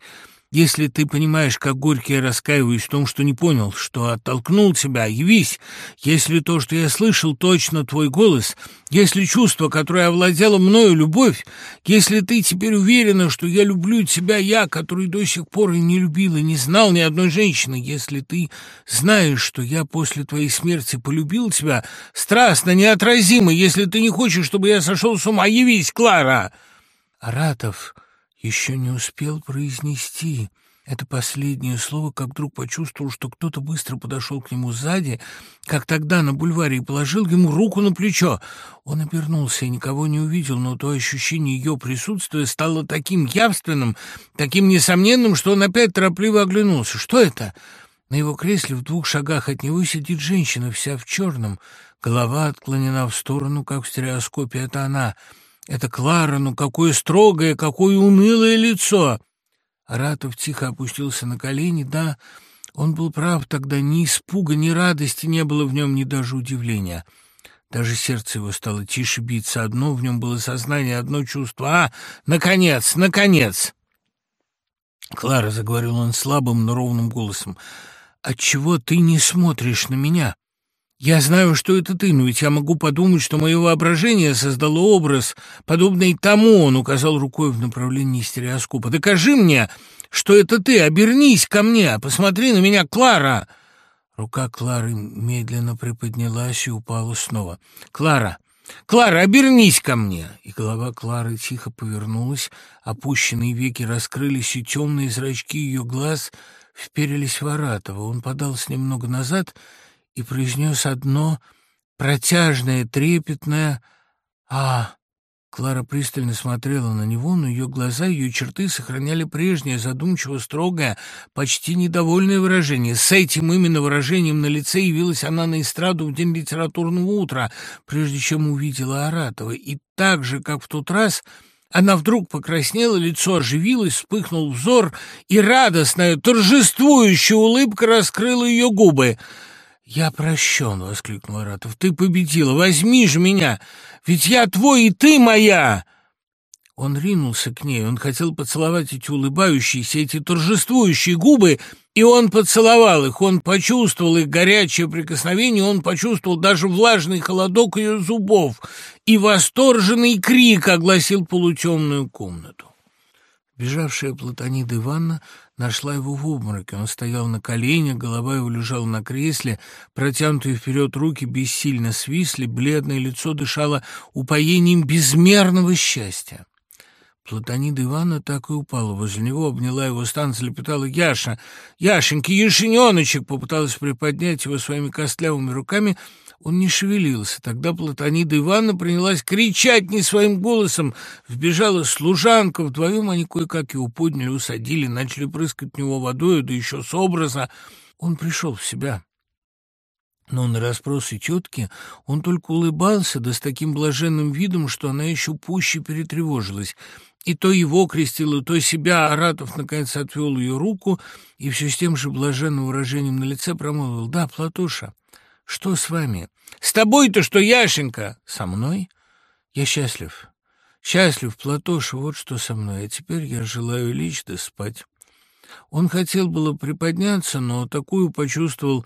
Если ты понимаешь, как горько я раскаиваюсь в том, что не понял, что оттолкнул тебя, явись. Если то, что я слышал, точно твой голос, если чувство, которое овладело мною, любовь, если ты теперь уверена, что я люблю тебя, я, который до сих пор и не любил, и не знал ни одной женщины, если ты знаешь, что я после твоей смерти полюбил тебя страстно, неотразимо, если ты не хочешь, чтобы я сошел с ума, явись, Клара!» Аратов еще не успел произнести это последнее слово, как вдруг почувствовал, что кто-то быстро подошел к нему сзади, как тогда на бульваре, и положил ему руку на плечо. Он обернулся и никого не увидел, но то ощущение ее присутствия стало таким явственным, таким несомненным, что он опять торопливо оглянулся. «Что это?» На его кресле в двух шагах от него сидит женщина, вся в черном, голова отклонена в сторону, как в стереоскопе. Это она — это Клара, ну какое строгое, какое унылое лицо! Аратов тихо опустился на колени. Да, он был прав тогда, ни испуга, ни радости не было в нем, ни даже удивления. Даже сердце его стало тише биться. Одно в нем было сознание, одно чувство. «А, наконец, наконец!» Клара, — заговорил он слабым, но ровным голосом, — «отчего ты не смотришь на меня?» Я знаю, что это ты, но ведь я могу подумать, что мое воображение создало образ, подобный тому, он указал рукой в направлении стереоскопа. Докажи мне, что это ты, обернись ко мне, посмотри на меня, Клара!» Рука Клары медленно приподнялась и упала снова. «Клара! Клара, обернись ко мне!» И голова Клары тихо повернулась, опущенные веки раскрылись, и темные зрачки ее глаз вперились в Аратова. Он подался немного назад и произнес одно протяжное, трепетное «А!» Клара пристально смотрела на него, но ее глаза, ее черты сохраняли прежнее, задумчиво строгое, почти недовольное выражение. С этим именно выражением на лице явилась она на эстраду в день литературного утра, прежде чем увидела Аратова. И так же, как в тот раз, она вдруг покраснела, лицо оживилось, вспыхнул взор, и радостная, торжествующая улыбка раскрыла ее губы — «Я прощен!» — воскликнул Аратов. «Ты победила! Возьми же меня! Ведь я твой, и ты моя!» Он ринулся к ней, он хотел поцеловать эти улыбающиеся, эти торжествующие губы, и он поцеловал их, он почувствовал их горячее прикосновение, он почувствовал даже влажный холодок ее зубов, и восторженный крик огласил полутемную комнату. Бежавшая Платонида Ивановна нашла его в обмороке. Он стоял на коленях, голова его лежала на кресле, протянутые вперед руки бессильно свисли, бледное лицо дышало упоением безмерного счастья. Платонида Ивановна так и упала возле него, обняла его стан, залепетала «Яша! Яшенька, Яшененочек!» попыталась приподнять его своими костлявыми руками — он не шевелился. Тогда Платонида Ивановна принялась кричать не своим голосом. Вбежала служанка, вдвоем они кое-как его подняли, усадили, начали прыскать в него водой, да еще с образа. Он пришел в себя. Но на расспросы тетки он только улыбался, да с таким блаженным видом, что она еще пуще перетревожилась. И то его крестила, то себя, Аратов наконец отвел ее руку и все с тем же блаженным выражением на лице промолвил «Да, Платоша». «Что с вами?» «С тобой-то что, Яшенька?» «Со мной?» «Я счастлив. Счастлив, Платоша, вот что со мной. А теперь я желаю лечь да спать». Он хотел было приподняться, но такую почувствовал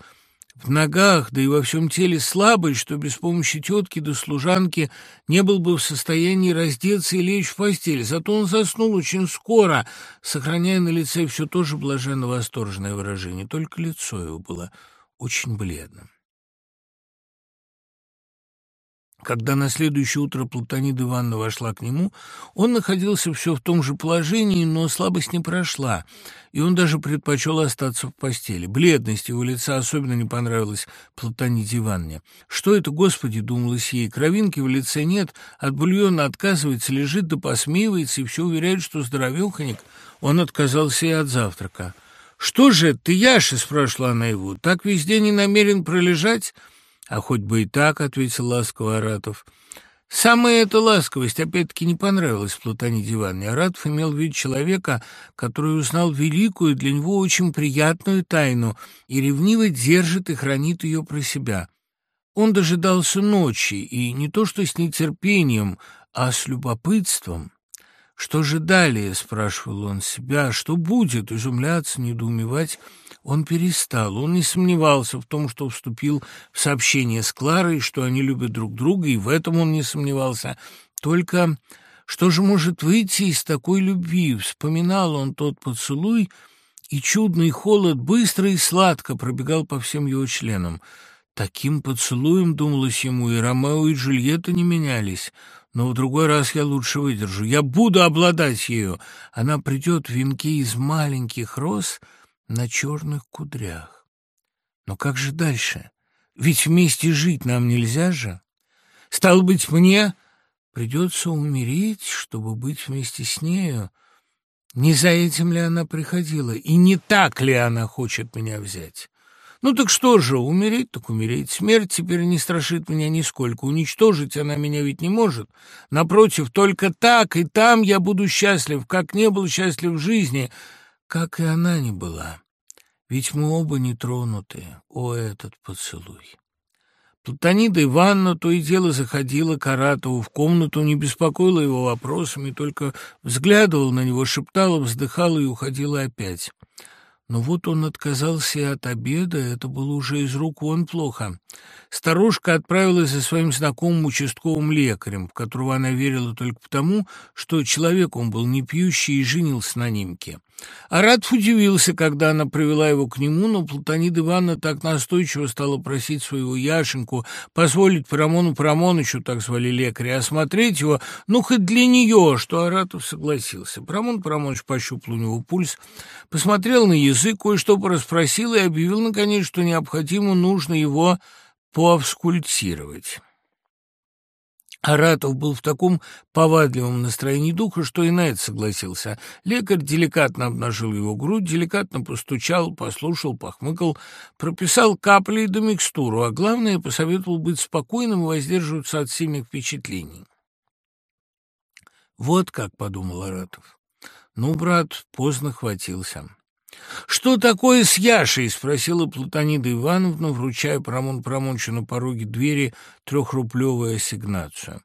в ногах, да и во всем теле слабость, что без помощи тетки да служанки не был бы в состоянии раздеться и лечь в постель. Зато он заснул очень скоро, сохраняя на лице все то же блаженно-восторженное выражение, только лицо его было очень бледным. Когда на следующее утро Платонида Ивановна вошла к нему, он находился все в том же положении, но слабость не прошла, и он даже предпочел остаться в постели. Бледность его лица особенно не понравилась Платониде Ивановне. «Что это, Господи?» — думалось ей. «Кровинки в лице нет, от бульона отказывается, лежит да посмеивается, и все уверяет, что здоровеханик. Он отказался и от завтрака». «Что же ты, Яша?» — спрашивала она его. «Так везде не намерен пролежать?» «А хоть бы и так», — ответил ласково Аратов. Самая эта ласковость опять-таки не понравилась Платониде Ивановне. Аратов имел вид человека, который узнал великую, для него очень приятную тайну и ревниво держит и хранит ее про себя. Он дожидался ночи, и не то что с нетерпением, а с любопытством. Что же далее, спрашивал он себя, что будет, изумляться, недоумевать, он перестал. Он не сомневался в том, что вступил в сообщение с Кларой, что они любят друг друга, и в этом он не сомневался. Только что же может выйти из такой любви? Вспоминал он тот поцелуй, и чудный холод быстро и сладко пробегал по всем его членам. Таким поцелуем, думалось ему, и Ромео, и Джульетта не менялись. Но в другой раз я лучше выдержу. Я буду обладать ею. Она придет в венке из маленьких роз на черных кудрях. Но как же дальше? Ведь вместе жить нам нельзя же. Стало быть, мне придется умереть, чтобы быть вместе с нею. Не за этим ли она приходила, и не так ли она хочет меня взять? Ну так что же, умереть так умереть. Смерть теперь не страшит меня нисколько. Уничтожить она меня ведь не может. Напротив, только так и там я буду счастлив, как не был счастлив в жизни, как и она не была. Ведь мы оба не тронуты. О, этот поцелуй! Платонида Ивановна то и дело заходила к Аратову в комнату, не беспокоила его вопросами, только взглядывала на него, шептала, вздыхала и уходила опять. Но вот он отказался и от обеда, это было уже из рук вон плохо. Старушка отправилась за своим знакомым участковым лекарем, в которого она верила только потому, что человек он был не пьющий и женился на немке. Аратов удивился, когда она привела его к нему, но Платонида Ивановна так настойчиво стала просить своего Яшеньку позволить Парамону Парамонычу, так звали лекаря, осмотреть его, ну, хоть для нее, что Аратов согласился. Парамон Парамоныч пощупал у него пульс, посмотрел на язык, кое-что порасспросил и объявил, наконец, что необходимо, нужно его поавскультировать. Аратов был в таком повадливом настроении духа, что и на это согласился. Лекарь деликатно обнажил его грудь, деликатно постучал, послушал, похмыкал, прописал капли да микстуру, а главное, посоветовал быть спокойным и воздерживаться от сильных впечатлений. «Вот как», — подумал Аратов. «Ну, брат, поздно хватился». «Что такое с Яшей?» — спросила Платонида Ивановна, вручая Парамон Парамончу на пороге двери трехрублевую ассигнацию.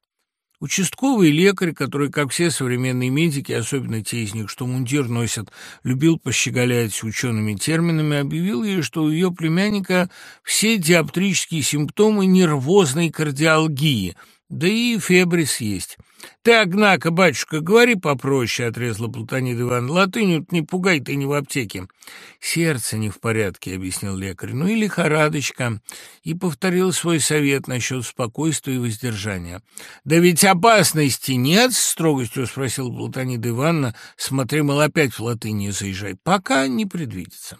Участковый лекарь, который, как все современные медики, особенно те из них, что мундир носят, любил пощеголять учеными терминами, объявил ей, что у ее племянника все диоптрические симптомы нервозной кардиалгии — да и фебрис есть. Ты, однако, батюшка, говори попроще, — отрезала Платонида Иван. Латыню не пугай, ты не в аптеке. Сердце не в порядке, — объяснил лекарь. Ну и лихорадочка. И повторил свой совет насчет спокойствия и воздержания. Да ведь опасности нет, — строгостью спросила Платонида Ивановна. Смотри, мол, опять в латыни заезжай. Пока не предвидится.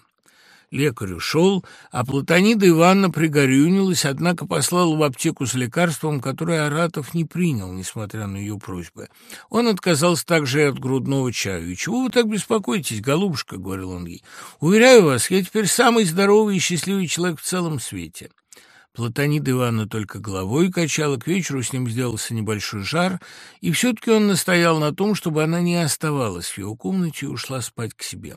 Лекарь ушел, а Платонида Ивановна пригорюнилась, однако послала в аптеку с лекарством, которое Аратов не принял, несмотря на ее просьбы. Он отказался также и от грудного чаю. «И чего вы так беспокоитесь, голубушка?» — говорил он ей. «Уверяю вас, я теперь самый здоровый и счастливый человек в целом свете». Платонида Ивановна только головой качала, к вечеру с ним сделался небольшой жар, и все-таки он настоял на том, чтобы она не оставалась в его комнате и ушла спать к себе.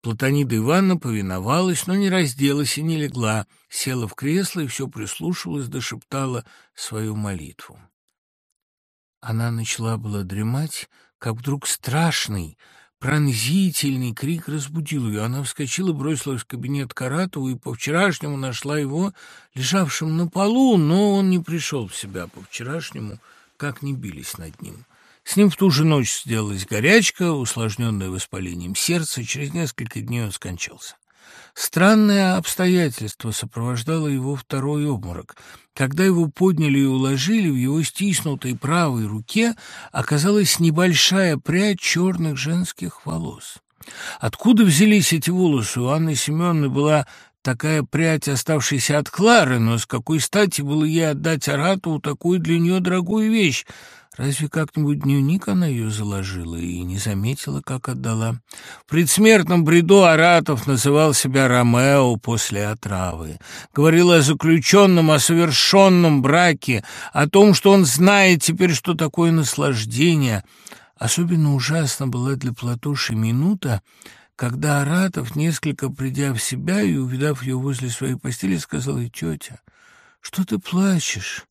Платонида Ивановна повиновалась, но не разделась и не легла, села в кресло и все прислушивалась, дошептала свою молитву. Она начала было дремать, как вдруг страшный, пронзительный крик разбудил ее. Она вскочила, бросилась в кабинет Каратову и по-вчерашнему нашла его лежавшим на полу, но он не пришел в себя по-вчерашнему, как не бились над ним. С ним в ту же ночь сделалась горячка, усложненная воспалением сердца, через несколько дней он скончался. Странное обстоятельство сопровождало его второй обморок. Когда его подняли и уложили, в его стиснутой правой руке оказалась небольшая прядь черных женских волос. Откуда взялись эти волосы? У Анны Семеновны была такая прядь, оставшаяся от Клары, но с какой стати было ей отдать Аратову такую для нее дорогую вещь? Разве как-нибудь дневник она ее заложила и не заметила, как отдала? В предсмертном бреду Аратов называл себя Ромео после отравы. Говорил о заключенном, о совершенном браке, о том, что он знает теперь, что такое наслаждение. Особенно ужасно была для Платоши минута, когда Аратов, несколько придя в себя и увидав ее возле своей постели, сказал ей, «Тетя, что ты плачешь?»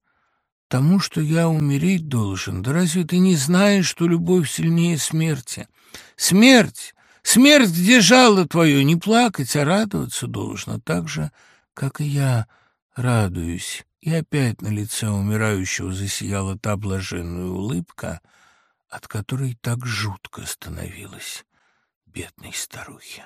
Тому, что я умереть должен. Да разве ты не знаешь, что любовь сильнее смерти? Смерть! Смерть, где жало твое? Не плакать, а радоваться должно, так же, как и я радуюсь. И опять на лице умирающего засияла та блаженная улыбка, от которой так жутко становилась бедной старухе.